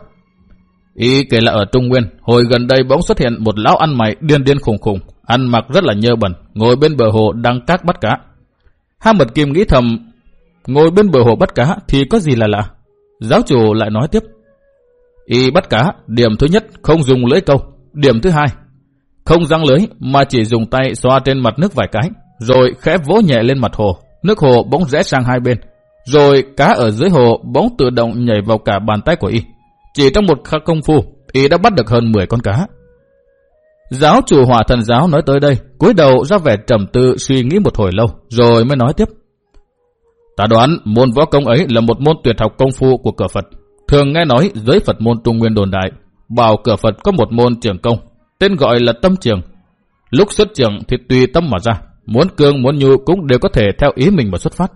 y kể là ở Trung Nguyên, hồi gần đây bỗng xuất hiện một lão ăn mày điên điên khủng khủng ăn mặc rất là nhơ bẩn, ngồi bên bờ hồ đang cát bắt cá. Ha Mật Kim nghĩ thầm, ngồi bên bờ hồ bắt cá thì có gì là lạ? Giáo chủ lại nói tiếp, y bắt cá, điểm thứ nhất không dùng lưỡi câu, điểm thứ hai không răng lưới mà chỉ dùng tay xoa trên mặt nước vài cái, rồi khẽ vỗ nhẹ lên mặt hồ, nước hồ bỗng rẽ sang hai bên, rồi cá ở dưới hồ bỗng tự động nhảy vào cả bàn tay của y. Chỉ trong một khắc công phu, y đã bắt được hơn 10 con cá. Giáo chủ hỏa thần giáo nói tới đây, cúi đầu ra vẻ trầm tư suy nghĩ một hồi lâu, rồi mới nói tiếp. Ta đoán môn võ công ấy là một môn tuyệt học công phu của cửa Phật. Thường nghe nói giới Phật môn Trung Nguyên đồn đại, bảo cửa Phật có một môn trường công, tên gọi là tâm trường. Lúc xuất trường thì tùy tâm mà ra, muốn cương muốn nhu cũng đều có thể theo ý mình mà xuất phát.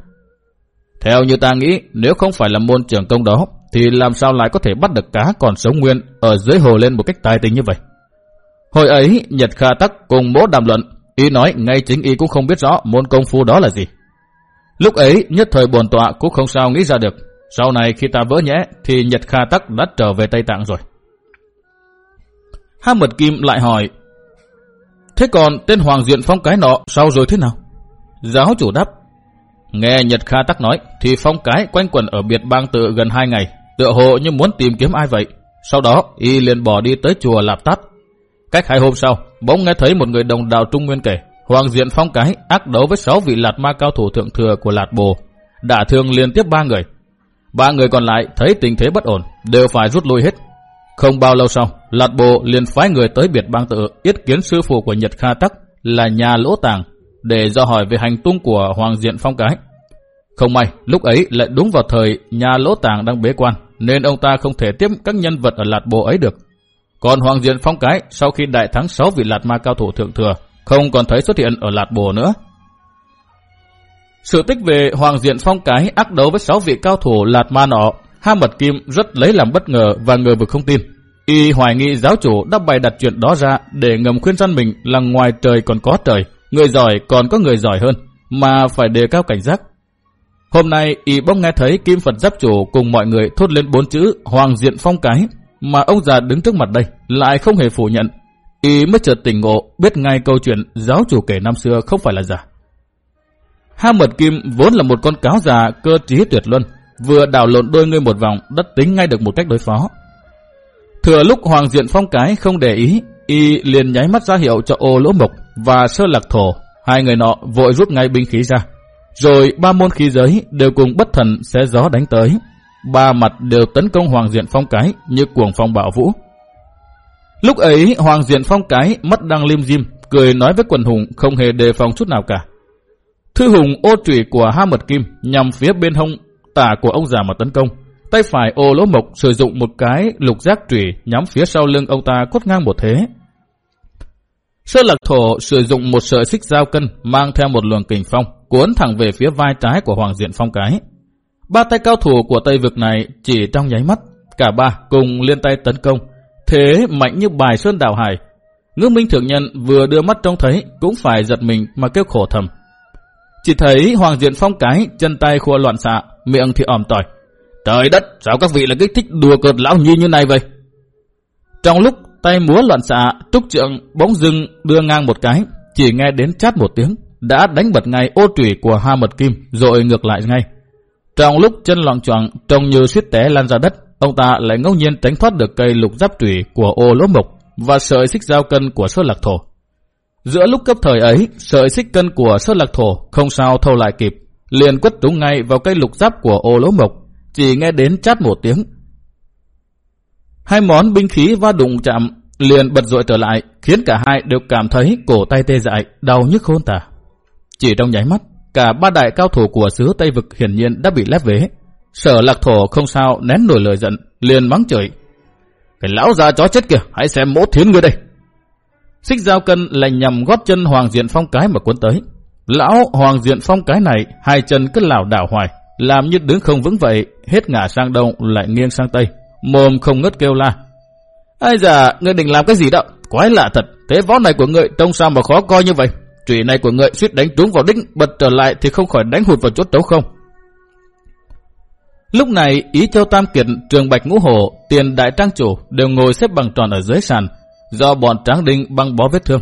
Theo như ta nghĩ, nếu không phải là môn trường công đó, thì làm sao lại có thể bắt được cá còn sống nguyên ở dưới hồ lên một cách tài tình như vậy? Hồi ấy, Nhật Kha Tắc cùng bố đàm luận, y nói ngay chính y cũng không biết rõ môn công phu đó là gì. Lúc ấy, nhất thời bồn tọa cũng không sao nghĩ ra được. Sau này khi ta vỡ nhẽ, thì Nhật Kha Tắc đã trở về Tây Tạng rồi. Ha Mật Kim lại hỏi, Thế còn tên Hoàng Diện Phong cái nọ sao rồi thế nào? Giáo chủ đáp, Nghe Nhật Kha Tắc nói, thì Phong cái quanh quẩn ở biệt bang tự gần hai ngày, tựa hồ như muốn tìm kiếm ai vậy. Sau đó, y liền bỏ đi tới chùa Lạp Tát. Cách hai hôm sau, bỗng nghe thấy một người đồng đạo Trung Nguyên kể, Hoàng Diện Phong cái ác đấu với sáu vị Lạt Ma cao thủ thượng thừa của Lạt Bồ, đả thương liên tiếp ba người. Ba người còn lại thấy tình thế bất ổn, đều phải rút lui hết. Không bao lâu sau, Lạt Bộ liền phái người tới biệt bang tự yết kiến sư phụ của Nhật Kha Tắc là nhà lỗ tàng để do hỏi về hành tung của Hoàng Diện Phong Cái. Không may, lúc ấy lại đúng vào thời nhà lỗ tàng đang bế quan, nên ông ta không thể tiếp các nhân vật ở Lạt Bộ ấy được. Còn Hoàng Diện Phong Cái, sau khi đại thắng 6 vị Lạt Ma cao thủ thượng thừa, không còn thấy xuất hiện ở Lạt Bộ nữa. Sự tích về Hoàng Diện Phong Cái ác đấu với 6 vị cao thủ Lạt Ma nọ, Ha Mật Kim rất lấy làm bất ngờ và người vực không tin. Y hoài nghi giáo chủ đã bày đặt chuyện đó ra để ngầm khuyên dân mình là ngoài trời còn có trời, người giỏi còn có người giỏi hơn, mà phải đề cao cảnh giác. Hôm nay Y bỗng nghe thấy Kim Phật Giáp Chủ cùng mọi người thốt lên bốn chữ Hoàng Diện Phong Cái, mà ông già đứng trước mặt đây lại không hề phủ nhận. Y mới chợt tỉnh ngộ, biết ngay câu chuyện giáo chủ kể năm xưa không phải là giả. Ha Mật Kim vốn là một con cáo già cơ trí tuyệt luân, vừa đảo lộn đôi người một vòng đã tính ngay được một cách đối phó. Thừa lúc Hoàng Diện Phong cái không để ý, y liền nháy mắt ra hiệu cho ô lỗ mộc và sơ lạc thổ. Hai người nọ vội rút ngay binh khí ra. Rồi ba môn khí giới đều cùng bất thần xé gió đánh tới. Ba mặt đều tấn công Hoàng Diện Phong cái như cuồng phong bạo vũ. Lúc ấy Hoàng Diện Phong cái mắt đang lim dim, cười nói với quần hùng không hề đề phòng chút nào cả. Thư hùng ô trụy của Ha Mật Kim nhằm phía bên hông tả của ông già mà tấn công. Tay phải ô lỗ mộc sử dụng một cái lục giác trùy nhắm phía sau lưng ông ta cốt ngang một thế. Sơ lạc thổ sử dụng một sợi xích dao cân mang theo một luồng kình phong cuốn thẳng về phía vai trái của Hoàng Diện Phong cái. Ba tay cao thủ của Tây Vực này chỉ trong nháy mắt, cả ba cùng liên tay tấn công, thế mạnh như bài sơn đảo hải. Ngư Minh Thượng Nhân vừa đưa mắt trông thấy cũng phải giật mình mà kêu khổ thầm. Chỉ thấy Hoàng Diện Phong cái chân tay khua loạn xạ, miệng thì ỏm tỏi. Trời đất, sao các vị lại kích thích đùa cợt lão nhi như này vậy? Trong lúc tay múa loạn xạ, Trúc Trượng bóng dưng đưa ngang một cái, chỉ nghe đến chát một tiếng, đã đánh bật ngay ô trùy của Ha Mật Kim, rồi ngược lại ngay. Trong lúc chân loạn choạng trông như suýt té lan ra đất, ông ta lại ngẫu nhiên tránh thoát được cây lục giáp trùy của ô lỗ mộc và sợi xích giao cân của sơ lạc thổ. Giữa lúc cấp thời ấy, sợi xích cân của sơ lạc thổ không sao thâu lại kịp, liền quất trúng ngay vào cây lục giáp của ô lỗ mộc, chỉ nghe đến chát một tiếng. Hai món binh khí va đụng chạm liền bật dội trở lại, khiến cả hai đều cảm thấy cổ tay tê dại, đau nhức khôn tả. Chỉ trong nháy mắt, cả ba đại cao thủ của xứ Tây Vực hiển nhiên đã bị lép vế. Sở lạc thổ không sao nén nổi lời giận, liền mắng chửi. Cái lão già chó chết kìa, hãy xem mỗ thiến ngươi đây. Xích giao cân là nhằm gót chân Hoàng Diện Phong cái mà cuốn tới. Lão Hoàng Diện Phong cái này, hai chân cứ lảo đảo hoài, làm như đứng không vững vậy, hết ngả sang đông lại nghiêng sang tây. mồm không ngớt kêu la. Ai già, ngươi định làm cái gì đó? Quái lạ thật, thế võ này của ngươi trông sao mà khó coi như vậy? Trụy này của ngươi suýt đánh trúng vào đích, bật trở lại thì không khỏi đánh hụt vào chốt trấu không? Lúc này, Ý Châu Tam Kiệt, Trường Bạch Ngũ Hổ, Tiền Đại Trang Chủ đều ngồi xếp bằng tròn ở dưới sàn, do bọn Tráng Đinh băng bó vết thương.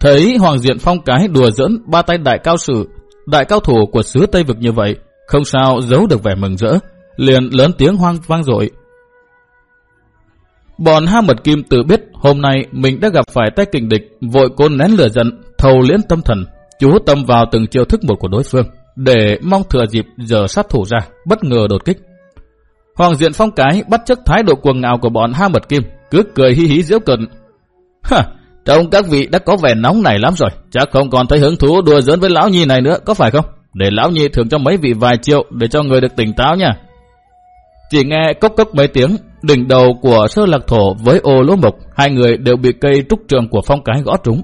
Thấy Hoàng Diện Phong cái đùa dẫn ba tay đại cao sử, đại cao thủ của xứ Tây Vực như vậy, không sao giấu được vẻ mừng rỡ, liền lớn tiếng hoang vang dội. Bọn Ha Mật Kim tự biết hôm nay mình đã gặp phải tay kình địch, vội côn nén lửa giận, thầu liễn tâm thần, chú tâm vào từng chiêu thức một của đối phương, để mong thừa dịp giờ sát thủ ra, bất ngờ đột kích. Hoàng Diện Phong cái bắt chước thái độ cuồng ngạo của bọn Ha Mật Kim, cứ cười hí hí giễu cận. Ha, trông các vị đã có vẻ nóng này lắm rồi, chắc không còn thấy hứng thú đùa giỡn với lão nhi này nữa, có phải không? Để lão nhị thưởng cho mấy vị vài triệu để cho người được tỉnh táo nha. Chỉ nghe cốc cốc mấy tiếng, đỉnh đầu của sơ lạc thổ với ô lỗ mộc, hai người đều bị cây trúc trường của phong cái gõ trúng.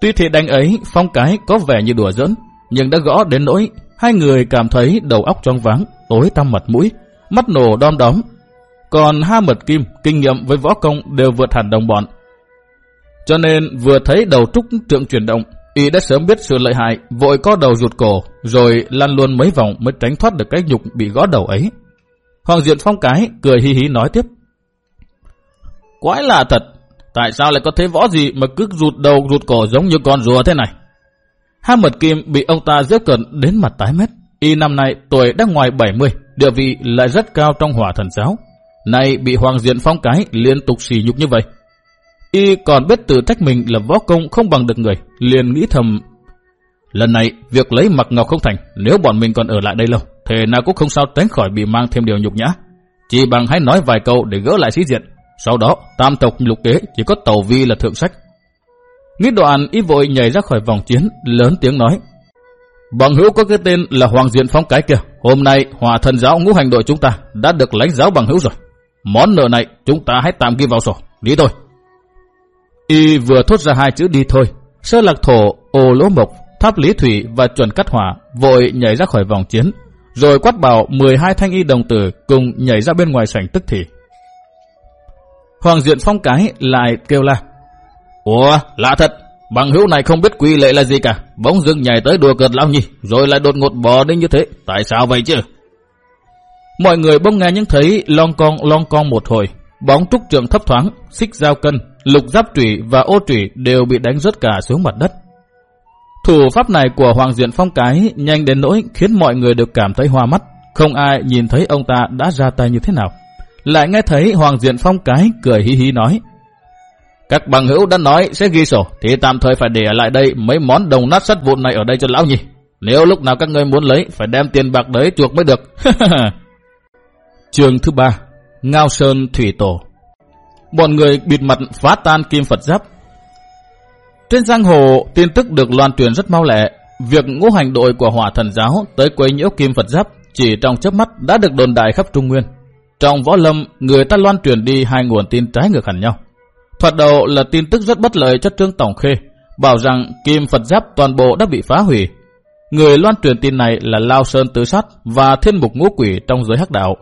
Tuy thì đánh ấy, phong cái có vẻ như đùa giỡn, nhưng đã gõ đến nỗi hai người cảm thấy đầu óc trong váng, tối tăm mặt mũi, mắt nổ đom đóm. Còn ha mật kim, kinh nghiệm với võ công đều vượt hẳn đồng bọn. Cho nên vừa thấy đầu trúc trượng chuyển động, y đã sớm biết sự lợi hại, vội có đầu rụt cổ, rồi lăn luôn mấy vòng mới tránh thoát được cái nhục bị gõ đầu ấy. Hoàng Diện Phong cái cười hí hí nói tiếp. Quái lạ thật, tại sao lại có thế võ gì mà cứ rụt đầu rụt cổ giống như con rùa thế này? Ha mật kim bị ông ta giết cận đến mặt tái mét. Y năm nay tuổi đã ngoài 70, địa vị lại rất cao trong hỏa thần giáo. Nay bị Hoàng Diện Phong cái liên tục xỉ nhục như vậy. Y còn biết tự trách mình là võ công không bằng được người, liền nghĩ thầm. Lần này, việc lấy mặc ngọc không thành, nếu bọn mình còn ở lại đây lâu, thế nào cũng không sao tránh khỏi bị mang thêm điều nhục nhã. Chỉ bằng hãy nói vài câu để gỡ lại sĩ diện. Sau đó, tam tộc lục kế chỉ có tàu vi là thượng sách. Nghĩ đoạn y vội nhảy ra khỏi vòng chiến, lớn tiếng nói. Bằng hữu có cái tên là Hoàng Diện Phong cái kia. Hôm nay, hòa thần giáo ngũ hành đội chúng ta đã được lãnh giáo bằng hữu rồi. Món nợ này chúng ta hãy tạm ghi vào sổ. Đi thôi. Y vừa thốt ra hai chữ đi thôi. Sơ lạc thổ, ô lỗ mộc, tháp lý thủy và chuẩn cắt hỏa vội nhảy ra khỏi vòng chiến. Rồi quát bảo 12 thanh y đồng tử cùng nhảy ra bên ngoài sảnh tức thì. Hoàng Diện Phong cái lại kêu la. Ủa, lạ thật, bằng hữu này không biết quy lệ là gì cả. Bỗng dưng nhảy tới đùa cợt lão nhi, rồi lại đột ngột bỏ đi như thế. Tại sao vậy chứ? Mọi người bỗng nghe những thấy lon con lon con một hồi. Bóng trúc trường thấp thoáng, xích dao cân, lục giáp trụy và ô trụy đều bị đánh rớt cả xuống mặt đất. Thủ pháp này của Hoàng Diện Phong cái nhanh đến nỗi khiến mọi người đều cảm thấy hoa mắt. Không ai nhìn thấy ông ta đã ra tay như thế nào. Lại nghe thấy Hoàng Diện Phong cái cười hí hí nói. Các bằng hữu đã nói sẽ ghi sổ, thì tạm thời phải để lại đây mấy món đồng nát sắt vụn này ở đây cho lão nhỉ. Nếu lúc nào các ngươi muốn lấy, phải đem tiền bạc đấy chuộc mới được. Trường thứ ba, Ngao Sơn Thủy Tổ Bọn người bịt mặt phá tan kim Phật giáp. Trên giang hồ, tin tức được loan truyền rất mau lẹ. Việc ngũ hành đội của hỏa thần giáo tới quấy nhiễu kim Phật giáp chỉ trong chớp mắt đã được đồn đại khắp Trung Nguyên. Trong võ lâm, người ta loan truyền đi hai nguồn tin trái ngược hẳn nhau. Thoạt đầu là tin tức rất bất lợi cho Trương Tổng Khê, bảo rằng kim Phật giáp toàn bộ đã bị phá hủy. Người loan truyền tin này là Lao Sơn Tứ Sát và Thiên Mục Ngũ Quỷ trong giới hắc đạo.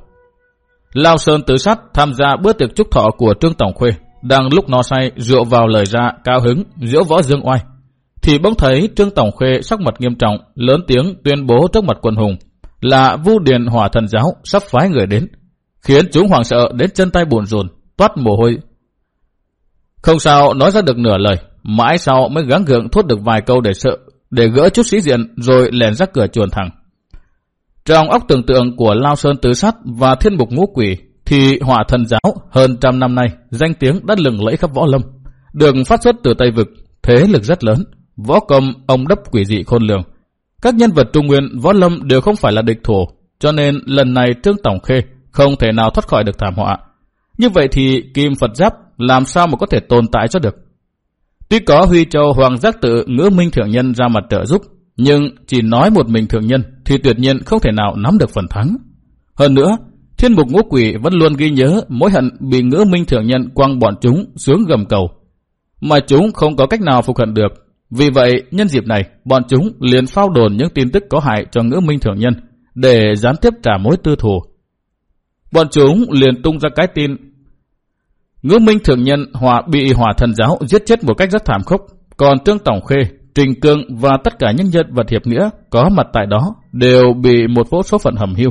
Lao Sơn Tứ Sát tham gia bữa tiệc chúc thọ của Trương Tổng Khuê, đang lúc no say rượu vào lời ra cao hứng giữa võ dương oai. Thì bỗng thấy Trương Tổng Khuê sắc mặt nghiêm trọng, lớn tiếng tuyên bố trước mặt quần hùng là Vu Điền Hỏa Thần Giáo sắp phái người đến, khiến chúng hoàng sợ đến chân tay buồn rùn, toát mồ hôi. Không sao nói ra được nửa lời, mãi sau mới gắng gượng thốt được vài câu để sợ, để gỡ chút sĩ diện rồi lèn ra cửa chuồn thẳng. Trong óc tưởng tượng của Lao Sơn Tứ sắt và Thiên Mục Ngũ Quỷ thì hỏa thần giáo hơn trăm năm nay danh tiếng đã lừng lẫy khắp võ lâm. Được phát xuất từ Tây Vực, thế lực rất lớn, võ công ông đắp quỷ dị khôn lường. Các nhân vật trung nguyên võ lâm đều không phải là địch thủ, cho nên lần này Trương Tổng Khê không thể nào thoát khỏi được thảm họa. Như vậy thì Kim Phật Giáp làm sao mà có thể tồn tại cho được? Tuy có Huy Châu Hoàng Giác Tự ngữ minh thượng nhân ra mặt trợ giúp, nhưng chỉ nói một mình thượng nhân thì tuyệt nhiên không thể nào nắm được phần thắng. Hơn nữa, thiên mục ngũ quỷ vẫn luôn ghi nhớ mỗi hận bị ngữ minh thượng nhân quăng bọn chúng xuống gầm cầu. Mà chúng không có cách nào phục hận được. Vì vậy, nhân dịp này, bọn chúng liền phao đồn những tin tức có hại cho ngữ minh thượng nhân để gián tiếp trả mối tư thù. Bọn chúng liền tung ra cái tin Ngữ Minh Thượng Nhân hòa bị hỏa thần giáo giết chết một cách rất thảm khốc. Còn Trương Tổng Khê, Trình Cương và tất cả những nhân vật hiệp nghĩa có mặt tại đó đều bị một vô số phận hầm hưu.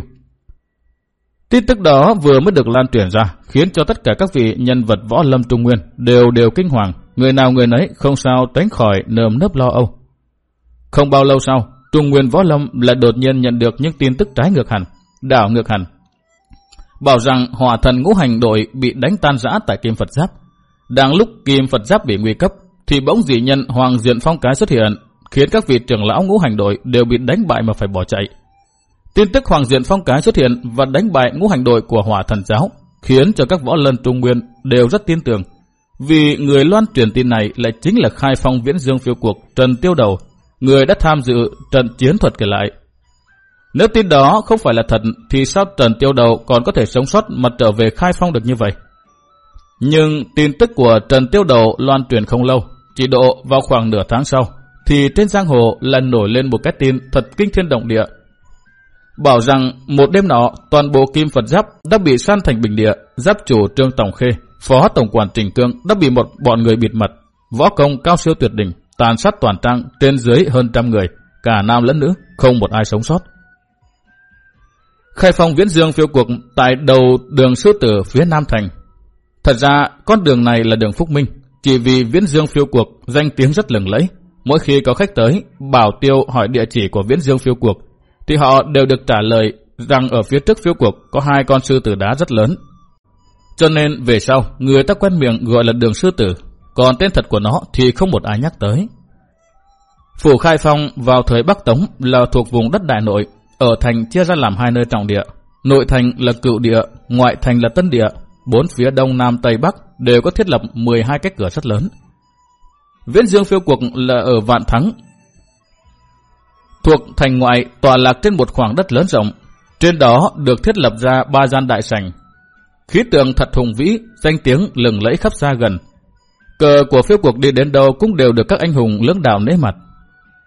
Tin tức đó vừa mới được lan truyền ra, khiến cho tất cả các vị nhân vật võ lâm trung nguyên đều đều kinh hoàng, người nào người nấy không sao tránh khỏi nơm nớp lo âu. Không bao lâu sau, Trung Nguyên Võ Lâm lại đột nhiên nhận được những tin tức trái ngược hẳn, đảo ngược hẳn. Bảo rằng hòa thần ngũ hành đội bị đánh tan rã tại Kim Phật Giáp. Đang lúc Kim Phật Giáp bị nguy cấp, thì bỗng dị nhân Hoàng Diện Phong Cái xuất hiện, khiến các vị trưởng lão ngũ hành đội đều bị đánh bại mà phải bỏ chạy. Tin tức Hoàng Diện Phong Cái xuất hiện và đánh bại ngũ hành đội của hỏa thần giáo, khiến cho các võ lân Trung Nguyên đều rất tin tưởng. Vì người loan truyền tin này lại chính là khai phong viễn dương phiêu cuộc Trần Tiêu Đầu, người đã tham dự trận chiến thuật kể lại. Nếu tin đó không phải là thật thì sao Trần Tiêu Đầu còn có thể sống sót mà trở về khai phong được như vậy? Nhưng tin tức của Trần Tiêu Đầu loan truyền không lâu, chỉ độ vào khoảng nửa tháng sau, thì trên giang hồ lần nổi lên một cái tin thật kinh thiên động địa. Bảo rằng một đêm nọ, toàn bộ kim Phật giáp đã bị san thành bình địa, giáp chủ Trương Tổng Khê, phó tổng quản Trình Cương đã bị một bọn người bịt mật võ công cao siêu tuyệt đỉnh, tàn sát toàn trang trên dưới hơn trăm người, cả nam lẫn nữ, không một ai sống sót. Khai phong viễn dương phiêu cuộc tại đầu đường sư tử phía Nam Thành. Thật ra, con đường này là đường Phúc Minh, chỉ vì viễn dương phiêu cuộc danh tiếng rất lừng lẫy. Mỗi khi có khách tới, bảo tiêu hỏi địa chỉ của viễn dương phiêu cuộc, thì họ đều được trả lời rằng ở phía trước phiêu cuộc có hai con sư tử đá rất lớn. Cho nên về sau, người ta quen miệng gọi là đường sư tử, còn tên thật của nó thì không một ai nhắc tới. Phủ Khai Phong vào thời Bắc Tống là thuộc vùng đất Đại Nội, ở thành chia ra làm hai nơi trọng địa. Nội thành là cựu địa, ngoại thành là tân địa, bốn phía đông nam tây bắc đều có thiết lập 12 cái cửa rất lớn. Viễn Dương phiêu cuộc là ở Vạn Thắng. Thuộc thành ngoại tòa lạc trên một khoảng đất lớn rộng. Trên đó được thiết lập ra ba gian đại sảnh. Khí tượng thật hùng vĩ, danh tiếng lừng lẫy khắp xa gần. Cờ của phiêu cuộc đi đến đâu cũng đều được các anh hùng lưỡng đạo nế mặt.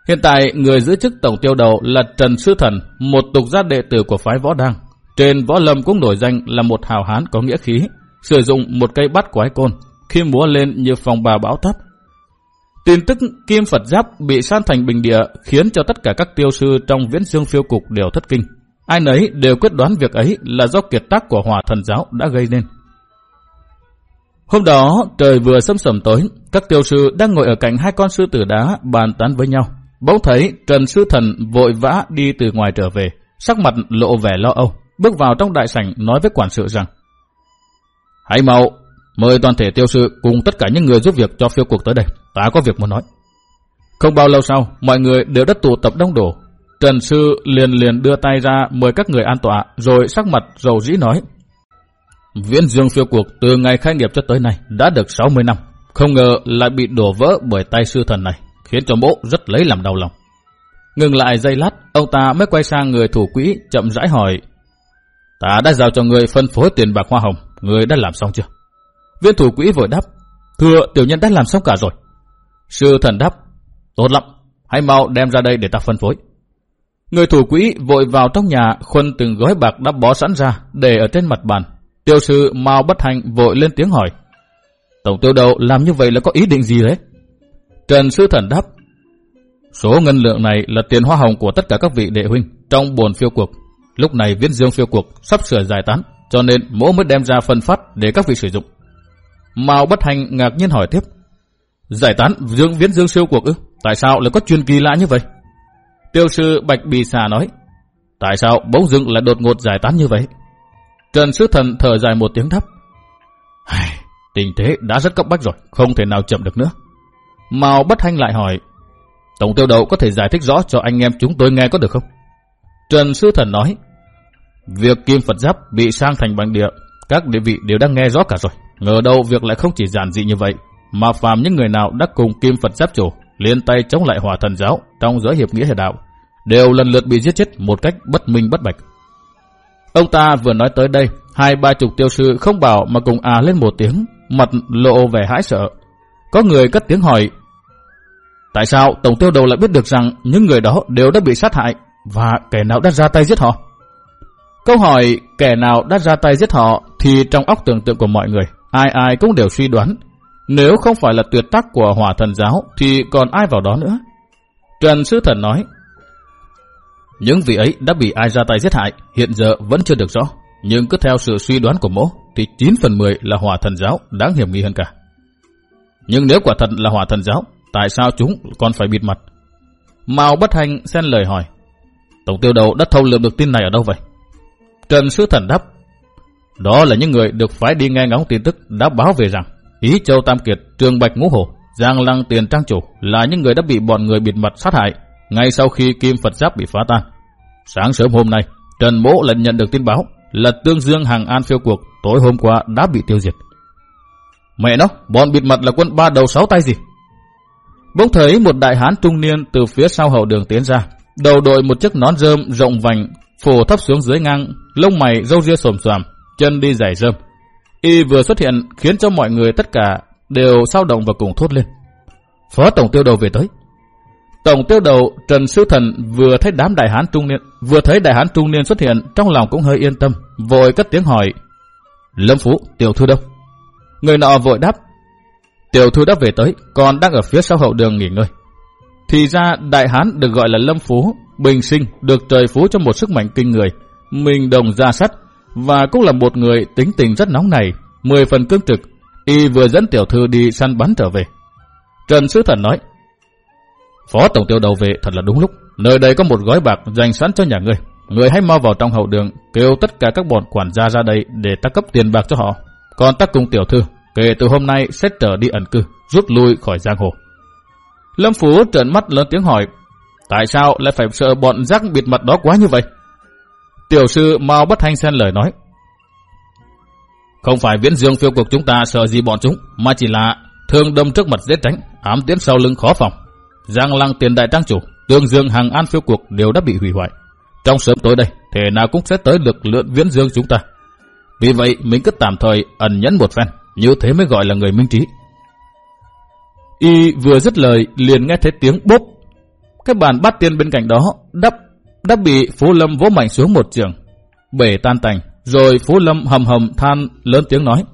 Hiện tại, người giữ chức tổng tiêu đầu là Trần Sư Thần, một tục gia đệ tử của phái võ đăng. Trên võ lâm cũng nổi danh là một hào hán có nghĩa khí, sử dụng một cây bắt quái côn, khi múa lên như phòng bà bão táp. Tin tức Kim Phật Giáp bị san thành bình địa khiến cho tất cả các tiêu sư trong viễn dương phiêu cục đều thất kinh. Ai nấy đều quyết đoán việc ấy là do kiệt tác của hòa thần giáo đã gây nên. Hôm đó, trời vừa sâm sầm tối, các tiêu sư đang ngồi ở cạnh hai con sư tử đá bàn tán với nhau. Bỗng thấy Trần Sư Thần vội vã đi từ ngoài trở về, sắc mặt lộ vẻ lo âu, bước vào trong đại sảnh nói với quản sự rằng Hãy mau, mời toàn thể tiêu sư cùng tất cả những người giúp việc cho phiêu cuộc tới đây, ta có việc muốn nói. Không bao lâu sau, mọi người đều đã tụ tập đông đủ. Trần Sư liền liền đưa tay ra mời các người an tọa, rồi sắc mặt dầu dĩ nói Viễn dương phiêu cuộc từ ngày khai nghiệp cho tới nay đã được 60 năm, không ngờ lại bị đổ vỡ bởi tay sư thần này khiến cho bố rất lấy làm đau lòng. Ngừng lại giây lát, ông ta mới quay sang người thủ quỹ chậm rãi hỏi. Ta đã giao cho người phân phối tiền bạc hoa hồng, người đã làm xong chưa? Viên thủ quỹ vội đáp, thưa tiểu nhân đã làm xong cả rồi. Sư thần đáp, tốt lắm, hãy mau đem ra đây để ta phân phối. Người thủ quỹ vội vào trong nhà khuân từng gói bạc đã bó sẵn ra để ở trên mặt bàn. Tiêu sư mau bất hành vội lên tiếng hỏi. Tổng tiêu đầu làm như vậy là có ý định gì đấy? Trần Sư Thần đáp, số ngân lượng này là tiền hoa hồng của tất cả các vị đệ huynh trong buồn phiêu cuộc. Lúc này viễn dương phiêu cuộc sắp sửa giải tán, cho nên mỗ mới đem ra phân phát để các vị sử dụng. Mao bất hành ngạc nhiên hỏi tiếp, giải tán dương viễn dương siêu cuộc ư? Tại sao lại có chuyên kỳ lạ như vậy? Tiêu sư Bạch Bì Xà nói, tại sao bỗng dưng lại đột ngột giải tán như vậy? Trần sứ Thần thở dài một tiếng thấp: tình thế đã rất cấp bách rồi, không thể nào chậm được nữa. Mao bất hành lại hỏi, Tổng tiêu đầu có thể giải thích rõ cho anh em chúng tôi nghe có được không? Trần Sư Thần nói, Việc kim Phật Giáp bị sang thành bằng địa, các địa vị đều đang nghe rõ cả rồi. Ngờ đâu việc lại không chỉ giản dị như vậy, mà phàm những người nào đã cùng kim Phật Giáp chủ liên tay chống lại hòa thần giáo trong giới hiệp nghĩa hệ đạo, đều lần lượt bị giết chết một cách bất minh bất bạch. Ông ta vừa nói tới đây, hai ba chục tiêu sư không bảo mà cùng à lên một tiếng, mặt lộ vẻ hãi sợ, có người cất tiếng hỏi, tại sao Tổng tiêu đầu lại biết được rằng những người đó đều đã bị sát hại và kẻ nào đã ra tay giết họ? Câu hỏi kẻ nào đã ra tay giết họ thì trong óc tưởng tượng của mọi người ai ai cũng đều suy đoán, nếu không phải là tuyệt tác của hỏa thần giáo thì còn ai vào đó nữa. Trần Sư Thần nói, những vị ấy đã bị ai ra tay giết hại, hiện giờ vẫn chưa được rõ. Nhưng cứ theo sự suy đoán của mỗ, thì 9 phần 10 là hỏa thần giáo đáng hiểm nghi hơn cả. Nhưng nếu quả thật là hỏa thần giáo, tại sao chúng còn phải bịt mặt? Mao bất hành xen lời hỏi. Tổng tiêu đầu đã thâu lượm được tin này ở đâu vậy? Trần Sư Thần đáp. Đó là những người được phái đi nghe ngóng tin tức đã báo về rằng Ý Châu Tam Kiệt, Trường Bạch Ngũ Hổ, Giang Lăng Tiền Trang Chủ là những người đã bị bọn người bịt mặt sát hại ngay sau khi Kim Phật Giáp bị phá tan. Sáng sớm hôm nay, Trần Mỗ lại nhận được tin báo là Tương Dương Hàng An phiêu cuộc tối hôm qua đã bị tiêu diệt. Mẹ nó, bọn bịt mặt là quân ba đầu sáu tay gì? Bỗng thấy một đại hán trung niên từ phía sau hậu đường tiến ra, đầu đội một chiếc nón rơm rộng vành, phủ thấp xuống dưới ngang, lông mày râu ria xồm xoàm, chân đi giày rơm. Y vừa xuất hiện khiến cho mọi người tất cả đều sao động và cùng thốt lên. Phó tổng tiêu đầu về tới. Tổng tiêu đầu Trần Sư Thần vừa thấy đám đại hán trung niên, vừa thấy đại hán trung niên xuất hiện, trong lòng cũng hơi yên tâm, vội cất tiếng hỏi: "Lâm Phú, tiểu thư đâu?" Người nọ vội đáp: "Tiểu thư đã về tới, còn đang ở phía sau hậu đường nghỉ ngơi." Thì ra đại hán được gọi là Lâm Phú, bình sinh được trời phú cho một sức mạnh kinh người, mình đồng ra sắt và cũng là một người tính tình rất nóng này, mười phần cương trực. Y vừa dẫn tiểu thư đi săn bắn trở về. Trần Sứ Thần nói: Phó Tổng tiêu đầu về thật là đúng lúc. Nơi đây có một gói bạc dành sẵn cho nhà ngươi. Người hãy mau vào trong hậu đường, kêu tất cả các bọn quản gia ra đây để ta cấp tiền bạc cho họ. Còn ta cùng tiểu thư, kể từ hôm nay sẽ trở đi ẩn cư, rút lui khỏi giang hồ. Lâm Phú trợn mắt lớn tiếng hỏi, tại sao lại phải sợ bọn rắc bịt mặt đó quá như vậy? Tiểu sư mau bất thanh xen lời nói, không phải viễn dương phiêu cuộc chúng ta sợ gì bọn chúng, mà chỉ là thương đâm trước mặt dễ tránh, ám tiến sau lưng khó phòng. Giang lăng tiền đại trang chủ, tương dương hàng an phiêu cuộc đều đã bị hủy hoại. Trong sớm tối đây, thể nào cũng sẽ tới được lượn viễn dương chúng ta. Vì vậy, mình cứ tạm thời ẩn nhẫn một phen, như thế mới gọi là người minh trí. Y vừa dứt lời, liền nghe thấy tiếng bốp. Cái bàn bát tiên bên cạnh đó đắp đã bị Phú Lâm vỗ mạnh xuống một trường, bể tan tành, rồi Phú Lâm hầm hầm than lớn tiếng nói.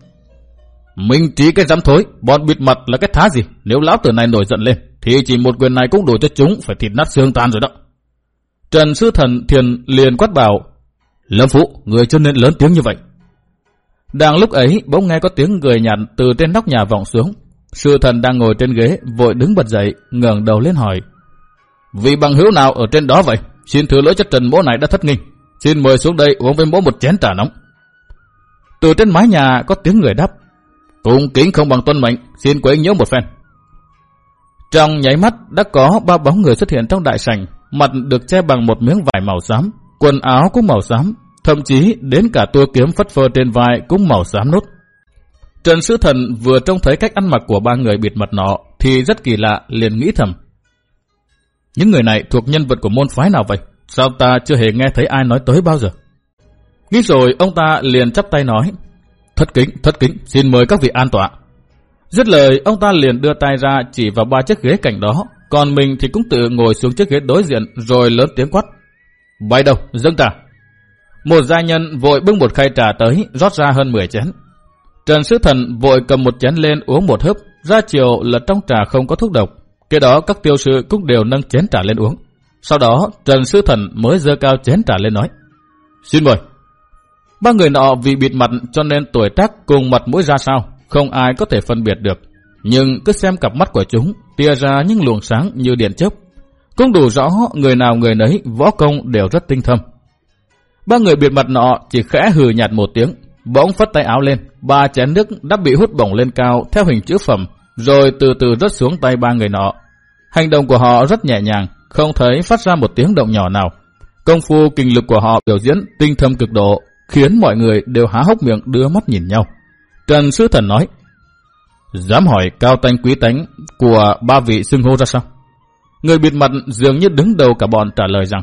Minh trí cái dám thối, bọn bịt mặt là cái thá gì, nếu lão tử này nổi giận lên, thì chỉ một quyền này cũng đủ cho chúng phải thịt nát xương tan rồi đó. Trần Sư Thần Thiền liền quát bảo, Lâm Phụ, người cho nên lớn tiếng như vậy. Đang lúc ấy, bỗng nghe có tiếng người nhạt từ trên nóc nhà vọng xuống. Sư thần đang ngồi trên ghế, vội đứng bật dậy, ngẩng đầu lên hỏi. Vì bằng hữu nào ở trên đó vậy? Xin thứ lỗi cho Trần Mỗ này đã thất nghinh. Xin mời xuống đây uống với mỗ một chén trà nóng. Từ trên mái nhà có tiếng người đáp. cùng kính không bằng tuân mệnh, xin quấy nhớ một phen. Trong nháy mắt đã có ba bóng người xuất hiện trong đại sảnh, mặt được che bằng một miếng vải màu xám, quần áo cũng màu xám, thậm chí đến cả tua kiếm phất phơ trên vai cũng màu xám nốt. Trần Sư Thần vừa trông thấy cách ăn mặc của ba người bịt mặt nọ thì rất kỳ lạ, liền nghĩ thầm. Những người này thuộc nhân vật của môn phái nào vậy? Sao ta chưa hề nghe thấy ai nói tới bao giờ? Nghĩ rồi ông ta liền chắp tay nói. Thất kính, thất kính, xin mời các vị an tọa. Dứt lời, ông ta liền đưa tay ra chỉ vào ba chiếc ghế cạnh đó, còn mình thì cũng tự ngồi xuống chiếc ghế đối diện rồi lớn tiếng quát. Bay đâu, dâng trà. Một gia nhân vội bưng một khay trà tới, rót ra hơn 10 chén. Trần Sứ Thần vội cầm một chén lên uống một hớp, ra chiều là trong trà không có thuốc độc. Kế đó các tiêu sư cũng đều nâng chén trà lên uống. Sau đó Trần Sứ Thần mới dơ cao chén trà lên nói. Xin mời. Ba người nọ vì bịt mặt cho nên tuổi tác cùng mặt mũi ra sao, không ai có thể phân biệt được. Nhưng cứ xem cặp mắt của chúng, tia ra những luồng sáng như điện chớp. Cũng đủ rõ người nào người nấy võ công đều rất tinh thâm. Ba người bịt mặt nọ chỉ khẽ hừ nhạt một tiếng, bỗng phất tay áo lên, ba chén nước đã bị hút bổng lên cao theo hình chữ phẩm, rồi từ từ rớt xuống tay ba người nọ. Hành động của họ rất nhẹ nhàng, không thấy phát ra một tiếng động nhỏ nào. Công phu kinh lực của họ biểu diễn tinh thâm cực độ, khiến mọi người đều há hốc miệng đưa mắt nhìn nhau. Trần Sư Thần nói, dám hỏi cao tanh quý tánh của ba vị xưng hô ra sao? Người bịt mặt dường như đứng đầu cả bọn trả lời rằng,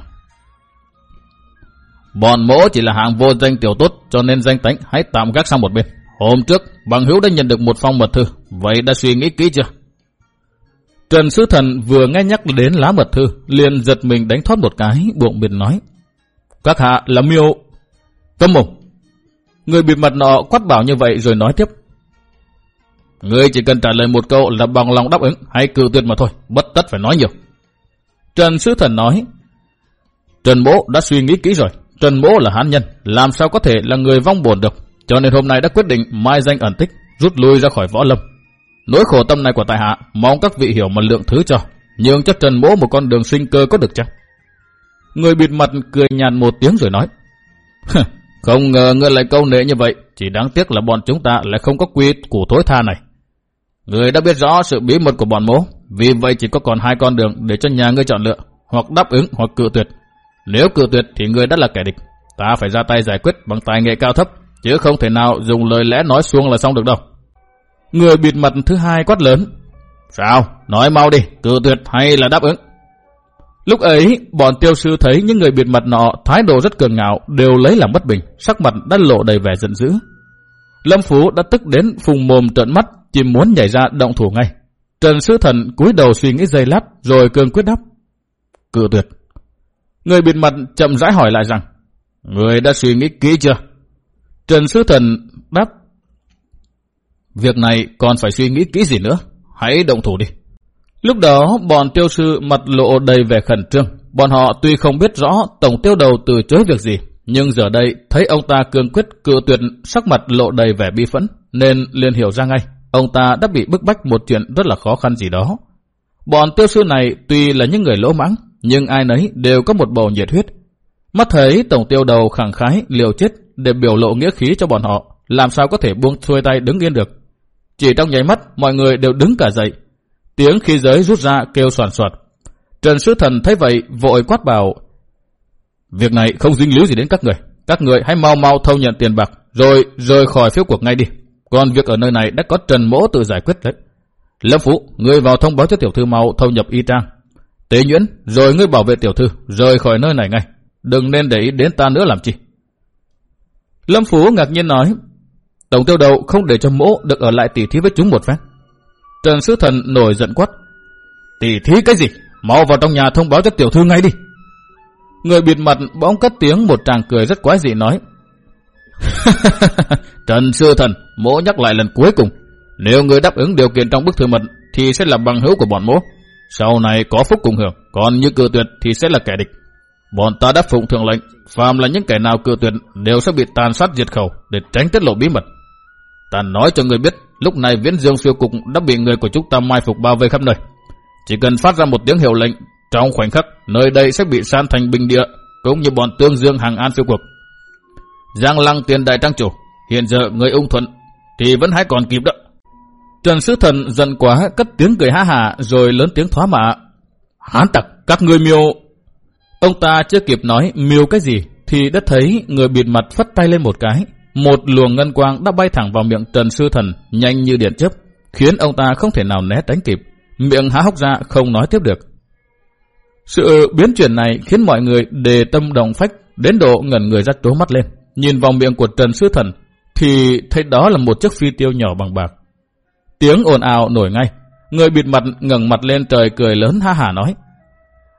Bọn mỗ chỉ là hạng vô danh tiểu tốt cho nên danh tánh hãy tạm gác sang một bên. Hôm trước, bằng hữu đã nhận được một phong mật thư, vậy đã suy nghĩ kỹ chưa? Trần Sư Thần vừa nghe nhắc đến lá mật thư, liền giật mình đánh thoát một cái, buộng biệt nói. Các hạ là miêu... Câm mồm! Người bịt mặt nọ quát bảo như vậy rồi nói tiếp. Ngươi chỉ cần trả lời một câu là bằng lòng đáp ứng hay cự tuyệt mà thôi, bất tất phải nói nhiều. Trần Sứ Thần nói, Trần Bố đã suy nghĩ kỹ rồi, Trần Bố là hán nhân, làm sao có thể là người vong buồn được, cho nên hôm nay đã quyết định mai danh ẩn tích, rút lui ra khỏi võ lâm. Nỗi khổ tâm này của tại hạ, mong các vị hiểu mà lượng thứ cho, nhưng cho Trần Bố một con đường sinh cơ có được chăng? Người bịt mặt cười nhàn một tiếng rồi nói, Không ngờ ngươi lại câu nệ như vậy, chỉ đáng tiếc là bọn chúng ta lại không có quy củ thối tha này. Người đã biết rõ sự bí mật của bọn mố, vì vậy chỉ có còn hai con đường để cho nhà ngươi chọn lựa, hoặc đáp ứng hoặc cự tuyệt. Nếu cự tuyệt thì ngươi đã là kẻ địch, ta phải ra tay giải quyết bằng tài nghệ cao thấp, chứ không thể nào dùng lời lẽ nói xuông là xong được đâu. Người bịt mặt thứ hai quát lớn. Sao? Nói mau đi, cự tuyệt hay là đáp ứng? Lúc ấy, bọn tiêu sư thấy những người bịt mặt nọ thái độ rất cường ngạo đều lấy làm bất bình, sắc mặt đã lộ đầy vẻ giận dữ. Lâm Phú đã tức đến phùng mồm trợn mắt, chỉ muốn nhảy ra động thủ ngay. Trần Sư Thần cúi đầu suy nghĩ giây lát rồi cương quyết đáp. Cự tuyệt. Người biệt mặt chậm rãi hỏi lại rằng, Người đã suy nghĩ kỹ chưa? Trần sứ Thần đáp, Việc này còn phải suy nghĩ kỹ gì nữa, hãy động thủ đi. Lúc đó, bọn tiêu sư mặt lộ đầy vẻ khẩn trương. Bọn họ tuy không biết rõ tổng tiêu đầu từ chối việc gì, nhưng giờ đây thấy ông ta cương quyết cự tuyệt sắc mặt lộ đầy vẻ bi phẫn, nên liền hiểu ra ngay, ông ta đã bị bức bách một chuyện rất là khó khăn gì đó. Bọn tiêu sư này tuy là những người lỗ mãng, nhưng ai nấy đều có một bầu nhiệt huyết. Mắt thấy tổng tiêu đầu khẳng khái liều chết để biểu lộ nghĩa khí cho bọn họ, làm sao có thể buông xuôi tay đứng yên được. Chỉ trong nháy mắt, mọi người đều đứng cả dậy, Tiếng khí giới rút ra kêu soàn soạt. Trần Sứ Thần thấy vậy vội quát bảo Việc này không dính líu gì đến các người. Các người hãy mau mau thâu nhận tiền bạc rồi rời khỏi phiếu cuộc ngay đi. Còn việc ở nơi này đã có Trần Mỗ tự giải quyết đấy. Lâm Phú, người vào thông báo cho tiểu thư mau thâu nhập y trang. Tế nhuyễn, rồi ngươi bảo vệ tiểu thư, rời khỏi nơi này ngay. Đừng nên để ý đến ta nữa làm chi. Lâm Phú ngạc nhiên nói, Tổng tiêu đầu không để cho mỗ được ở lại tỉ thí với chúng một phép. Trần Sứ Thần nổi giận quát. Tỷ thí cái gì? Mau vào trong nhà thông báo cho tiểu thư ngay đi. Người bịt mặt bỗng cất tiếng một tràng cười rất quái dị nói. Trần Sư Thần, mỗ nhắc lại lần cuối cùng. Nếu người đáp ứng điều kiện trong bức thư mật thì sẽ là bằng hữu của bọn mỗ. Sau này có phúc cùng hưởng, còn như cự tuyệt thì sẽ là kẻ địch. Bọn ta đã phụng thượng lệnh, phàm là những kẻ nào cự tuyệt đều sẽ bị tàn sát diệt khẩu để tránh tiết lộ bí mật. Ta nói cho người biết, lúc này viễn dương siêu cục đã bị người của chúng ta mai phục bao vây khắp nơi. Chỉ cần phát ra một tiếng hiệu lệnh, trong khoảnh khắc, nơi đây sẽ bị san thành bình địa, cũng như bọn tương dương hàng an siêu cục. Giang lăng tiền đại trang chủ, hiện giờ người ung thuận, thì vẫn hãy còn kịp đó. Trần Sứ Thần giận quá, cất tiếng cười há hà, rồi lớn tiếng thoá mạ. Hán tặc, các người miêu... Ông ta chưa kịp nói miêu cái gì, thì đã thấy người bịt mặt phất tay lên một cái, một luồng ngân quang đã bay thẳng vào miệng Trần Sư Thần, nhanh như điện chớp, khiến ông ta không thể nào né tránh kịp, miệng há hốc ra không nói tiếp được. Sự biến chuyển này khiến mọi người đề tâm đồng phách, đến độ ngẩn người ra trố mắt lên. Nhìn vào miệng của Trần Sư Thần, thì thấy đó là một chiếc phi tiêu nhỏ bằng bạc. Tiếng ồn ào nổi ngay, người bịt mặt ngẩng mặt lên trời cười lớn ha hả nói.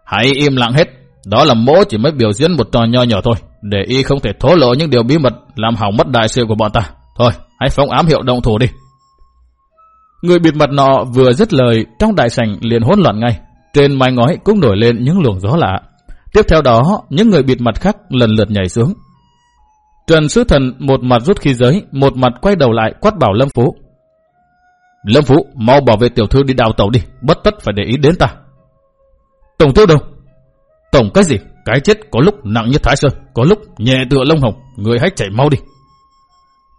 Hãy im lặng hết, đó là mỗ chỉ mới biểu diễn một trò nho nhỏ thôi, để y không thể thố lộ những điều bí mật làm hỏng mất đại sự của bọn ta. Thôi, hãy phóng ám hiệu động thủ đi. Người bịt mặt nọ vừa dứt lời, trong đại sảnh liền hỗn loạn ngay. Trên mái ngói cũng nổi lên những luồng gió lạ. Tiếp theo đó, những người bịt mặt khác lần lượt nhảy xuống. Trần Sứ Thần một mặt rút khí giới, một mặt quay đầu lại quát bảo Lâm Phú. Lâm Phú, mau bảo vệ tiểu thư đi đào tàu đi, bất tất phải để ý đến ta. Tổng thư đâu? Tổng cái gì? Cái chết có lúc nặng như thái sơn, có lúc nhẹ tựa lông hồng, người hãy chạy mau đi.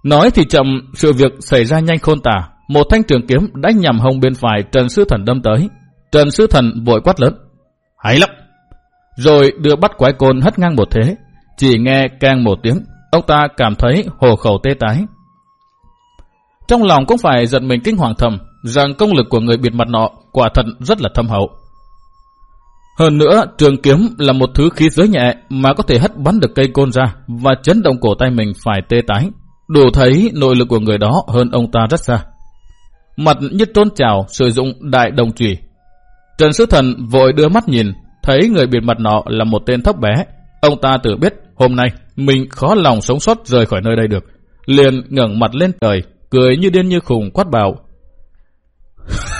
Nói thì chậm, sự việc xảy ra nhanh khôn tả. Một thanh trường kiếm đã nhằm hông bên phải Trần Sư Thần đâm tới. Trần Sư Thần vội quát lớn. Hay lắm! Rồi đưa bắt quái côn hất ngang một thế. Chỉ nghe càng một tiếng, ông ta cảm thấy hồ khẩu tê tái. Trong lòng cũng phải giận mình kinh hoàng thầm rằng công lực của người biệt mặt nọ quả thật rất là thâm hậu. Hơn nữa, trường kiếm là một thứ khí giới nhẹ mà có thể hất bắn được cây côn ra và chấn động cổ tay mình phải tê tái. Đủ thấy nội lực của người đó hơn ông ta rất xa. Mặt như trôn trào sử dụng đại đồng trùy. Trần sứ Thần vội đưa mắt nhìn, thấy người biệt mặt nọ là một tên thấp bé. Ông ta tự biết hôm nay mình khó lòng sống sót rời khỏi nơi đây được. Liền ngẩng mặt lên trời, cười như điên như khùng quát bảo.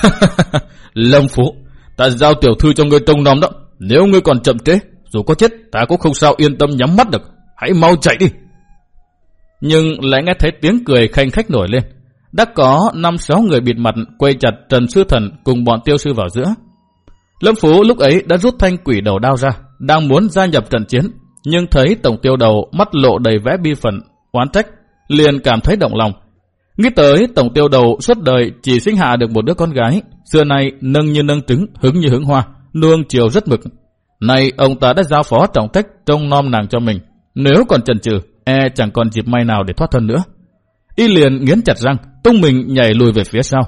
Lâm Phú, ta giao tiểu thư cho ngươi trông nom đó. Nếu ngươi còn chậm trễ, dù có chết, ta cũng không sao yên tâm nhắm mắt được. Hãy mau chạy đi. Nhưng lại nghe thấy tiếng cười khanh khách nổi lên. Đã có năm sáu người bịt mặt quay chặt Trần Sư Thần cùng bọn tiêu sư vào giữa. Lâm Phú lúc ấy đã rút thanh quỷ đầu đao ra, đang muốn gia nhập trận chiến, nhưng thấy tổng tiêu đầu mắt lộ đầy vẽ bi phần, oán trách, liền cảm thấy động lòng. Nghĩ tới tổng tiêu đầu suốt đời chỉ sinh hạ được một đứa con gái, xưa nay nâng như nâng trứng, hứng như hứng hoa, nuông chiều rất mực. Nay ông ta đã giao phó trọng trách trông nom nàng cho mình, nếu còn chần chừ, e chẳng còn dịp may nào để thoát thân nữa. Y liền nghiến chặt răng, tung mình nhảy lùi về phía sau.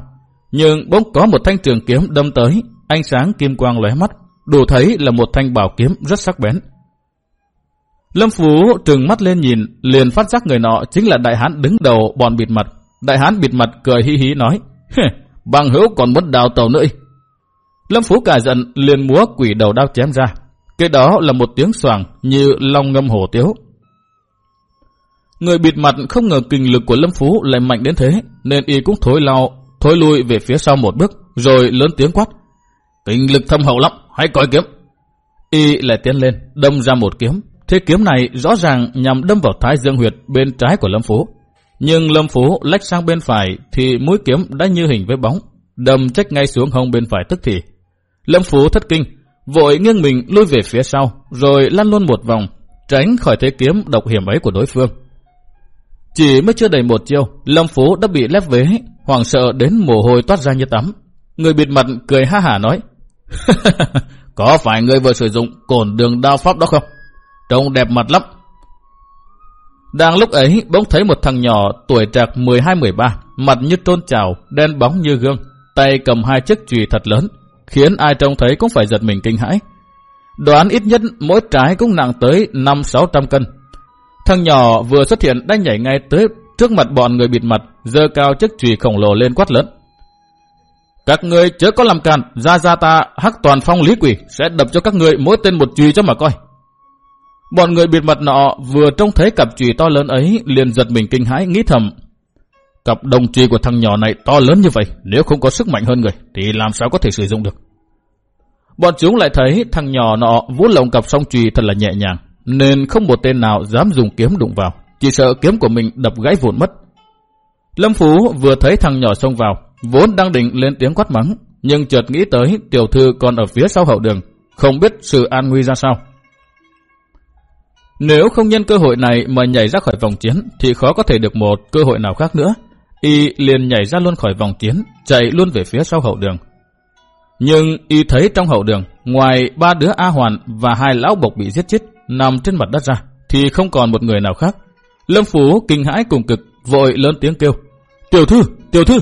Nhưng bỗng có một thanh trường kiếm đâm tới, ánh sáng kim quang lóe mắt, đủ thấy là một thanh bảo kiếm rất sắc bén. Lâm Phú trừng mắt lên nhìn, liền phát giác người nọ chính là đại hán đứng đầu bọn bịt mặt. Đại hán bịt mặt cười hí hí nói, bằng hữu còn muốn đào tàu nữa. Lâm Phú cả giận liền múa quỷ đầu đao chém ra. Cái đó là một tiếng xoàng như long ngâm hổ tiếu. Người bịt mặt không ngờ kinh lực của Lâm Phú lại mạnh đến thế, nên y cũng thối lao, thối lui về phía sau một bước, rồi lớn tiếng quát. Kinh lực thâm hậu lắm, hãy coi kiếm. Y lại tiến lên, đâm ra một kiếm. Thế kiếm này rõ ràng nhằm đâm vào thái dương huyệt bên trái của Lâm Phú. Nhưng Lâm Phú lách sang bên phải thì mũi kiếm đã như hình với bóng, đâm trách ngay xuống hông bên phải tức thì. Lâm Phú thất kinh, vội nghiêng mình lui về phía sau, rồi lăn luôn một vòng, tránh khỏi thế kiếm độc hiểm ấy của đối phương. Chỉ mới chưa đầy một chiêu, Lâm Phú đã bị lép vế, hoảng sợ đến mồ hôi toát ra như tắm. Người bịt mặt cười ha hả nói, Có phải người vừa sử dụng cồn đường đao pháp đó không? Trông đẹp mặt lắm. Đang lúc ấy, bỗng thấy một thằng nhỏ tuổi trạc 12-13, mặt như trôn trào, đen bóng như gương, tay cầm hai chiếc chùy thật lớn, khiến ai trông thấy cũng phải giật mình kinh hãi. Đoán ít nhất mỗi trái cũng nặng tới 5-600 cân. Thằng nhỏ vừa xuất hiện đã nhảy ngay tới trước mặt bọn người bịt mặt, dơ cao chiếc chùy khổng lồ lên quát lớn. Các ngươi chớ có làm càn, ra ra ta hắc toàn phong lý quỷ sẽ đập cho các ngươi mỗi tên một chùy cho mà coi. Bọn người bịt mặt nọ vừa trông thấy cặp chùy to lớn ấy liền giật mình kinh hãi nghĩ thầm. Cặp đồng chùy của thằng nhỏ này to lớn như vậy, nếu không có sức mạnh hơn người thì làm sao có thể sử dụng được. Bọn chúng lại thấy thằng nhỏ nọ vuốt lồng cặp song chùy thật là nhẹ nhàng, nên không một tên nào dám dùng kiếm đụng vào, chỉ sợ kiếm của mình đập gãy vụn mất. Lâm Phú vừa thấy thằng nhỏ xông vào, vốn đang định lên tiếng quát mắng, nhưng chợt nghĩ tới tiểu thư còn ở phía sau hậu đường, không biết sự an nguy ra sao. Nếu không nhân cơ hội này mà nhảy ra khỏi vòng chiến thì khó có thể được một cơ hội nào khác nữa. Y liền nhảy ra luôn khỏi vòng chiến, chạy luôn về phía sau hậu đường. Nhưng Y thấy trong hậu đường, ngoài ba đứa A Hoàn và hai lão bộc bị giết chết nằm trên mặt đất ra, thì không còn một người nào khác. Lâm Phú kinh hãi cùng cực, vội lớn tiếng kêu. Tiểu thư, tiểu thư.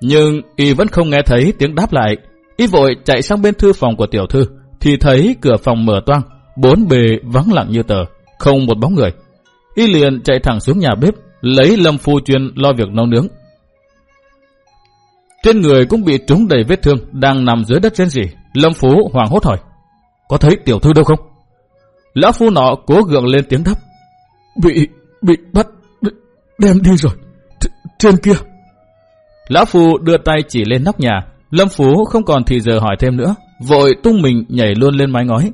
Nhưng Y vẫn không nghe thấy tiếng đáp lại. Y vội chạy sang bên thư phòng của tiểu thư, thì thấy cửa phòng mở toang, bốn bề vắng lặng như tờ, không một bóng người. Y liền chạy thẳng xuống nhà bếp, lấy Lâm Phu chuyên lo việc nấu nướng. Trên người cũng bị trúng đầy vết thương, đang nằm dưới đất trên gì. Lâm Phú hoàng hốt hỏi, có thấy tiểu thư đâu không? Lão Phu nọ cố gượng lên tiếng đáp, bị, bị bắt, đem đi rồi, Th trên kia. Lão Phu đưa tay chỉ lên nóc nhà, Lâm Phú không còn thì giờ hỏi thêm nữa, vội tung mình nhảy luôn lên mái ngói,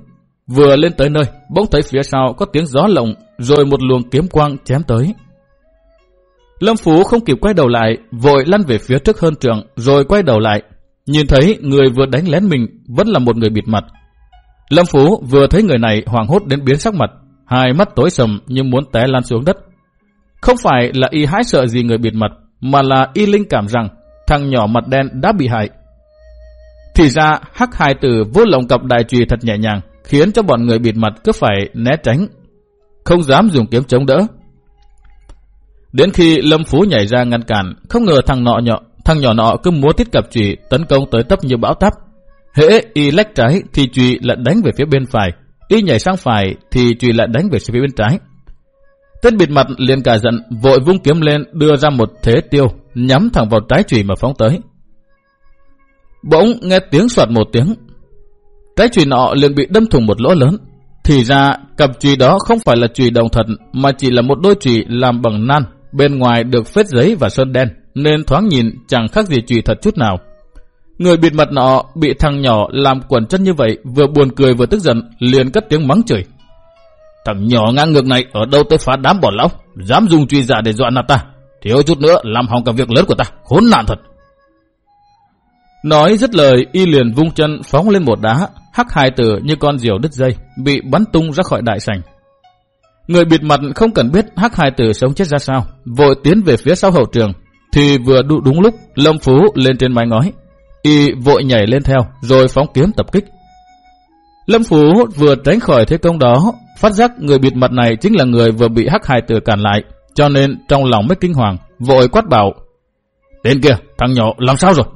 Vừa lên tới nơi, bỗng thấy phía sau có tiếng gió lộng, rồi một luồng kiếm quang chém tới. Lâm Phú không kịp quay đầu lại, vội lăn về phía trước hơn trường, rồi quay đầu lại. Nhìn thấy người vừa đánh lén mình vẫn là một người bịt mặt. Lâm Phú vừa thấy người này hoảng hốt đến biến sắc mặt, hai mắt tối sầm như muốn té lăn xuống đất. Không phải là y hãi sợ gì người bịt mặt, mà là y linh cảm rằng thằng nhỏ mặt đen đã bị hại. Thì ra hắc hai tử vô lồng cặp đại trùy thật nhẹ nhàng, khiến cho bọn người bịt mặt cứ phải né tránh, không dám dùng kiếm chống đỡ. Đến khi Lâm Phú nhảy ra ngăn cản, không ngờ thằng nọ nhỏ, thằng nhỏ nọ cứ múa tiết cặp chùy tấn công tới tấp như bão táp. Hễ y lách trái thì chùy lại đánh về phía bên phải, y nhảy sang phải thì chùy lại đánh về phía bên trái. Tên bịt mặt liền cả giận, vội vung kiếm lên đưa ra một thế tiêu, nhắm thẳng vào trái chùy mà phóng tới. Bỗng nghe tiếng soạt một tiếng, cái chùy nọ liền bị đâm thủng một lỗ lớn. Thì ra cặp chùy đó không phải là chùy đồng thật mà chỉ là một đôi chùy làm bằng nan, bên ngoài được phết giấy và sơn đen, nên thoáng nhìn chẳng khác gì chùy thật chút nào. Người bịt mặt nọ bị thằng nhỏ làm quẩn chân như vậy, vừa buồn cười vừa tức giận, liền cất tiếng mắng chửi. Thằng nhỏ ngang ngược này ở đâu tới phá đám bọn lão, dám dùng truy giả để dọa nạt ta. Thiếu chút nữa làm hỏng cả việc lớn của ta, khốn nạn thật. Nói dứt lời, y liền vung chân phóng lên một đá, hắc hài tử như con diều đứt dây, bị bắn tung ra khỏi đại sảnh. Người bịt mặt không cần biết hắc hài tử sống chết ra sao, vội tiến về phía sau hậu trường, thì vừa đủ đúng lúc Lâm Phú lên trên mái ngói. Y vội nhảy lên theo, rồi phóng kiếm tập kích. Lâm Phú vừa tránh khỏi thế công đó, phát giác người bịt mặt này chính là người vừa bị hắc hài tử cản lại, cho nên trong lòng mới kinh hoàng, vội quát bảo. Tên kia, thằng nhỏ làm sao rồi?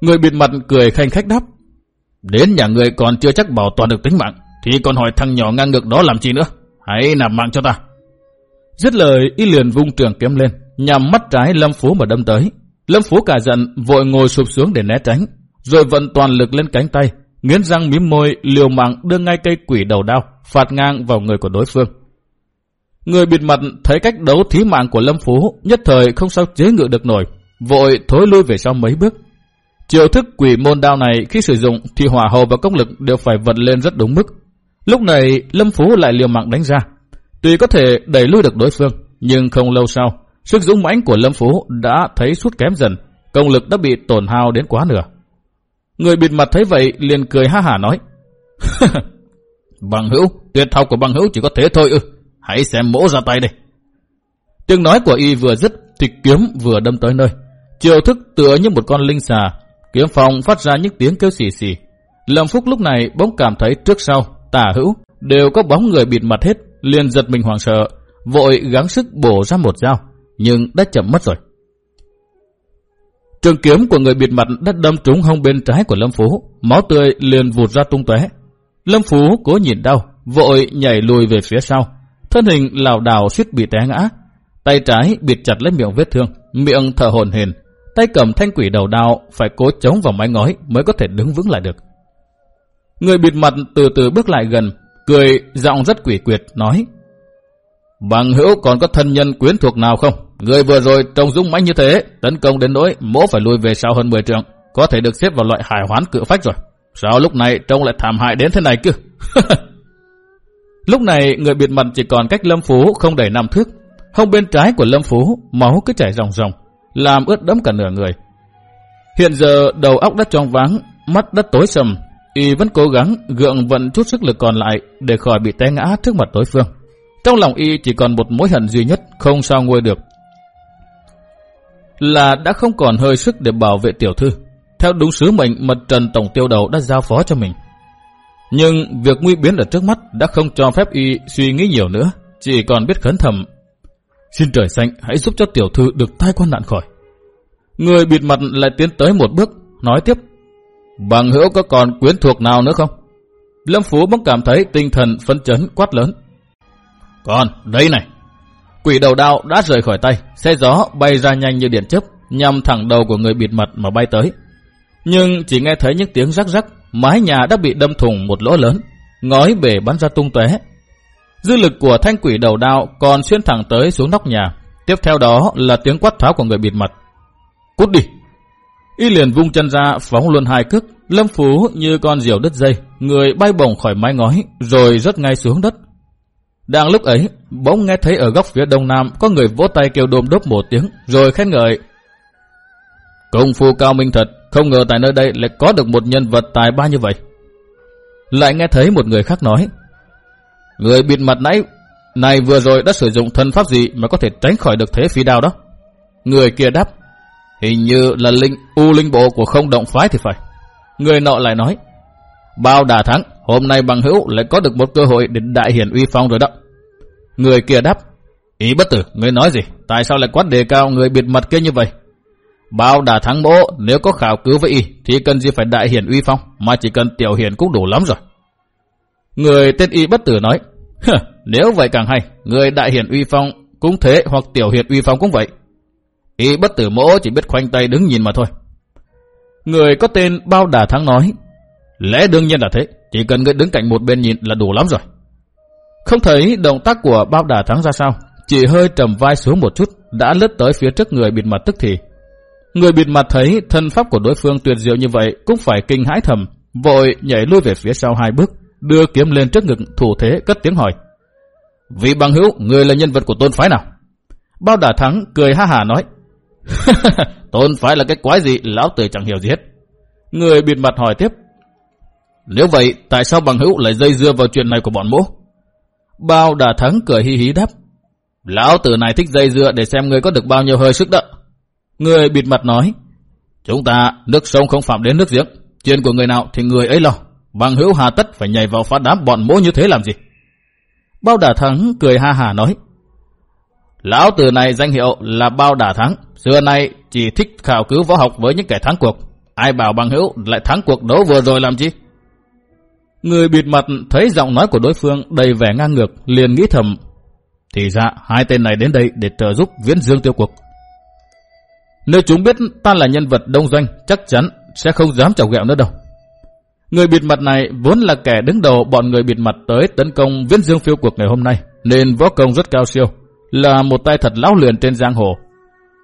Người bịt mặt cười khanh khách đáp. Đến nhà người còn chưa chắc bảo toàn được tính mạng, thì còn hỏi thằng nhỏ ngang ngược đó làm gì nữa? Hãy nạp mạng cho ta. Dứt lời, y liền vung trường kiếm lên, nhằm mắt trái Lâm Phú mà đâm tới. Lâm Phú cả giận, vội ngồi sụp xuống để né tránh, rồi vận toàn lực lên cánh tay, nghiến răng mím môi, liều mạng đưa ngay cây quỷ đầu đao, phạt ngang vào người của đối phương. Người bịt mặt thấy cách đấu thí mạng của Lâm Phú, nhất thời không sao chế ngự được nổi, vội thối lui về sau mấy bước. Chiêu thức quỷ môn đao này khi sử dụng thì hỏa hầu và công lực đều phải vật lên rất đúng mức. Lúc này Lâm Phú lại liều mạng đánh ra. Tuy có thể đẩy lui được đối phương, nhưng không lâu sau, sức dũng mãnh của Lâm Phú đã thấy suốt kém dần, công lực đã bị tổn hao đến quá nửa. Người bịt mặt thấy vậy liền cười ha hả nói. bằng hữu, tuyệt học của bằng hữu chỉ có thế thôi ư. Hãy xem mỗ ra tay đây. Tiếng nói của y vừa dứt thì kiếm vừa đâm tới nơi. Chiều thức tựa như một con linh xà. Kiếm phòng phát ra những tiếng kêu xì xì. Lâm Phúc lúc này bỗng cảm thấy trước sau, tả hữu, đều có bóng người bịt mặt hết, liền giật mình hoảng sợ, vội gắng sức bổ ra một dao, nhưng đã chậm mất rồi. Trường kiếm của người bịt mặt đã đâm trúng hông bên trái của Lâm Phú, máu tươi liền vụt ra tung tóe. Lâm Phú cố nhìn đau, vội nhảy lùi về phía sau, thân hình lảo đảo suýt bị té ngã, tay trái bịt chặt lấy miệng vết thương, miệng thở hổn hển, tay cầm thanh quỷ đầu đao phải cố chống vào mái ngói mới có thể đứng vững lại được. Người bịt mặt từ từ bước lại gần, cười giọng rất quỷ quyệt nói: "Bằng hữu còn có thân nhân quyến thuộc nào không? Người vừa rồi trông dũng mãnh như thế, tấn công đến nỗi mỗ phải lui về sau hơn 10 trượng, có thể được xếp vào loại hải hoán cự phách rồi. Sao lúc này trông lại thảm hại đến thế này chứ?" Lúc này người bịt mặt chỉ còn cách Lâm Phú không đầy năm thước. Hông bên trái của Lâm Phú máu cứ chảy ròng ròng, làm ướt đẫm cả nửa người. Hiện giờ đầu óc đã trong vắng, mắt đất tối sầm, y vẫn cố gắng gượng vận chút sức lực còn lại để khỏi bị té ngã trước mặt đối phương. Trong lòng y chỉ còn một mối hận duy nhất không sao nguôi được. Là đã không còn hơi sức để bảo vệ tiểu thư. Theo đúng sứ mệnh mật trần tổng tiêu đầu đã giao phó cho mình. Nhưng việc nguy biến ở trước mắt đã không cho phép y suy nghĩ nhiều nữa, chỉ còn biết khấn thầm. Xin trời xanh hãy giúp cho tiểu thư được tai quan nạn khỏi. Người bịt mặt lại tiến tới một bước, nói tiếp. Bằng hữu có còn quyến thuộc nào nữa không? Lâm Phú bỗng cảm thấy tinh thần phấn chấn quát lớn. Còn, đây này. Quỷ đầu đao đã rời khỏi tay, xe gió bay ra nhanh như điện chớp, nhằm thẳng đầu của người bịt mặt mà bay tới. Nhưng chỉ nghe thấy những tiếng rắc rắc, mái nhà đã bị đâm thủng một lỗ lớn, ngói bể bắn ra tung tóe. Dư lực của thanh quỷ đầu đao còn xuyên thẳng tới xuống nóc nhà. Tiếp theo đó là tiếng quát tháo của người bịt mặt. Cút đi! Y liền vung chân ra phóng luôn hai cước, lâm phú như con diều đứt dây, người bay bổng khỏi mái ngói rồi rớt ngay xuống đất. Đang lúc ấy, bỗng nghe thấy ở góc phía đông nam có người vỗ tay kêu đôm đốp một tiếng rồi khen ngợi. Công phu cao minh thật, không ngờ tại nơi đây lại có được một nhân vật tài ba như vậy. Lại nghe thấy một người khác nói. Người bịt mặt nãy này vừa rồi đã sử dụng thân pháp gì mà có thể tránh khỏi được thế phi đao đó? Người kia đáp. Hình như là linh u linh bộ của không động phái thì phải. Người nọ lại nói. Bao đà thắng, hôm nay bằng hữu lại có được một cơ hội để đại hiển uy phong rồi đó. Người kia đáp. Ý bất tử, người nói gì? Tại sao lại quát đề cao người bịt mặt kia như vậy? Bao đà thắng mỗ, nếu có khảo cứu với y, thì cần gì phải đại hiển uy phong, mà chỉ cần tiểu hiển cũng đủ lắm rồi. Người tên y bất tử nói, nếu vậy càng hay, người đại hiển uy phong cũng thế hoặc tiểu hiển uy phong cũng vậy. Y bất tử mỗ chỉ biết khoanh tay đứng nhìn mà thôi. Người có tên Bao Đà Thắng nói, lẽ đương nhiên là thế, chỉ cần người đứng cạnh một bên nhìn là đủ lắm rồi. Không thấy động tác của Bao Đà Thắng ra sao, chỉ hơi trầm vai xuống một chút, đã lướt tới phía trước người bịt mặt tức thì. Người bịt mặt thấy thân pháp của đối phương tuyệt diệu như vậy cũng phải kinh hãi thầm, vội nhảy lui về phía sau hai bước, đưa kiếm lên trước ngực thủ thế cất tiếng hỏi. Vị bằng hữu, người là nhân vật của tôn phái nào? Bao đả thắng cười ha hà nói. tôn phái là cái quái gì, lão tử chẳng hiểu gì hết. Người bịt mặt hỏi tiếp. Nếu vậy, tại sao bằng hữu lại dây dưa vào chuyện này của bọn mỗ? Bao đả thắng cười hi hí đáp. Lão tử này thích dây dưa để xem người có được bao nhiêu hơi sức đó. Người bịt mặt nói. Chúng ta nước sông không phạm đến nước giếng. Chuyện của người nào thì người ấy lo. Bằng hữu hà tất phải nhảy vào phá đám bọn mỗ như thế làm gì? Bao đả thắng cười ha hà nói. Lão tử này danh hiệu là bao đả thắng. Xưa nay chỉ thích khảo cứu võ học với những kẻ thắng cuộc. Ai bảo bằng hữu lại thắng cuộc đấu vừa rồi làm chi? Người bịt mặt thấy giọng nói của đối phương đầy vẻ ngang ngược, liền nghĩ thầm. Thì ra hai tên này đến đây để trợ giúp viễn dương tiêu cuộc. Nếu chúng biết ta là nhân vật đông doanh, chắc chắn sẽ không dám chọc ghẹo nữa đâu. Người bịt mặt này vốn là kẻ đứng đầu bọn người bịt mặt tới tấn công viễn dương phiêu cuộc ngày hôm nay, nên võ công rất cao siêu, là một tay thật lão luyện trên giang hồ.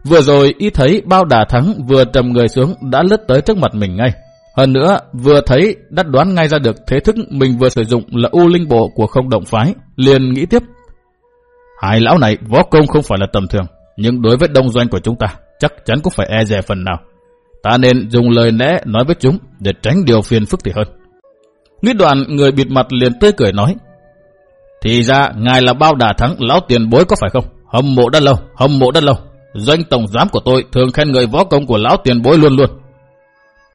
Vừa rồi y thấy bao đà thắng vừa trầm người xuống đã lướt tới trước mặt mình ngay. Hơn nữa, vừa thấy đã đoán ngay ra được thế thức mình vừa sử dụng là u linh bộ của không động phái, liền nghĩ tiếp. Hai lão này võ công không phải là tầm thường, nhưng đối với đông doanh của chúng ta, chắc chắn cũng phải e dè phần nào. Ta nên dùng lời lẽ nói với chúng để tránh điều phiền phức thì hơn. Nghĩ đoạn người bịt mặt liền tươi cười nói. Thì ra ngài là bao đà thắng lão tiền bối có phải không? Hâm mộ đã lâu, hâm mộ đã lâu. Doanh tổng giám của tôi thường khen người võ công của lão tiền bối luôn luôn.